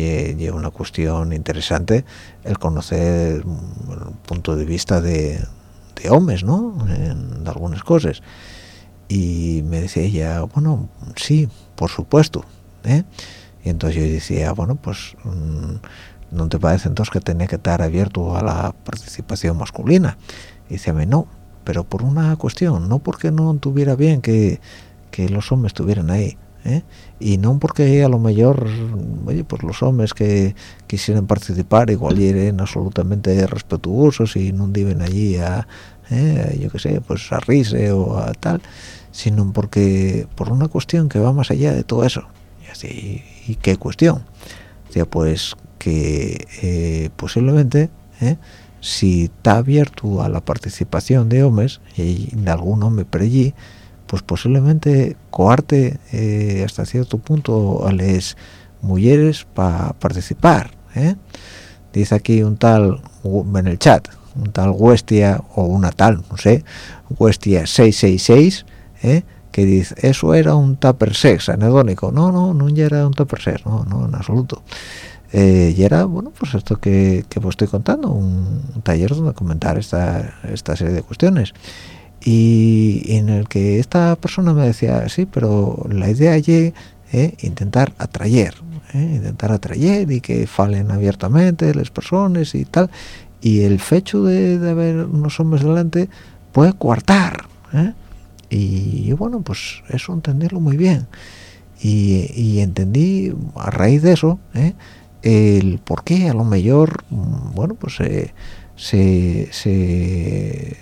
una cuestión interesante el conocer el punto de vista de, de hombres no en algunas cosas y me decía ella bueno sí por supuesto ¿eh? Y entonces yo decía bueno pues mm, no te parece entonces que tenía que estar abierto a la participación masculina y dice no pero por una cuestión no porque no tuviera bien que, que los hombres estuvieran ahí ¿eh? y no porque a lo mejor oye pues los hombres que quisieran participar igual eran absolutamente respetuosos y no viven allí a ¿eh? yo qué sé pues a risa o a tal sino porque por una cuestión que va más allá de todo eso y qué cuestión ya pues que eh, posiblemente eh, si está abierto a la participación de hombres y de algún hombre por pues posiblemente coarte eh, hasta cierto punto a las mujeres para participar dice aquí un tal en el chat un tal Huestia o una tal, no sé, Huestia 666 ¿eh? Que dice eso era un tupper sex anedónico. No no no era un tupper sex no no en absoluto. Eh, y era bueno pues esto que, que os estoy contando un, taller donde comentar esta esta serie de cuestiones. Y, en el que esta persona me decía sí pero la idea allí eh, intentar atraer eh, intentar atraer y que falen abiertamente las personas y tal. Y el fecho de, de haber unos hombres delante puede coartar ¿eh? Y, bueno pues eso entenderlo muy bien y, entendí a raíz de eso ¿eh? el por qué a lo mejor mm, bueno pues se, se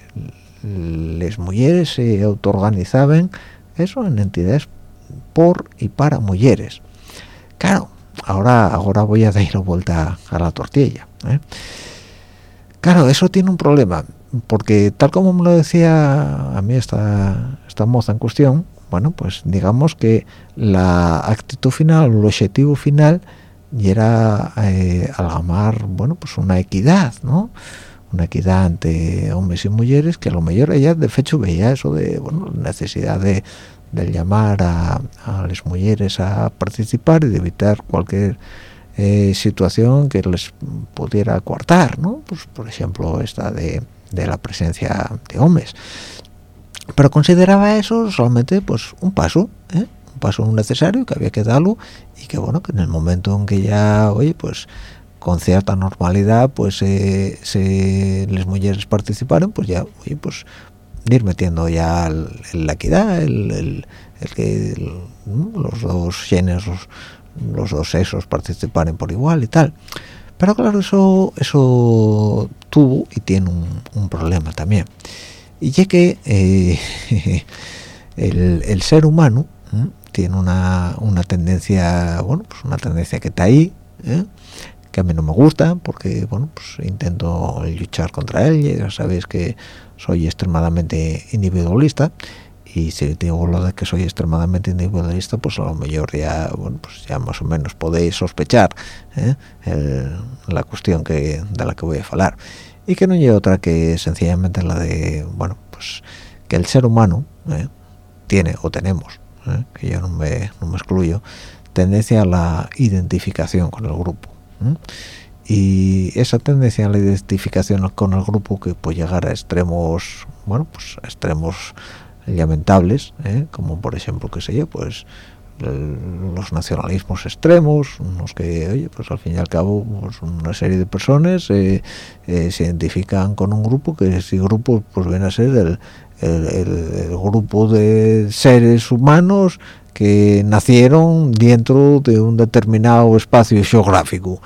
las mujeres se autoorganizaban eso en entidades por y para mujeres claro ahora ahora voy a dar vuelta a la tortilla ¿eh? claro eso tiene un problema porque tal como me lo decía a mí esta, esta moza en cuestión, bueno, pues digamos que la actitud final, el objetivo final, era eh, algamar, bueno, pues una equidad, ¿no? Una equidad ante hombres y mujeres, que a lo mejor ella de hecho veía eso de, bueno, necesidad de, llamar a, las mujeres a participar y de evitar cualquier eh, situación que les pudiera cortar, ¿no? Pues por ejemplo esta de de la presencia de hombres. Pero consideraba eso solamente pues un paso ¿eh? un paso necesario que había que darlo y que bueno que en el momento en que ya oye pues con cierta normalidad pues se las mujeres participaron pues ya oye pues ir metiendo ya la equidad el, que los dos géneros los dos sexos participaran por igual y tal pero claro eso eso tuvo y tiene un, problema también. Y ya que eh, el, ser humano tiene una, tendencia bueno pues una tendencia que está ahí ¿eh? que a mí no me gusta porque bueno pues intento luchar contra él. Ya sabéis que soy extremadamente individualista y si digo lo de que soy extremadamente individualista pues a lo mejor ya bueno pues ya más o menos podéis sospechar ¿eh? la cuestión que de la que voy a hablar y que no hay otra que sencillamente la de bueno pues que el ser humano ¿eh? tiene o tenemos ¿eh? que yo no me, no me excluyo tendencia a la identificación con el grupo y esa tendencia a la identificación con el grupo que puede llegar a extremos bueno pues a extremos lamentables, ¿eh? como por ejemplo, qué sé yo, pues los nacionalismos extremos, unos que, oye, pues al fin y al cabo, pues una serie de personas eh, eh, se identifican con un grupo, que ese grupo pues viene a ser el, el, grupo de seres humanos que nacieron dentro de un determinado espacio geográfico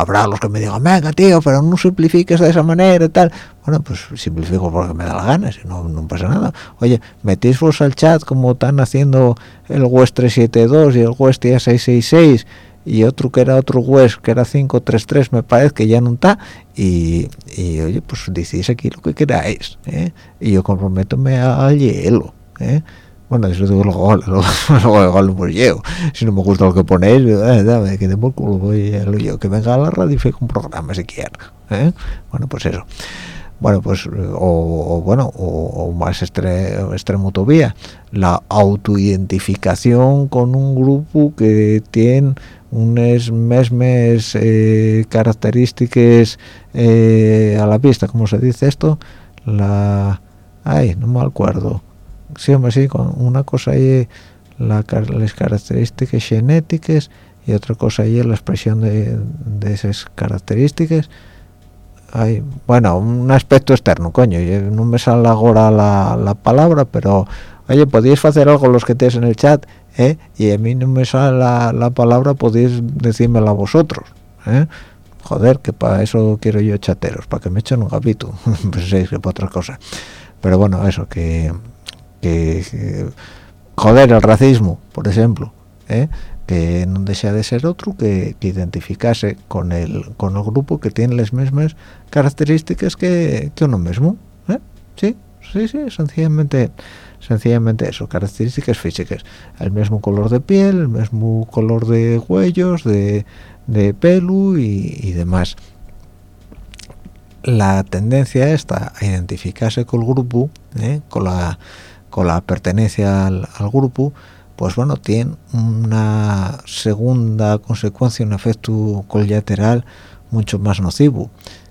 habrá los que me digan venga tío pero no simplifiques de esa manera y tal bueno pues simplifico porque me da la gana si no, no pasa nada oye metís vos al chat como están haciendo el West 372 y el West 666 y otro que era otro hues que era 533 me parece que ya no está y, oye pues decís aquí lo que queráis ¿eh? y yo comprométome al hielo ¿eh? Bueno eso digo luego lo pues yo si no me gusta lo que ponéis eh, dame que por culo voy a lo yo. Que venga a la radio y un programa si quiere ¿eh? bueno pues eso. Bueno pues o, bueno o, más extremo todavía. La autoidentificación con un grupo que tiene unas mismas eh, características eh, a la vista ¿cómo se dice esto? la ay no me acuerdo sí hombre sí con una cosa la, las características genéticas y otra cosa ahí la expresión de, esas características hay, bueno, un aspecto externo, coño, no me sale ahora la, la palabra, pero, oye, podéis hacer algo los que tenéis en el chat, ¿eh? y a mí no me sale la, la palabra, podéis decírmela vosotros, ¿eh? joder, que para eso quiero yo chateros, para que me echen un gapito, penséis que para otra cosa, pero bueno, eso, que, que, joder, el racismo, por ejemplo, ¿eh? que no desea de ser otro que, identificarse con el con el grupo que tiene las mismas características que, que uno mismo ¿eh? sí sí sí sencillamente sencillamente eso características físicas el mismo color de piel el mismo color de huellos de, de pelo y, demás la tendencia esta a identificarse con el grupo ¿eh? con la con la pertenencia al grupo pues bueno, tiene una segunda consecuencia, un efecto colateral mucho más nocivo,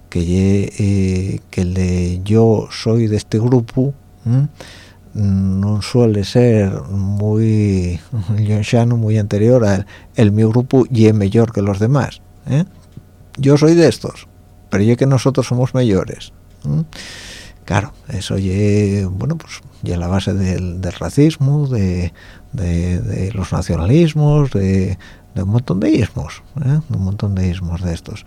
que, eh, que el de yo soy de este grupo, no suele ser muy muy anterior al el mi grupo y es mejor que los demás. ¿eh? Yo soy de estos, pero yo que nosotros somos mayores. Claro, eso ya, bueno, pues ya la base del, racismo, de, los nacionalismos, de, un montón de ismos, ¿eh? un montón de ismos de estos.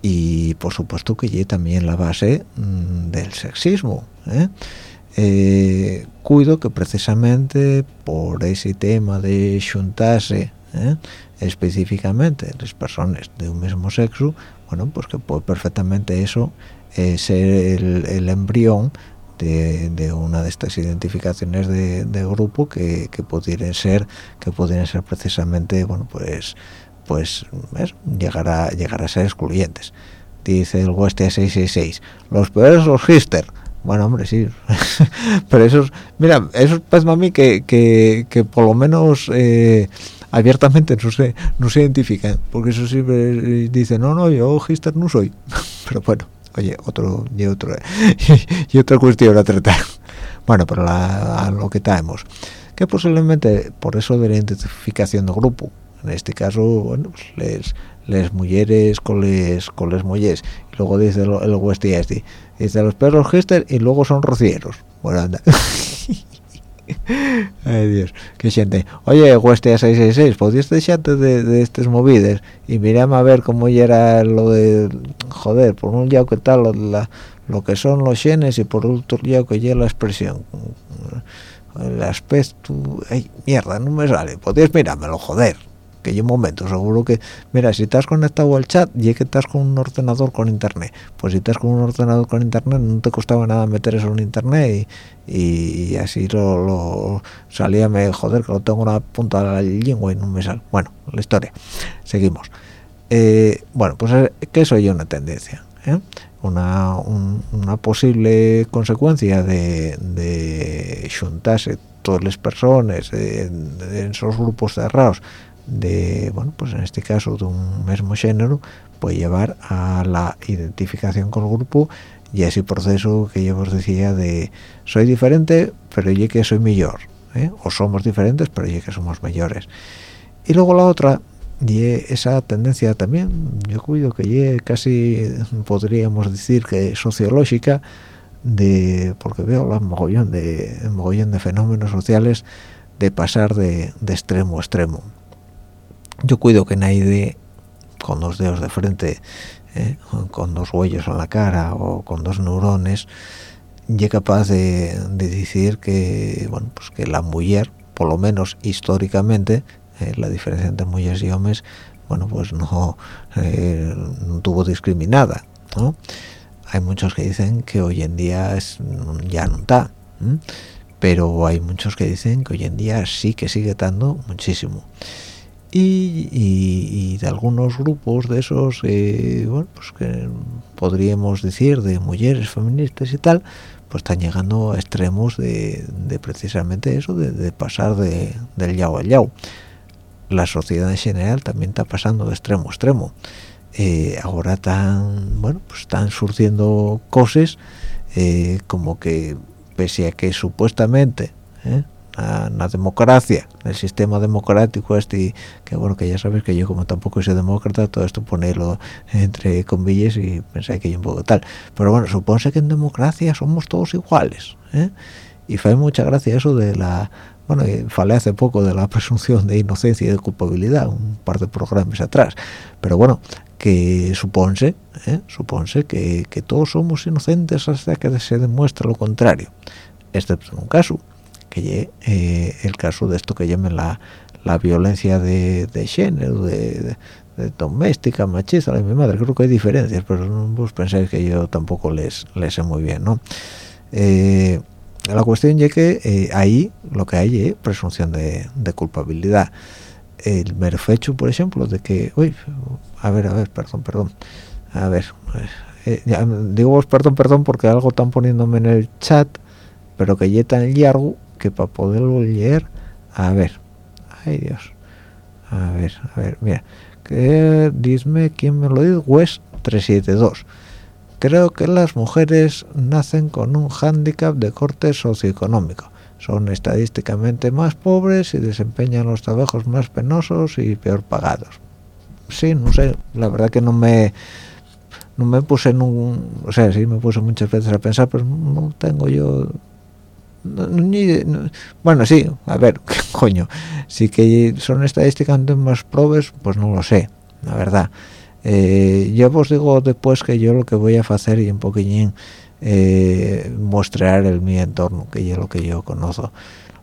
Y por supuesto que ya también la base mm, del sexismo. ¿eh? Eh, cuido que precisamente por ese tema de juntarse específicamente las personas de un mismo sexo, bueno, pues que puede perfectamente eso ser el, embrión de, una de estas identificaciones de, grupo que, que, pudieran ser que pudieran ser precisamente bueno pues pues llegar a llegar a ser excluyentes. Dice el West 666 los peores los hister bueno hombre sí. Pero esos mira esos pues mami que, que, que por lo menos eh, abiertamente no se no se identifican porque eso siempre dice no no yo hister no soy pero bueno oye otro y otro y otra cuestión a tratar. Bueno pero a lo que tenemos que posiblemente por eso de la identificación de grupo. En este caso bueno pues les les mujeres con les con les mujeres luego dice el, el West este dice los perros gester y luego son rocieros. Bueno anda Ay Dios, qué gente. Oye, Huestia 666, ¿podías dejarte de, de estas movidas? Y mirame a ver cómo ya era lo de... Joder, por un lado que tal, lo, lo que son los genes y por otro lado que ya la expresión. El aspecto... Ay, mierda, no me sale. Podías mirármelo, joder un momento seguro que mira si estás conectado al chat y que estás con un ordenador con internet pues si estás con un ordenador con internet no te costaba nada meter eso en internet y, así lo, salía me joder que lo tengo una punta de la lengua y no me sale. Bueno la historia. Seguimos. Eh, bueno pues eh, que eso ya una tendencia ¿eh? una, una posible consecuencia de, de juntarse todas las personas en esos grupos cerrados de, bueno, pues en este caso de un mismo género, puede llevar a la identificación con el grupo y ese proceso que yo os decía de soy diferente, pero yo que soy mejor, ¿eh? o somos diferentes, pero yo que somos mayores. Y luego la otra, y esa tendencia también, yo cuido que ya casi podríamos decir que sociológica, de porque veo la mogollón de mogollón de fenómenos sociales de pasar de extremo a extremo yo cuido que nadie con dos dedos de frente eh, con dos huellos en la cara o con dos neurones llegue capaz de, decir que bueno pues que la mujer por lo menos históricamente eh, la diferencia entre mujeres y hombres bueno pues no, eh, no tuvo discriminada ¿no? hay muchos que dicen que hoy en día es, ya no está pero hay muchos que dicen que hoy en día sí que sigue estando muchísimo y, de algunos grupos de esos eh, pues que podríamos decir de mujeres feministas y tal pues están llegando a extremos de, precisamente eso de, pasar de, del yao al yao. La sociedad en general también está pasando de extremo a extremo. Eh, ahora están bueno pues están surgiendo cosas eh, como que pese a que supuestamente ¿eh? la democracia, el sistema democrático este, que bueno, que ya sabes que yo como tampoco soy demócrata, todo esto ponerlo entre comillas y pensé que yo un poco tal. Pero bueno, supone que en democracia somos todos iguales. ¿eh? Y fue mucha gracia eso de la... Bueno, falé hace poco de la presunción de inocencia y de culpabilidad, un par de programas atrás. Pero bueno, que supónse, ¿eh? supónse que, que, todos somos inocentes hasta que se demuestre lo contrario, excepto en un caso, eh, el caso de esto que llamen la, la violencia de, de género, de, doméstica, machista, la mi madre, creo que hay diferencias, pero no vos pensáis que yo tampoco les, les sé muy bien, ¿no? Eh, la cuestión es que eh, ahí lo que hay es presunción de, de culpabilidad. El mero hecho, por ejemplo, de que, uy, a ver, a ver, perdón, perdón, a ver, eh, digo vos perdón, perdón, porque algo están poniéndome en el chat, pero que ya tan largo que para poderlo leer, a ver, ay Dios, a ver, a ver, mira, que dime quién me lo dice, West 372. Creo que las mujeres nacen con un hándicap de corte socioeconómico son estadísticamente más pobres y desempeñan los trabajos más penosos y peor pagados. Sí, no sé, la verdad que no me no me puse en un, o sea, sí me puse muchas veces a pensar, pero no tengo yo ni, bueno, sí, a ver, coño, si que son estadísticamente más pobres, pues no lo sé, la verdad. Eh, yo os digo después que yo lo que voy a hacer y un poquillín eh, mostrar el mi entorno que es lo que yo conozco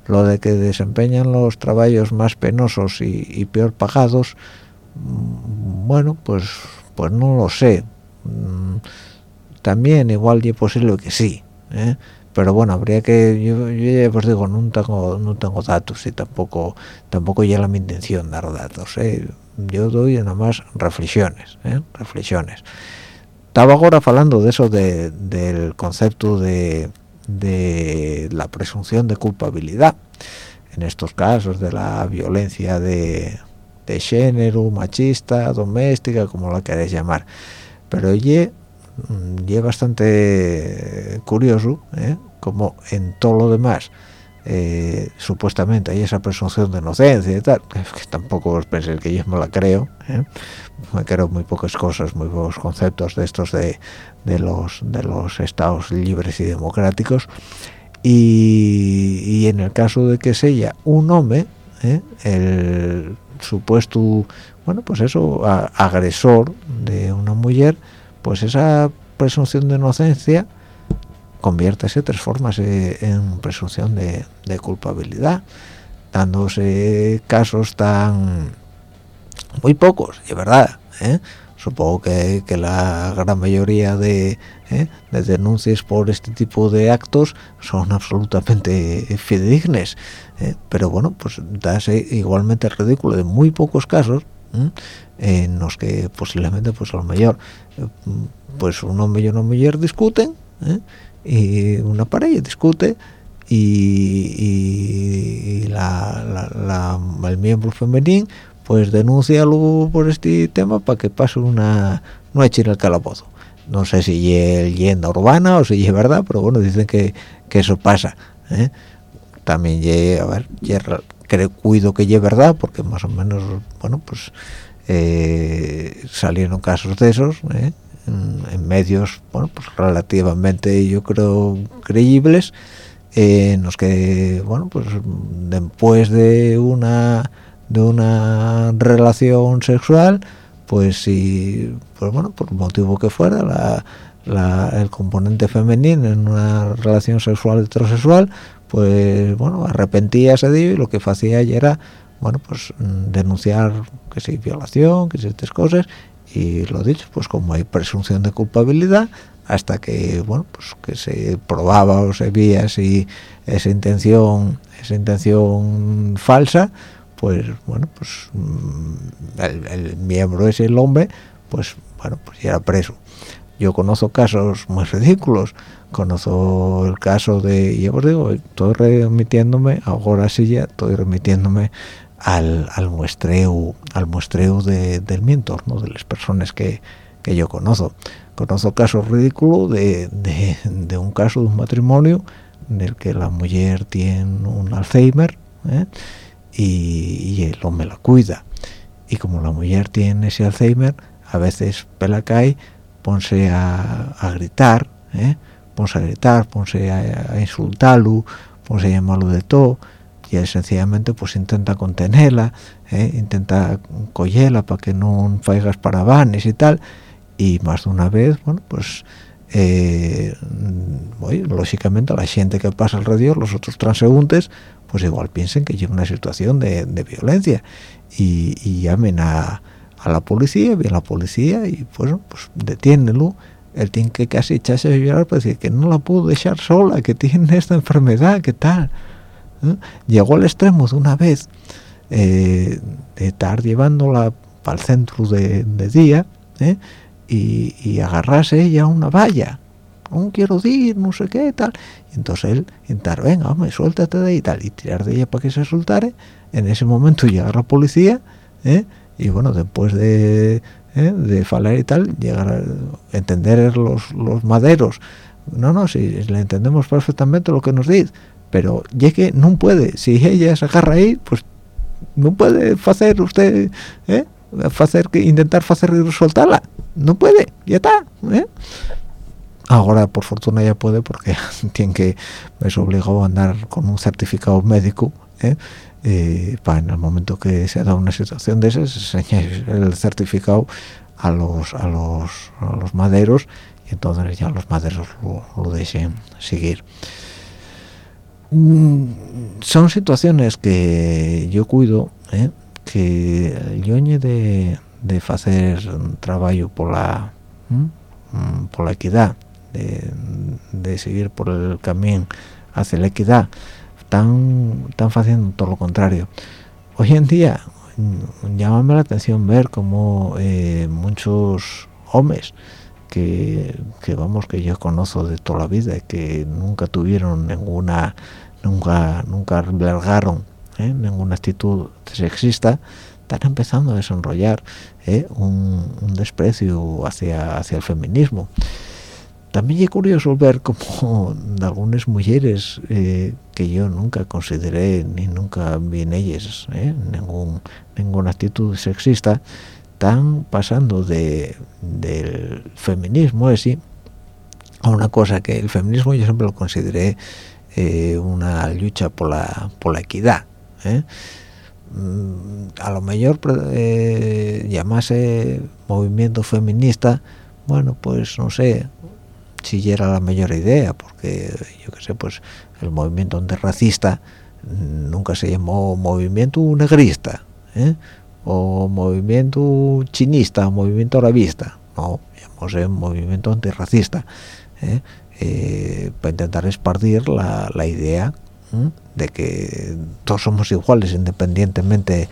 lo de que desempeñan los trabajos más penosos y, peor pagados mm, bueno pues pues no lo sé mm, también igual es posible que sí ¿eh? Pero bueno habría que yo, ya os digo no tengo no tengo datos y tampoco tampoco ya mi intención dar datos ¿eh? yo doy nada más reflexiones reflexiones estaba ahora hablando de eso del concepto de, la presunción de culpabilidad en estos casos de la violencia de, género, machista, doméstica, como la queréis llamar. Pero oye, mm, bastante curioso, ¿eh? como en todo lo demás eh, supuestamente hay esa presunción de inocencia y tal, que, tampoco os penséis que yo me la creo, ¿eh? me creo muy pocas cosas, muy pocos conceptos de estos de, los de los estados libres y democráticos, y, en el caso de que sea un hombre, ¿eh? el supuesto, bueno, pues eso, agresor de una mujer, pues esa presunción de inocencia conviértase, transformase en presunción de, culpabilidad, dándose casos tan muy pocos, de verdad. ¿eh? Supongo que, la gran mayoría de, ¿eh? de, denuncias por este tipo de actos son absolutamente fidedignes. ¿eh? Pero bueno, pues dase igualmente ridículo de muy pocos casos en los que posiblemente pues a lo mejor pues un hombre y una mujer discuten y una pareja discute y, la, el miembro femenino pues denuncia algo por este tema para que pase una noche en el calabozo. No sé si es leyenda urbana o si es verdad pero bueno dicen que, eso pasa ¿eh? también a ver creo cuido que es verdad porque más o menos bueno pues eh, salieron casos de esos ¿eh? en, medios bueno pues relativamente yo creo creíbles en los que bueno pues después de una de una relación sexual pues si pues bueno por motivo que fuera el componente femenino en una relación sexual heterosexual pues bueno arrepentía ese día y lo que hacía era bueno pues mm, denunciar que si violación que si estas cosas y lo dicho pues como hay presunción de culpabilidad hasta que bueno pues que se probaba o se veía si esa intención esa intención falsa pues bueno pues mm, el, miembro ese el hombre pues bueno pues ya era preso. Yo conozco casos muy ridículos conozco el caso de ya os digo estoy remitiéndome ahora sí ya estoy remitiéndome al, al muestreo al muestreo de, del mi entorno de las personas que, que yo conozco conozco casos ridículos de, de, de, un caso de un matrimonio en el que la mujer tiene un Alzheimer ¿eh? y, y, el hombre la cuida y como la mujer tiene ese Alzheimer a veces pela cae ponse a, a gritar ¿eh? Ponse a gritar ponse a, a insultarlo ponse a llamarlo de todo y él sencillamente pues intenta contenerla ¿eh? intenta cogerla para que no faigas parabanes y tal y más de una vez bueno pues eh, lógicamente la gente que pasa alrededor los otros transeúntes pues igual piensen que lleva una situación de, de violencia y, y, llamen a, a la policía viene la policía y pues, pues detiénelo él tiene que casi echarse a llorar para decir que no la puedo dejar sola que tiene esta enfermedad que tal ¿eh? llegó al extremo de una vez eh, de estar llevándola para el centro de, de día ¿eh? y, agarrarse ella a una valla no quiero ir no sé qué tal y entonces él intentar venga hombre, suéltate de ahí y tal y tirar de ella para que se soltare en ese momento llega la policía y bueno después de de falar y tal llegar a entender los, los maderos no no si le entendemos perfectamente lo que nos dice pero ya que no puede si ella se agarra ahí pues no puede hacer usted ¿eh? hacer que intentar hacer soltarla no puede ya está ¿eh? ahora por fortuna ya puede porque tiene que es obligado a andar con un certificado médico ¿eh? Eh, en el momento que se da una situación de esas se el certificado a los a los a los maderos y entonces ya los maderos lo, dejen seguir Mm, son situaciones que yo cuido ¿eh? que yo de, de hacer trabajo por la ¿eh? por la equidad de, de, seguir por el camino hacia la equidad están, están haciendo todo lo contrario hoy en día mm, llámame la atención ver como eh, muchos hombres que, que, vamos que yo conozco de toda la vida que nunca tuvieron ninguna nunca nunca albergaron ¿eh? ninguna actitud sexista están empezando a desarrollar ¿eh? un, un, desprecio hacia hacia el feminismo también es curioso ver como algunas mujeres eh, que yo nunca consideré ni nunca vi en ellas ¿eh? ningún ninguna actitud sexista están pasando de del feminismo así a una cosa que el feminismo yo siempre lo consideré eh, una lucha por la por la equidad mm, a lo mejor llamase movimiento feminista bueno pues no sé si era la mejor idea porque yo qué sé pues el movimiento antirracista nunca se llamó movimiento negrista ¿eh? o movimiento chinista movimiento arabista no llamóse movimiento antirracista ¿eh? eh, para intentar esparcir la, la idea de que todos somos iguales independientemente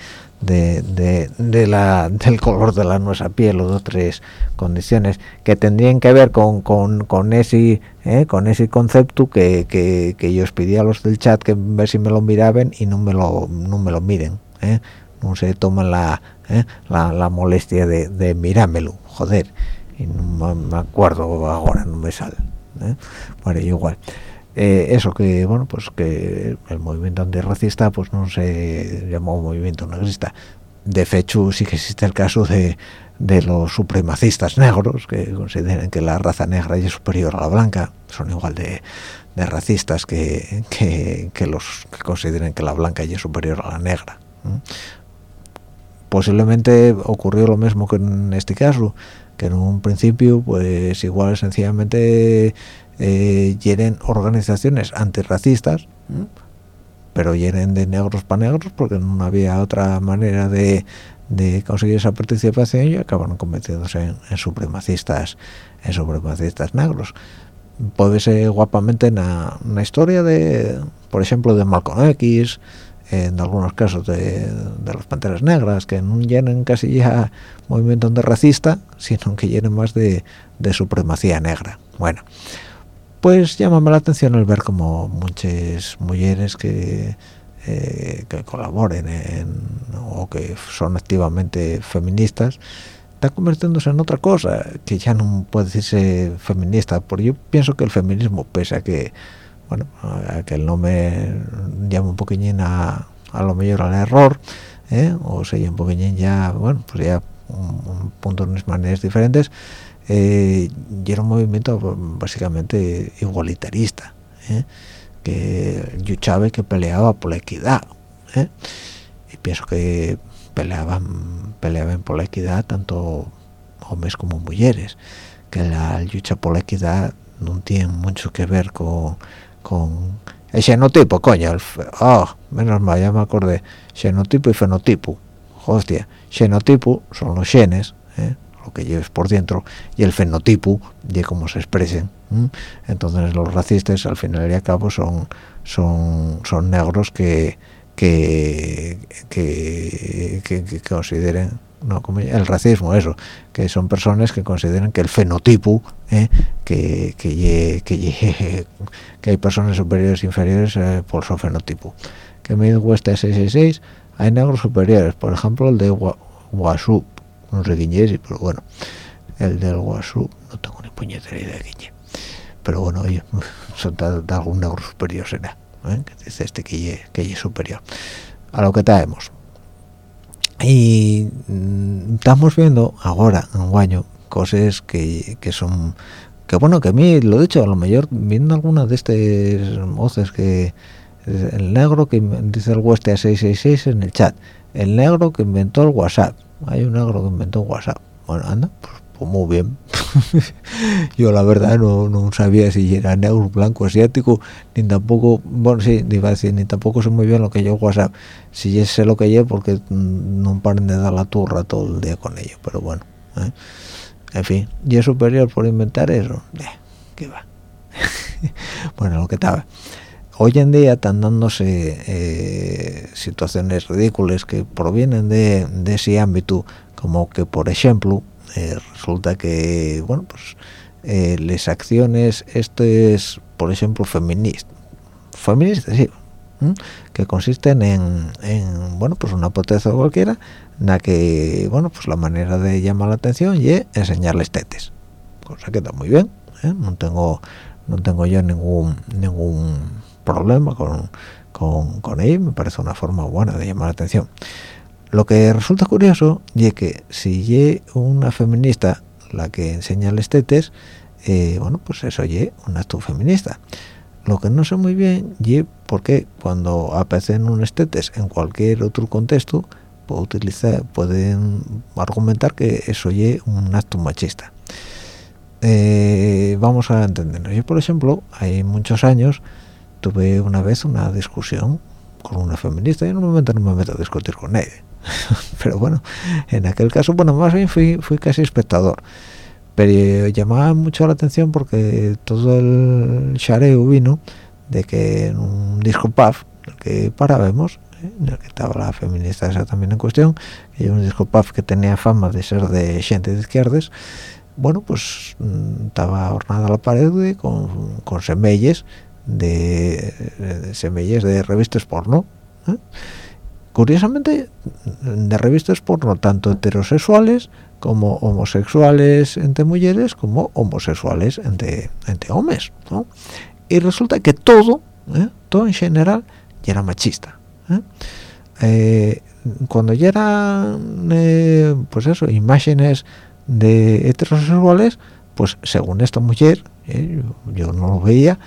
de, de, de, la, del color de la nuestra piel o de otras condiciones que tendrían que ver con, con, con ese ¿eh? con ese concepto que, que, que, yo os pedí a los del chat que ver si me lo miraban y no me lo no me lo miren ¿eh? no se toman la, ¿eh? la, la molestia de, de mirármelo joder y no me acuerdo ahora no me sale ¿eh? bueno igual eh, eso que bueno pues que el movimiento antirracista pues no se llamó movimiento negrista. De hecho sí que existe el caso de, de los supremacistas negros que consideran que la raza negra es superior a la blanca. Son igual de, racistas que, que, los que consideran que la blanca es superior a la negra posiblemente ocurrió lo mismo que en este caso que en un principio pues igual sencillamente eh, organizaciones antirracistas pero llenen de negros para negros porque no había otra manera de, conseguir esa participación y acabaron convirtiéndose en, supremacistas en supremacistas negros. Puede ser guapamente una, historia de por ejemplo de Malcolm X en algunos casos de, de las panteras negras que no llenen casi ya movimiento de racista sino que llenen más de, de supremacía negra. Bueno pues llámame la atención el ver como muchas mujeres que, eh, que colaboren en, o que son activamente feministas está convirtiéndose en otra cosa que ya no puede decirse feminista porque yo pienso que el feminismo pese a que bueno a que el nombre llama un poquillín a, a lo mejor al error ¿eh? o sea un poquillín ya bueno pues ya un, un punto unas maneras diferentes eh, y era un movimiento básicamente igualitarista ¿eh? que luchaba y que peleaba por la equidad ¿eh? y pienso que peleaban peleaban por la equidad tanto hombres como mujeres que la lucha por la equidad no tiene mucho que ver con, con el xenotipo, coño, oh, menos mal, ya me acordé, xenotipo y fenotipo, hostia, xenotipo son los genes, ¿eh? Lo que lleves por dentro y el fenotipo de cómo se expresen entonces los racistas al final y al cabo son son son negros que que, que, consideren no como el racismo eso que son personas que consideran que el fenotipo ¿eh? que, que, que, hay personas superiores e inferiores eh, por su fenotipo. Que me cuesta 666 hay negros superiores por ejemplo el de Guasú no sé quién pero bueno, el del Guasú, no tengo ni puñetera idea de quién Pero bueno, oye, son de, algún negro superior será, ¿eh? dice este que es superior. A lo que traemos. Y mm, estamos viendo ahora, en Guaño, cosas que, que son que bueno que a mí lo dicho a lo mejor viendo algunas de estas voces que el negro que dice el a 666 en el chat el negro que inventó el whatsapp hay un negro que inventó WhatsApp. Bueno anda pues, pues muy bien. Yo la verdad no, no, sabía si era negro blanco asiático ni tampoco bueno sí a decir ni tampoco sé muy bien lo que yo WhatsApp. Si ya sé lo que yo porque no paren de dar la turra todo el día con ello pero bueno ¿eh? en fin y es superior por inventar eso. Eh, qué va. Bueno lo que estaba hoy en día están dándose eh, situaciones ridículas que provienen de, ese ámbito como que por ejemplo eh, resulta que bueno pues eh, las acciones esto es por ejemplo feminista feministas sí que consisten en, bueno pues una protesta cualquiera en la que bueno pues la manera de llamar la atención y enseñarles tetes. Cosa que está muy bien no tengo no tengo yo ningún ningún problema con, con, con ello, me parece una forma buena de llamar la atención. Lo que resulta curioso es que si ye una feminista la que enseña las tetes, eh, bueno, pues eso ye un acto feminista. Lo que no sé muy bien y porque cuando aparecen unos tetes en cualquier otro contexto, puedo utilizar, pueden argumentar que eso ye un acto machista. Eh, vamos a entendernos. Yo, por ejemplo, hay muchos años tuve una vez una discusión con una feminista. Y en un momento no me meto a discutir con nadie. Pero bueno en aquel caso bueno más bien fui, fui casi espectador. Pero llamaba mucho la atención porque todo el chareo vino de que en un disco puff que parábamos ¿eh? en el que estaba la feminista esa también en cuestión y un disco puff que tenía fama de ser de gente de izquierdas bueno pues mm, estaba ornada la pared con, con semelles de, de de revistas porno ¿eh? curiosamente de revistas porno tanto heterosexuales como homosexuales entre mujeres como homosexuales entre, entre hombres y resulta que todo ¿eh? todo en general ya era machista ¿eh? cuando ya eran pues eso imágenes de heterosexuales pues según esta mujer yo no lo veía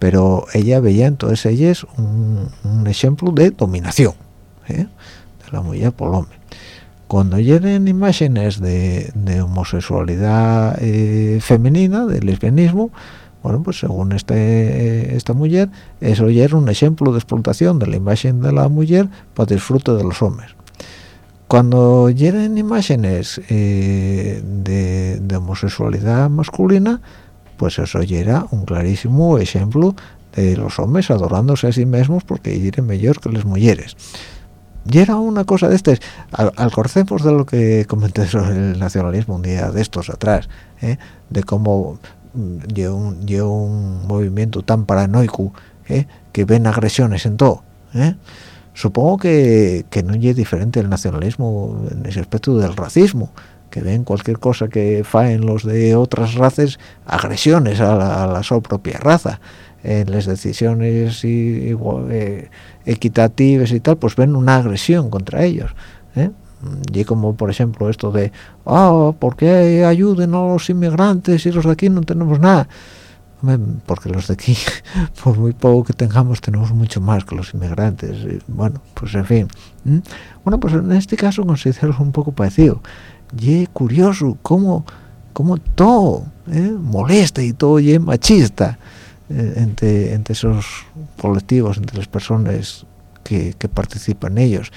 pero ella veía en todas ellas un, ejemplo de dominación ¿eh? de la mujer por el hombre cuando lleguen imágenes de, homosexualidad eh, femenina de lesbianismo bueno pues según este esta mujer eso ya era un ejemplo de explotación de la imagen de la mujer para disfrute de los hombres cuando llegan imágenes eh, de, homosexualidad masculina pues eso ya era un clarísimo ejemplo de los hombres adorándose a sí mismos porque eran mejor que las mujeres y era una cosa de estas al, al de lo que comenté sobre el nacionalismo un día de estos atrás ¿eh? de cómo lleva un, movimiento tan paranoico ¿eh? que ven agresiones en todo ¿eh? supongo que, que no es diferente el nacionalismo en ese aspecto del racismo que ven cualquier cosa que faen los de otras razas agresiones a la, su propia raza. En las decisiones y, eh, equitativas y tal pues ven una agresión contra ellos y como por ejemplo esto de ah ¿por qué ayuden a los inmigrantes y los de aquí no tenemos nada porque los de aquí por muy poco que tengamos tenemos mucho más que los inmigrantes bueno pues en fin bueno pues en este caso considero un poco parecido y curioso cómo cómo todo ¿eh? molesta y todo y machista eh, entre, entre esos colectivos entre las personas que, que participan ellos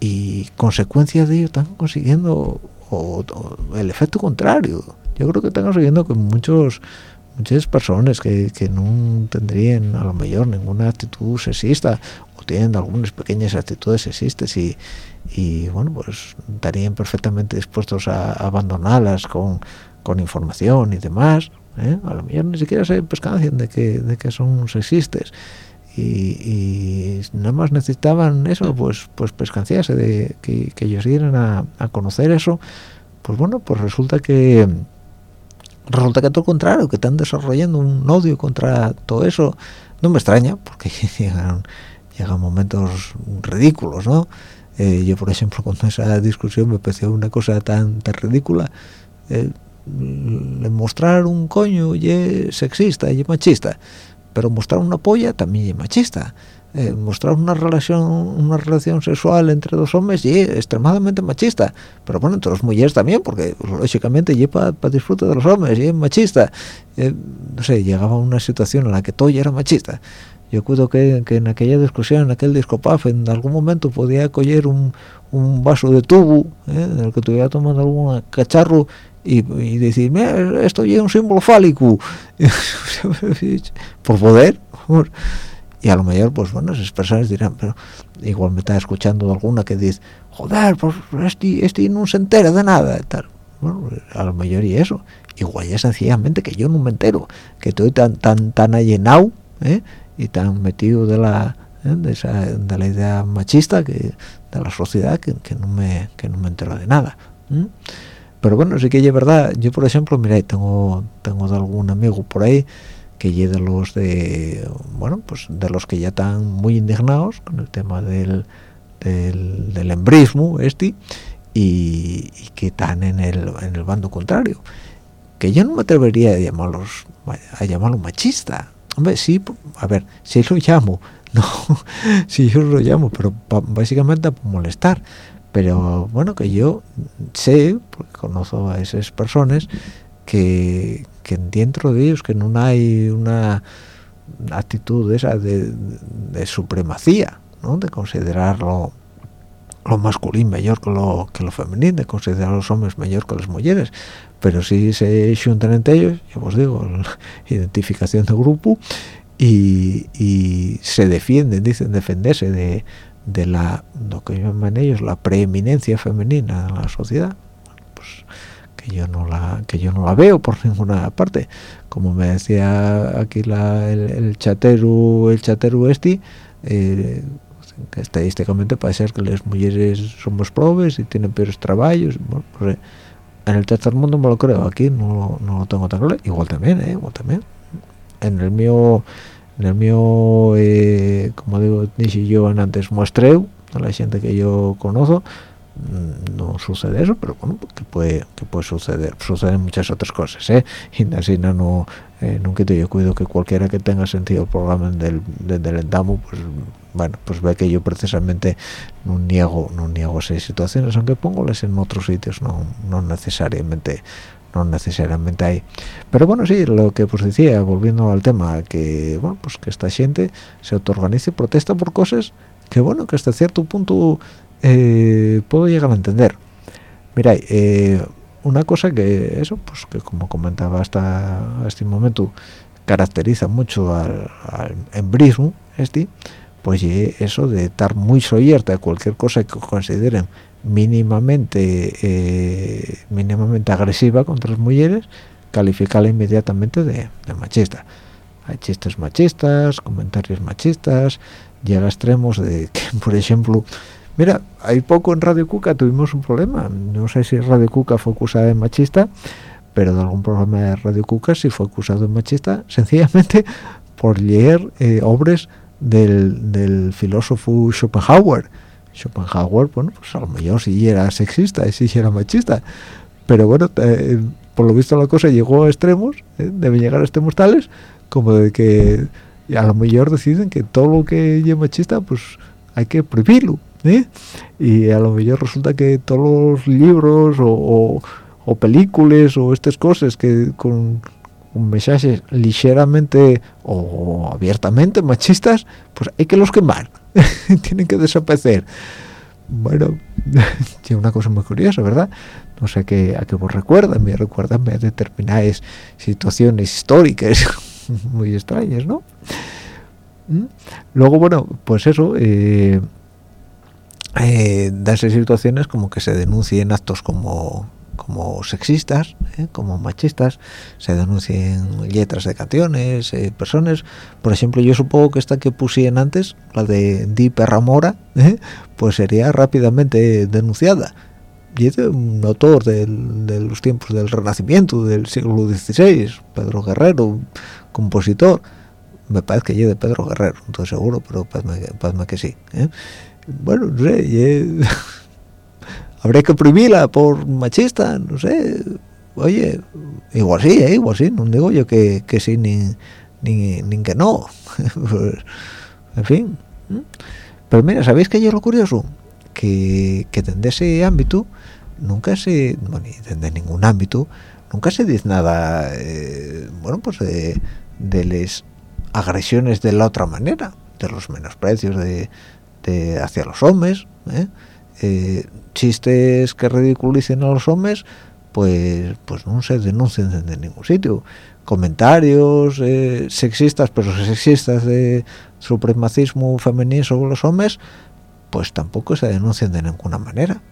y consecuencia de ello están consiguiendo el efecto contrario yo creo que están consiguiendo que muchos muchas personas que, que, no tendrían a lo mejor ninguna actitud sexista o tienen algunas pequeñas actitudes sexistas y, y bueno pues estarían perfectamente dispuestos a, abandonarlas con, con, información y demás ¿eh? a lo mejor ni siquiera se pescancian de que, de que son sexistas. Y, nada más necesitaban eso pues pues pescanciarse de que, ellos dieran a, conocer eso. Pues bueno pues resulta que resulta que todo lo contrario que están desarrollando un odio contra todo eso. No me extraña porque llegan llegan momentos ridículos no eh, yo por ejemplo con esa discusión me pareció una cosa tan, tan ridícula eh, mostrar un coño y sexista y machista pero mostrar una polla también es machista. Eh, mostrar una relación una relación sexual entre dos hombres y extremadamente machista pero bueno entre las mujeres también porque lógicamente lleva para disfrutar de los hombres y es machista. Eh, no sé llegaba a una situación en la que todo ya era machista yo creo que, que, en aquella discusión, en aquel discopaf, en algún momento podía coger un, un vaso de tubo, eh, en el que estuviera tomando algún cacharro, y, y decir, esto ya es un símbolo fálico, por poder, y a lo mejor, pues bueno, esas personas dirán, pero igual me está escuchando alguna que dice, joder, pues este, este no se entera de nada, tal. Bueno, a lo mejor y eso, igual ya sencillamente que yo no me entero, que estoy tan tan tan allenado, ¿eh? Y tan metido de la ¿eh? de, esa, de la idea machista que de la sociedad que, que no me que no me entero de nada pero bueno sí que es verdad yo por ejemplo mira tengo tengo de algún amigo por ahí que llegue de los de bueno pues de los que ya están muy indignados con el tema del del, embrismo este y, que están en el, en el bando contrario que yo no me atrevería a llamarlos a llamarlo machista hombre sí a ver si lo llamo no si yo lo llamo pero básicamente por molestar pero bueno que yo sé porque conozco a esas personas que, que dentro de ellos que no hay una actitud esa de, supremacía ¿no? de considerarlo lo masculino mayor que lo que lo femenino de considerar a los hombres mayor que las mujeres. Pero si se juntan entre ellos yo os digo identificación de grupo y, se defienden dicen defenderse de de la lo que llaman ellos la preeminencia femenina en la sociedad. Pues que yo no la que yo no la veo por ninguna parte. Como me decía aquí el, el el chatero este eh, que estadísticamente parece ser que las mujeres somos probes y tienen peores trabajos pues, eh, en el tercer mundo me lo creo aquí no, no lo tengo tan claro igual también eh, igual también. En el mío en el mío eh, como digo dije yo antes muestreo a la gente que yo conozco. Mm, no sucede eso pero bueno que puede que puede suceder. Suceden muchas otras cosas ¿eh? y así no, no eh, nunca te yo cuido que cualquiera que tenga sentido el programa del, del, entamo pues bueno pues ve que yo precisamente no niego no niego esas situaciones aunque pongoles en otros sitios no, no necesariamente no necesariamente hay pero bueno sí lo que pues decía volviendo al tema que bueno pues que esta gente se autoorganice y protesta por cosas que bueno que hasta cierto punto eh, puedo llegar a entender. Mira eh, una cosa que eso pues que como comentaba hasta este momento caracteriza mucho al, embrismo este pues eso de estar muy soyerta de cualquier cosa que consideren mínimamente eh, mínimamente agresiva contra las mujeres calificarla inmediatamente de, machista. Hay chistes machistas comentarios machistas llega a extremos de que por ejemplo mira hay poco en Radio Cuca tuvimos un problema. No sé si Radio Cuca fue acusada de machista pero de algún programa de Radio Cuca sí fue acusado de machista sencillamente por leer eh, obras del, del filósofo Schopenhauer Schopenhauer, bueno, pues a lo mejor sí era sexista sí era machista, pero bueno, eh, por lo visto la cosa llegó a extremos, eh, deben llegar a extremos tales, como de que a lo mejor deciden que todo lo que es machista, pues hay que prohibirlo, ¿eh? y a lo mejor resulta que todos los libros o, películas o estas cosas que con un mensaje ligeramente o abiertamente machistas, pues hay que los quemar. tienen que desaparecer bueno tiene una cosa muy curiosa verdad no sé qué a qué vos recuerdan me recuerdan a determinadas situaciones históricas muy extrañas no ¿Mm? luego bueno pues eso eh, eh, darse situaciones como que se denuncien actos como como sexistas, ¿eh? como machistas, se denuncien letras de canciones, eh, personas. Por ejemplo, yo supongo que esta que pusieron antes, la de Di Perramora, ¿eh? pues sería rápidamente denunciada. Y es un autor de los tiempos del Renacimiento, del siglo XVI, Pedro Guerrero, compositor. Me parece que yo de Pedro Guerrero, no estoy seguro, pero parece que sí. Bueno, no sé, habría que prohibirla por machista, no sé, oye, igual sí, ¿eh? igual sí, no digo yo que, que sí ni, ni, ni que no, pues, en fin. Pero mira, ¿sabéis que yo lo curioso? Que, que ese ámbito nunca se, bueno, desde ningún ámbito, nunca se dice nada, eh, bueno, pues de, de las agresiones de la otra manera, de los menosprecios de, de hacia los hombres, ¿eh? Eh, chistes que ridiculicen a los hombres pues pues no se denuncian en ningún sitio. Comentarios eh, sexistas pero sexistas de supremacismo femenino sobre los hombres pues tampoco se denuncian de ninguna manera.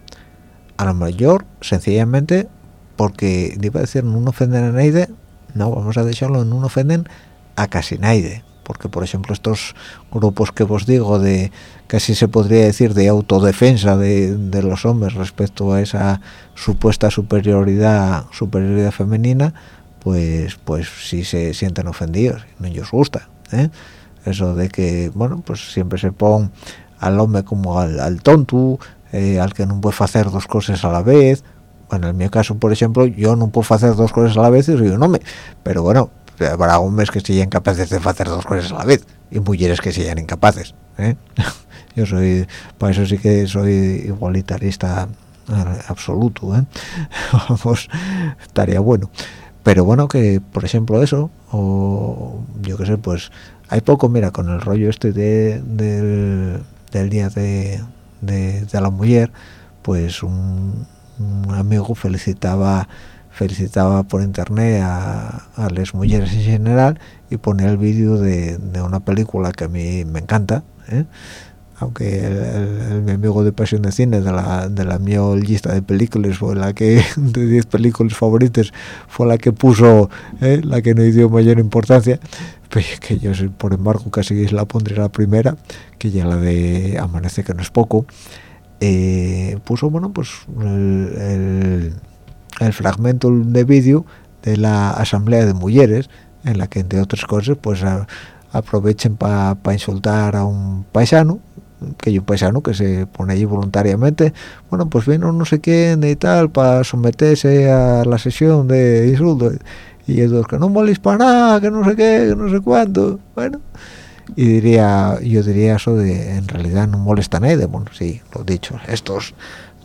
A lo mayor sencillamente porque iba a decir no ofenden a nadie no vamos a dejarlo en no ofenden a casi nadie porque por ejemplo estos grupos que os digo de casi se podría decir de autodefensa de, los hombres respecto a esa supuesta superioridad superioridad femenina pues pues sí se sienten ofendidos. No les gusta ¿eh? eso de que bueno pues siempre se pone al hombre como al, tonto eh, al que no puede hacer dos cosas a la vez. Bueno en mi caso por ejemplo yo no puedo hacer dos cosas a la vez y soy un hombre. Pero bueno habrá hombres que sean capaces de hacer dos cosas a la vez y mujeres que sean incapaces ¿eh? yo soy para eso sí que soy igualitarista absoluto ¿eh? vamos estaría bueno pero bueno que por ejemplo eso o yo qué sé pues hay poco mira con el rollo este de, del día de, de, la mujer pues un amigo felicitaba felicitaba por internet a, las mujeres en general y ponía el vídeo de, una película que a mí me encanta ¿eh? aunque el, mi amigo de Pasión de Cine de la, de la mi lista de películas fue la que de 10 películas favoritas fue la que puso ¿eh? la que no dio mayor importancia pues que yo por embargo casi la pondría la primera que ya la de Amanece que no es poco eh, puso bueno pues el el fragmento de vídeo de la asamblea de mujeres en la que entre otras cosas pues aprovechen para insultar a un paisano que hay un paisano que se pone allí voluntariamente bueno pues vino no sé quién y tal para someterse a la sesión de insulto y ellos que no moléis para nada que no sé qué que no sé cuánto bueno y diría yo diría eso de en realidad no molesta a nadie bueno sí lo dicho estos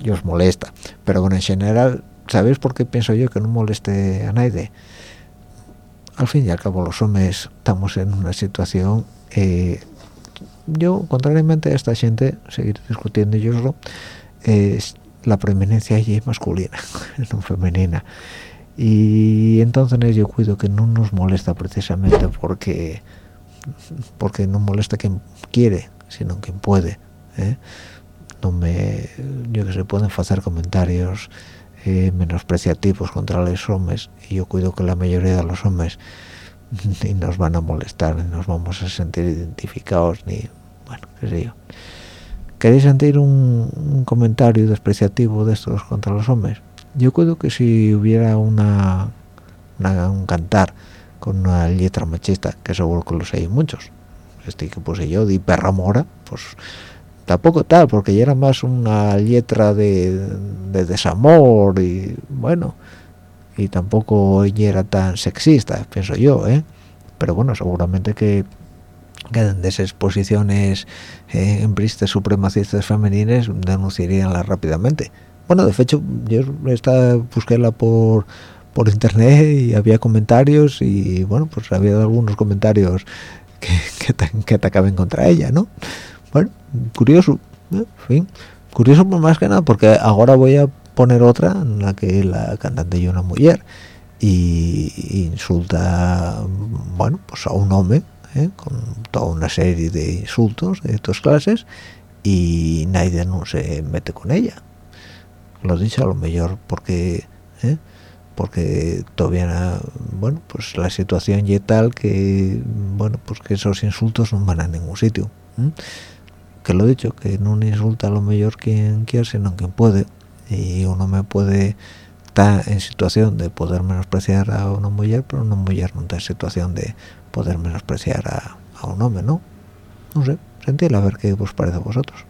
os molesta. Pero bueno en general ¿sabéis por qué pienso yo que no moleste a nadie? Al fin y al cabo los hombres estamos en una situación eh, yo contrariamente a esta gente seguir discutiendo yo es la preeminencia es masculina no femenina y entonces yo cuido que no nos molesta precisamente porque porque no molesta quien quiere sino quien puede ¿eh? no me yo que se pueden hacer comentarios eh, menospreciativos contra los hombres y yo cuido que la mayoría de los hombres ni nos van a molestar ni nos vamos a sentir identificados ni bueno qué sé yo. Queréis sentir un, comentario despreciativo de estos contra los hombres yo creo que si hubiera una, un cantar con una letra machista que seguro que los hay muchos este que puse yo de perra mora pues tampoco tal porque ya era más una letra de, desamor y bueno y tampoco era tan sexista pienso yo ¿eh? pero bueno seguramente que queden de esas posiciones eh, embristes supremacistas femeninas denunciaríanla rápidamente bueno de hecho yo esta busquéla por por internet y había comentarios y bueno pues había algunos comentarios que, que, que contra ella no curioso ¿eh? fin curioso más que nada porque ahora voy a poner otra en la que la cantante es una mujer y insulta bueno pues a un hombre ¿eh? con toda una serie de insultos de estas clases y nadie no se mete con ella lo dicho a lo mejor porque ¿eh? porque todavía bueno pues la situación y tal que bueno pues que esos insultos no van a ningún sitio que lo he dicho que no insulta a lo mejor quien quiere sino quien puede. Y uno me puede estar en situación de poder menospreciar a una mujer pero una mujer no está en situación de poder menospreciar a, un hombre no no sé sentir a ver qué os parece a vosotros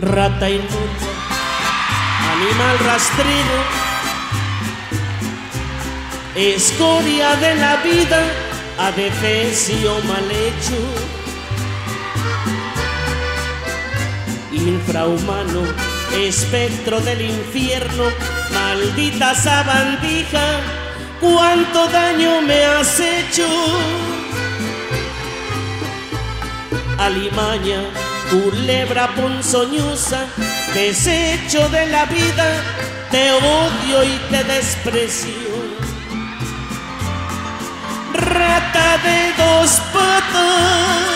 rata inmunda, animal rastrero, escoria de la vida, adefesio mal hecho, infrahumano, espectro del infierno, maldita sabandija, cuánto daño me has hecho. Alimaña, culebra ponzoñosa, desecho de la vida, te odio y te desprecio. Rata de dos patas,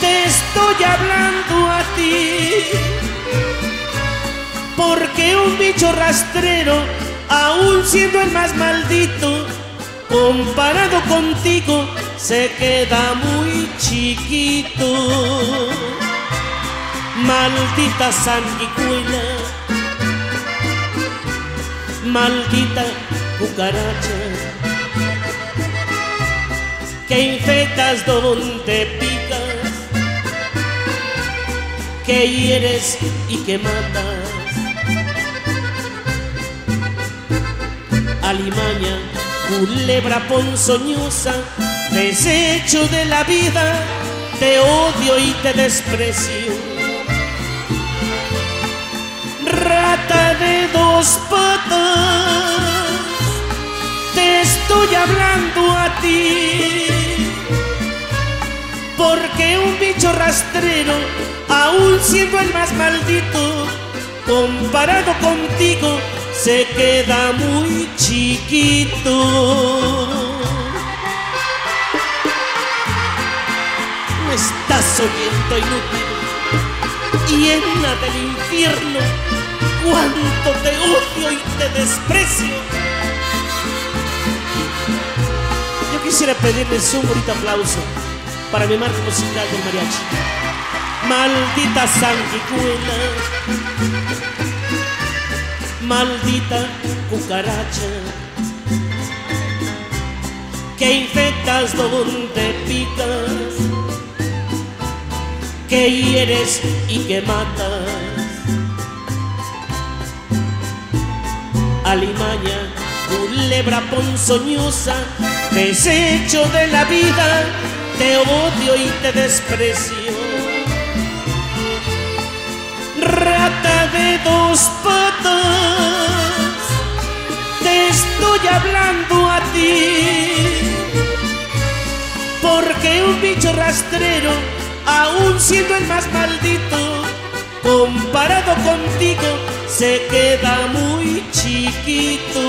te estoy hablando a ti, porque un bicho rastrero, aún siendo el más maldito, comparado contigo, se queda muy chiquito. Maldita sanguijuela, maldita cucaracha, que infectas donde picas, que hieres y que matas. Alimaña, culebra ponzoñosa, desecho de la vida, te odio y te desprecio. Rata de dos patas, te estoy hablando a ti. Porque un bicho rastrero, aún siendo el más maldito, comparado contigo, se queda muy chiquito. Oyendo inútil, llena del infierno, cuánto te odio y te desprecio. Yo quisiera pedirles un bonito aplauso para mi marca musical del mariachi. Maldita sanguijuela, maldita cucaracha, que infectas donde picas que hieres y que matas. Alimaña, culebra ponzoñosa, desecho de la vida, te odio y te desprecio. Rata de dos patas, te estoy hablando a ti porque un bicho rastrero, aún siendo el más maldito, comparado contigo, se queda muy chiquito.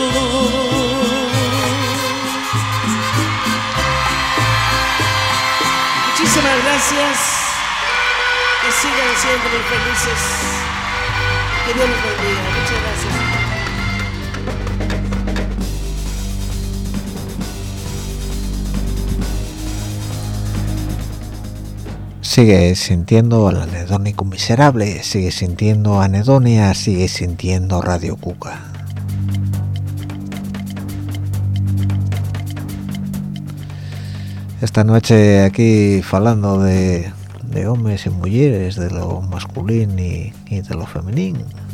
Muchísimas gracias. Que sigan muy felices. Que Dios los bendiga. Muchas gracias. Sigue sintiendo al anedónico miserable, sigue sintiendo anedonia, sigue sintiendo Radio Cuca. Esta noche aquí falando de, hombres y mujeres, de lo masculino y de lo femenino.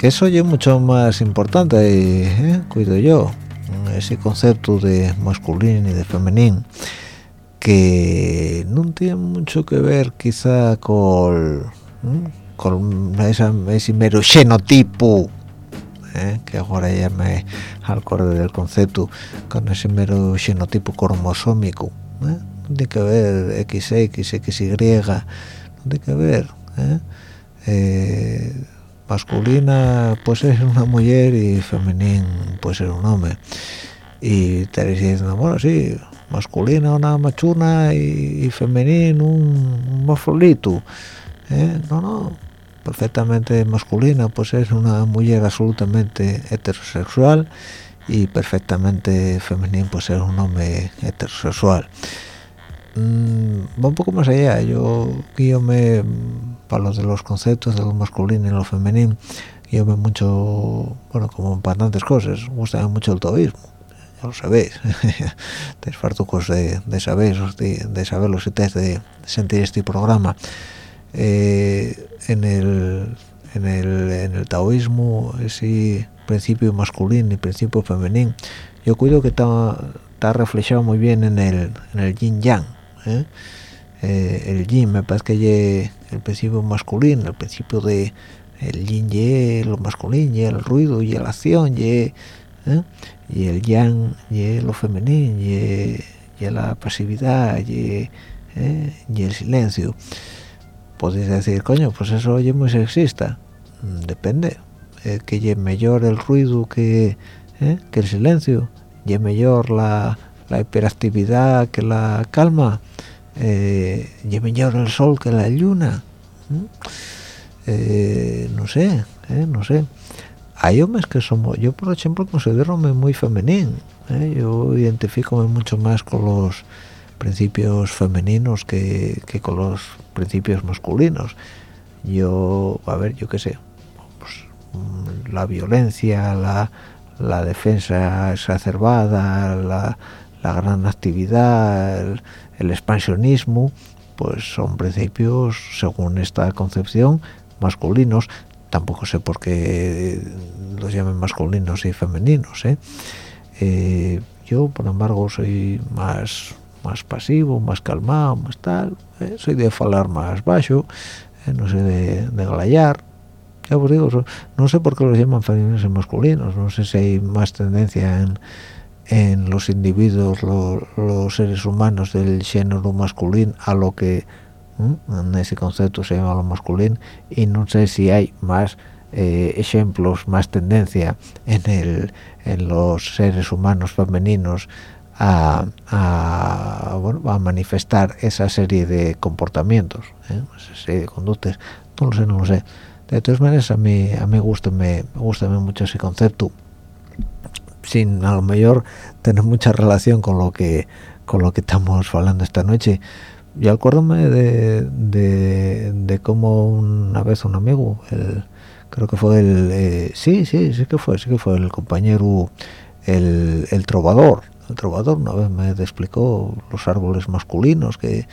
Que eso es mucho más importante ¿eh? cuido yo ese concepto de masculino y de femenino que no tiene mucho que ver quizá con con ese mero xenotipo ¿eh? que ahora ya me acorde del concepto con ese mero xenotipo cromosómico ¿eh? no tiene que ver XX, XY no tiene que ver ¿eh? Masculina puede ser una mujer y femenina puede ser un hombre. Y te diciendo bueno sí masculina una machuna y, y femenino un, un ¿eh? no no perfectamente masculina pues es una mujer absolutamente heterosexual y perfectamente femenino pues ser un hombre heterosexual mm, va un poco más allá. Yo yo me para los de los conceptos de lo masculino y lo femenino. Veo mucho bueno como para tantas cosas. Me gusta mucho el taoísmo ya lo sabéis. Te fartucos de, de saber de, de saberlo si te de sentir este programa. Eh, en el en el en el taoísmo ese principio masculino y principio femenino yo cuido que está está reflejado muy bien en el en el yin yang ¿eh? Eh, el yin me parece que el principio masculino el principio de el yin y lo masculino el ruido y la acción y, ¿eh? y el yang y lo femenino y, la pasividad y, ¿eh? y el silencio podéis decir coño pues eso es muy sexista mm, depende que es mejor el ruido que que el silencio y es mejor la, la hiperactividad que la calma eh, mejor el sol que la luna eh, no sé eh, no sé hay hombres que somos yo por ejemplo considero muy femenino ¿eh? yo identifico mucho más con los principios femeninos que, con los principios masculinos yo a ver yo qué sé pues, mm, la violencia la, la defensa exacerbada la, la gran actividad el expansionismo pues son principios según esta concepción masculinos tampoco sé por qué los llamen masculinos y femeninos ¿eh? Eh, yo por embargo soy más más pasivo más calmado más tal ¿eh? soy de hablar más bajo no sé de, de ya os digo no sé por qué los llaman femeninos y masculinos no sé si hay más tendencia en en los individuos, los seres humanos del género masculino a lo que en ese concepto se llama lo masculino y no sé si hay más eh, ejemplos, más tendencia en, el, en los seres humanos femeninos a, a, manifestar esa serie de comportamientos, ¿eh? esa serie de conductas, no lo sé, no lo sé. De todas maneras, a mí, a mí gusta, me, gusta mucho ese concepto sin a lo mejor tener mucha relación con lo que con lo que estamos hablando esta noche. Yo acuérdome de, de, de cómo una vez un amigo creo que fue el eh, sí sí sí que fue sí que fue el compañero el, el trovador. El trovador una vez me explicó los árboles masculinos que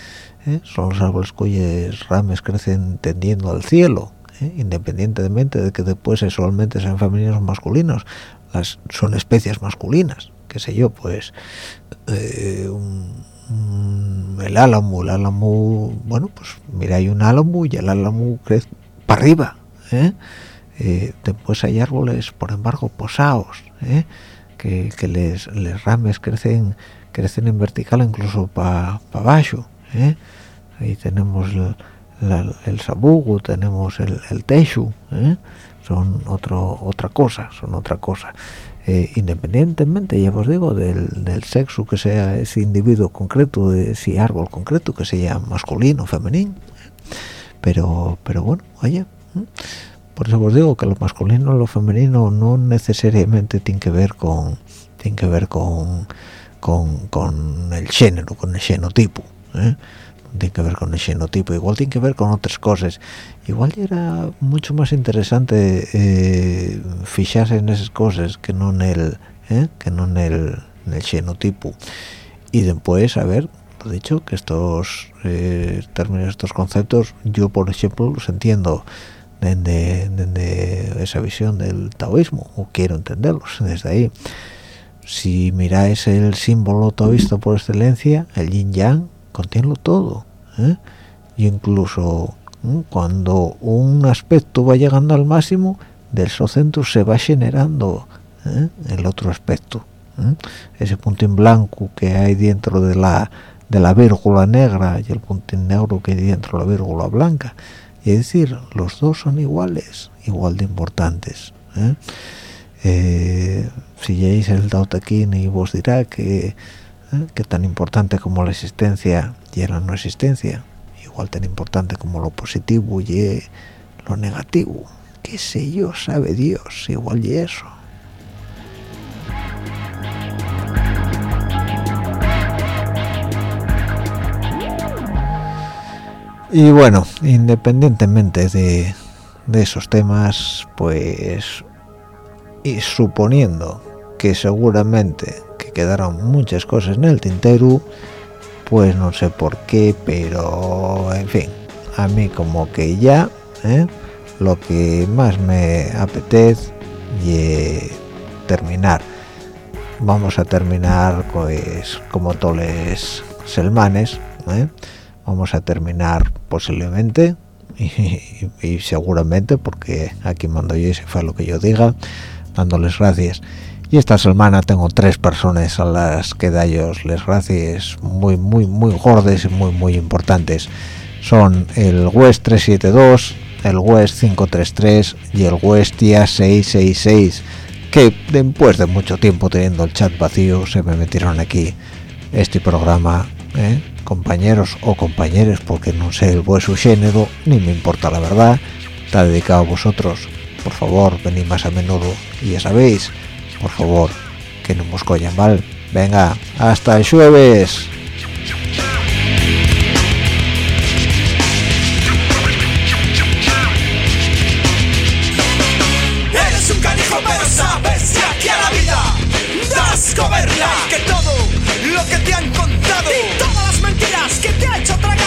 eh, son los árboles cuyas ramas crecen tendiendo al cielo eh, independientemente de que después sexualmente sean femeninos o masculinos las son especies masculinas qué sé yo pues el álamo el álamo bueno pues mira hay un álamo y el álamo crece para arriba ¿eh? Eh, después hay árboles por embargo posados ¿eh? que, les, les, rames crecen crecen en vertical incluso para abajo ahí tenemos el, sabugo tenemos el, el techo son otro otra cosa son otra cosa. Independientemente ya os digo del, del, sexo que sea ese individuo concreto de ese árbol concreto que sea masculino femenino pero pero bueno oye por eso os digo que lo masculino y lo femenino no necesariamente tiene que ver con tiene que ver con con, el género con el genotipo ¿eh? Tiene que ver con el genotipo igual tiene que ver con otras cosas igual era mucho más interesante eh, fijarse en esas cosas que no en el ¿eh? que no en el, en genotipo y después a ver lo dicho que estos eh, términos estos conceptos yo por ejemplo los entiendo desde, esa visión del taoísmo o quiero entenderlos desde ahí si miráis el símbolo taoísta por excelencia el yin yang contiene todo ¿eh? y incluso ¿eh? cuando un aspecto va llegando al máximo del centro se va generando ¿eh? el otro aspecto ese punto en blanco que hay dentro de la de la vírgula negra y el punto en negro que hay dentro de la vírgula blanca es decir los dos son iguales igual de importantes ¿eh? Eh, si llegáis el y vos dirá que, ¿eh? que tan importante como la existencia y la no existencia igual tan importante como lo positivo y lo negativo. Qué sé yo sabe Dios igual y eso. Y bueno independientemente de, esos temas pues y suponiendo que seguramente quedaron muchas cosas en el tintero pues no sé por qué pero en fin a mí como que ya ¿eh? lo que más me apetece y terminar vamos a terminar pues como todos los selmanes ¿eh? vamos a terminar posiblemente y, seguramente porque aquí mando yo y se fue lo que yo diga dándoles gracias y esta semana tengo tres personas a las que da ellos les gracias muy muy muy gordes y muy muy importantes son el West 372 el West 533 y el Westia 666 que después de mucho tiempo teniendo el chat vacío se me metieron aquí este programa ¿eh? compañeros o compañeras porque no sé el vuestro género ni me importa la verdad está dedicado a vosotros por favor venid más a menudo y ya sabéis por favor que no nos coyan mal venga hasta el jueves. Eres un canijo pero sabes que aquí a la vida das que todo lo que te han contado que te ha hecho tragar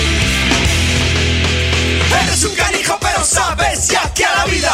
Eres un canijo pero sabes ya que a la vida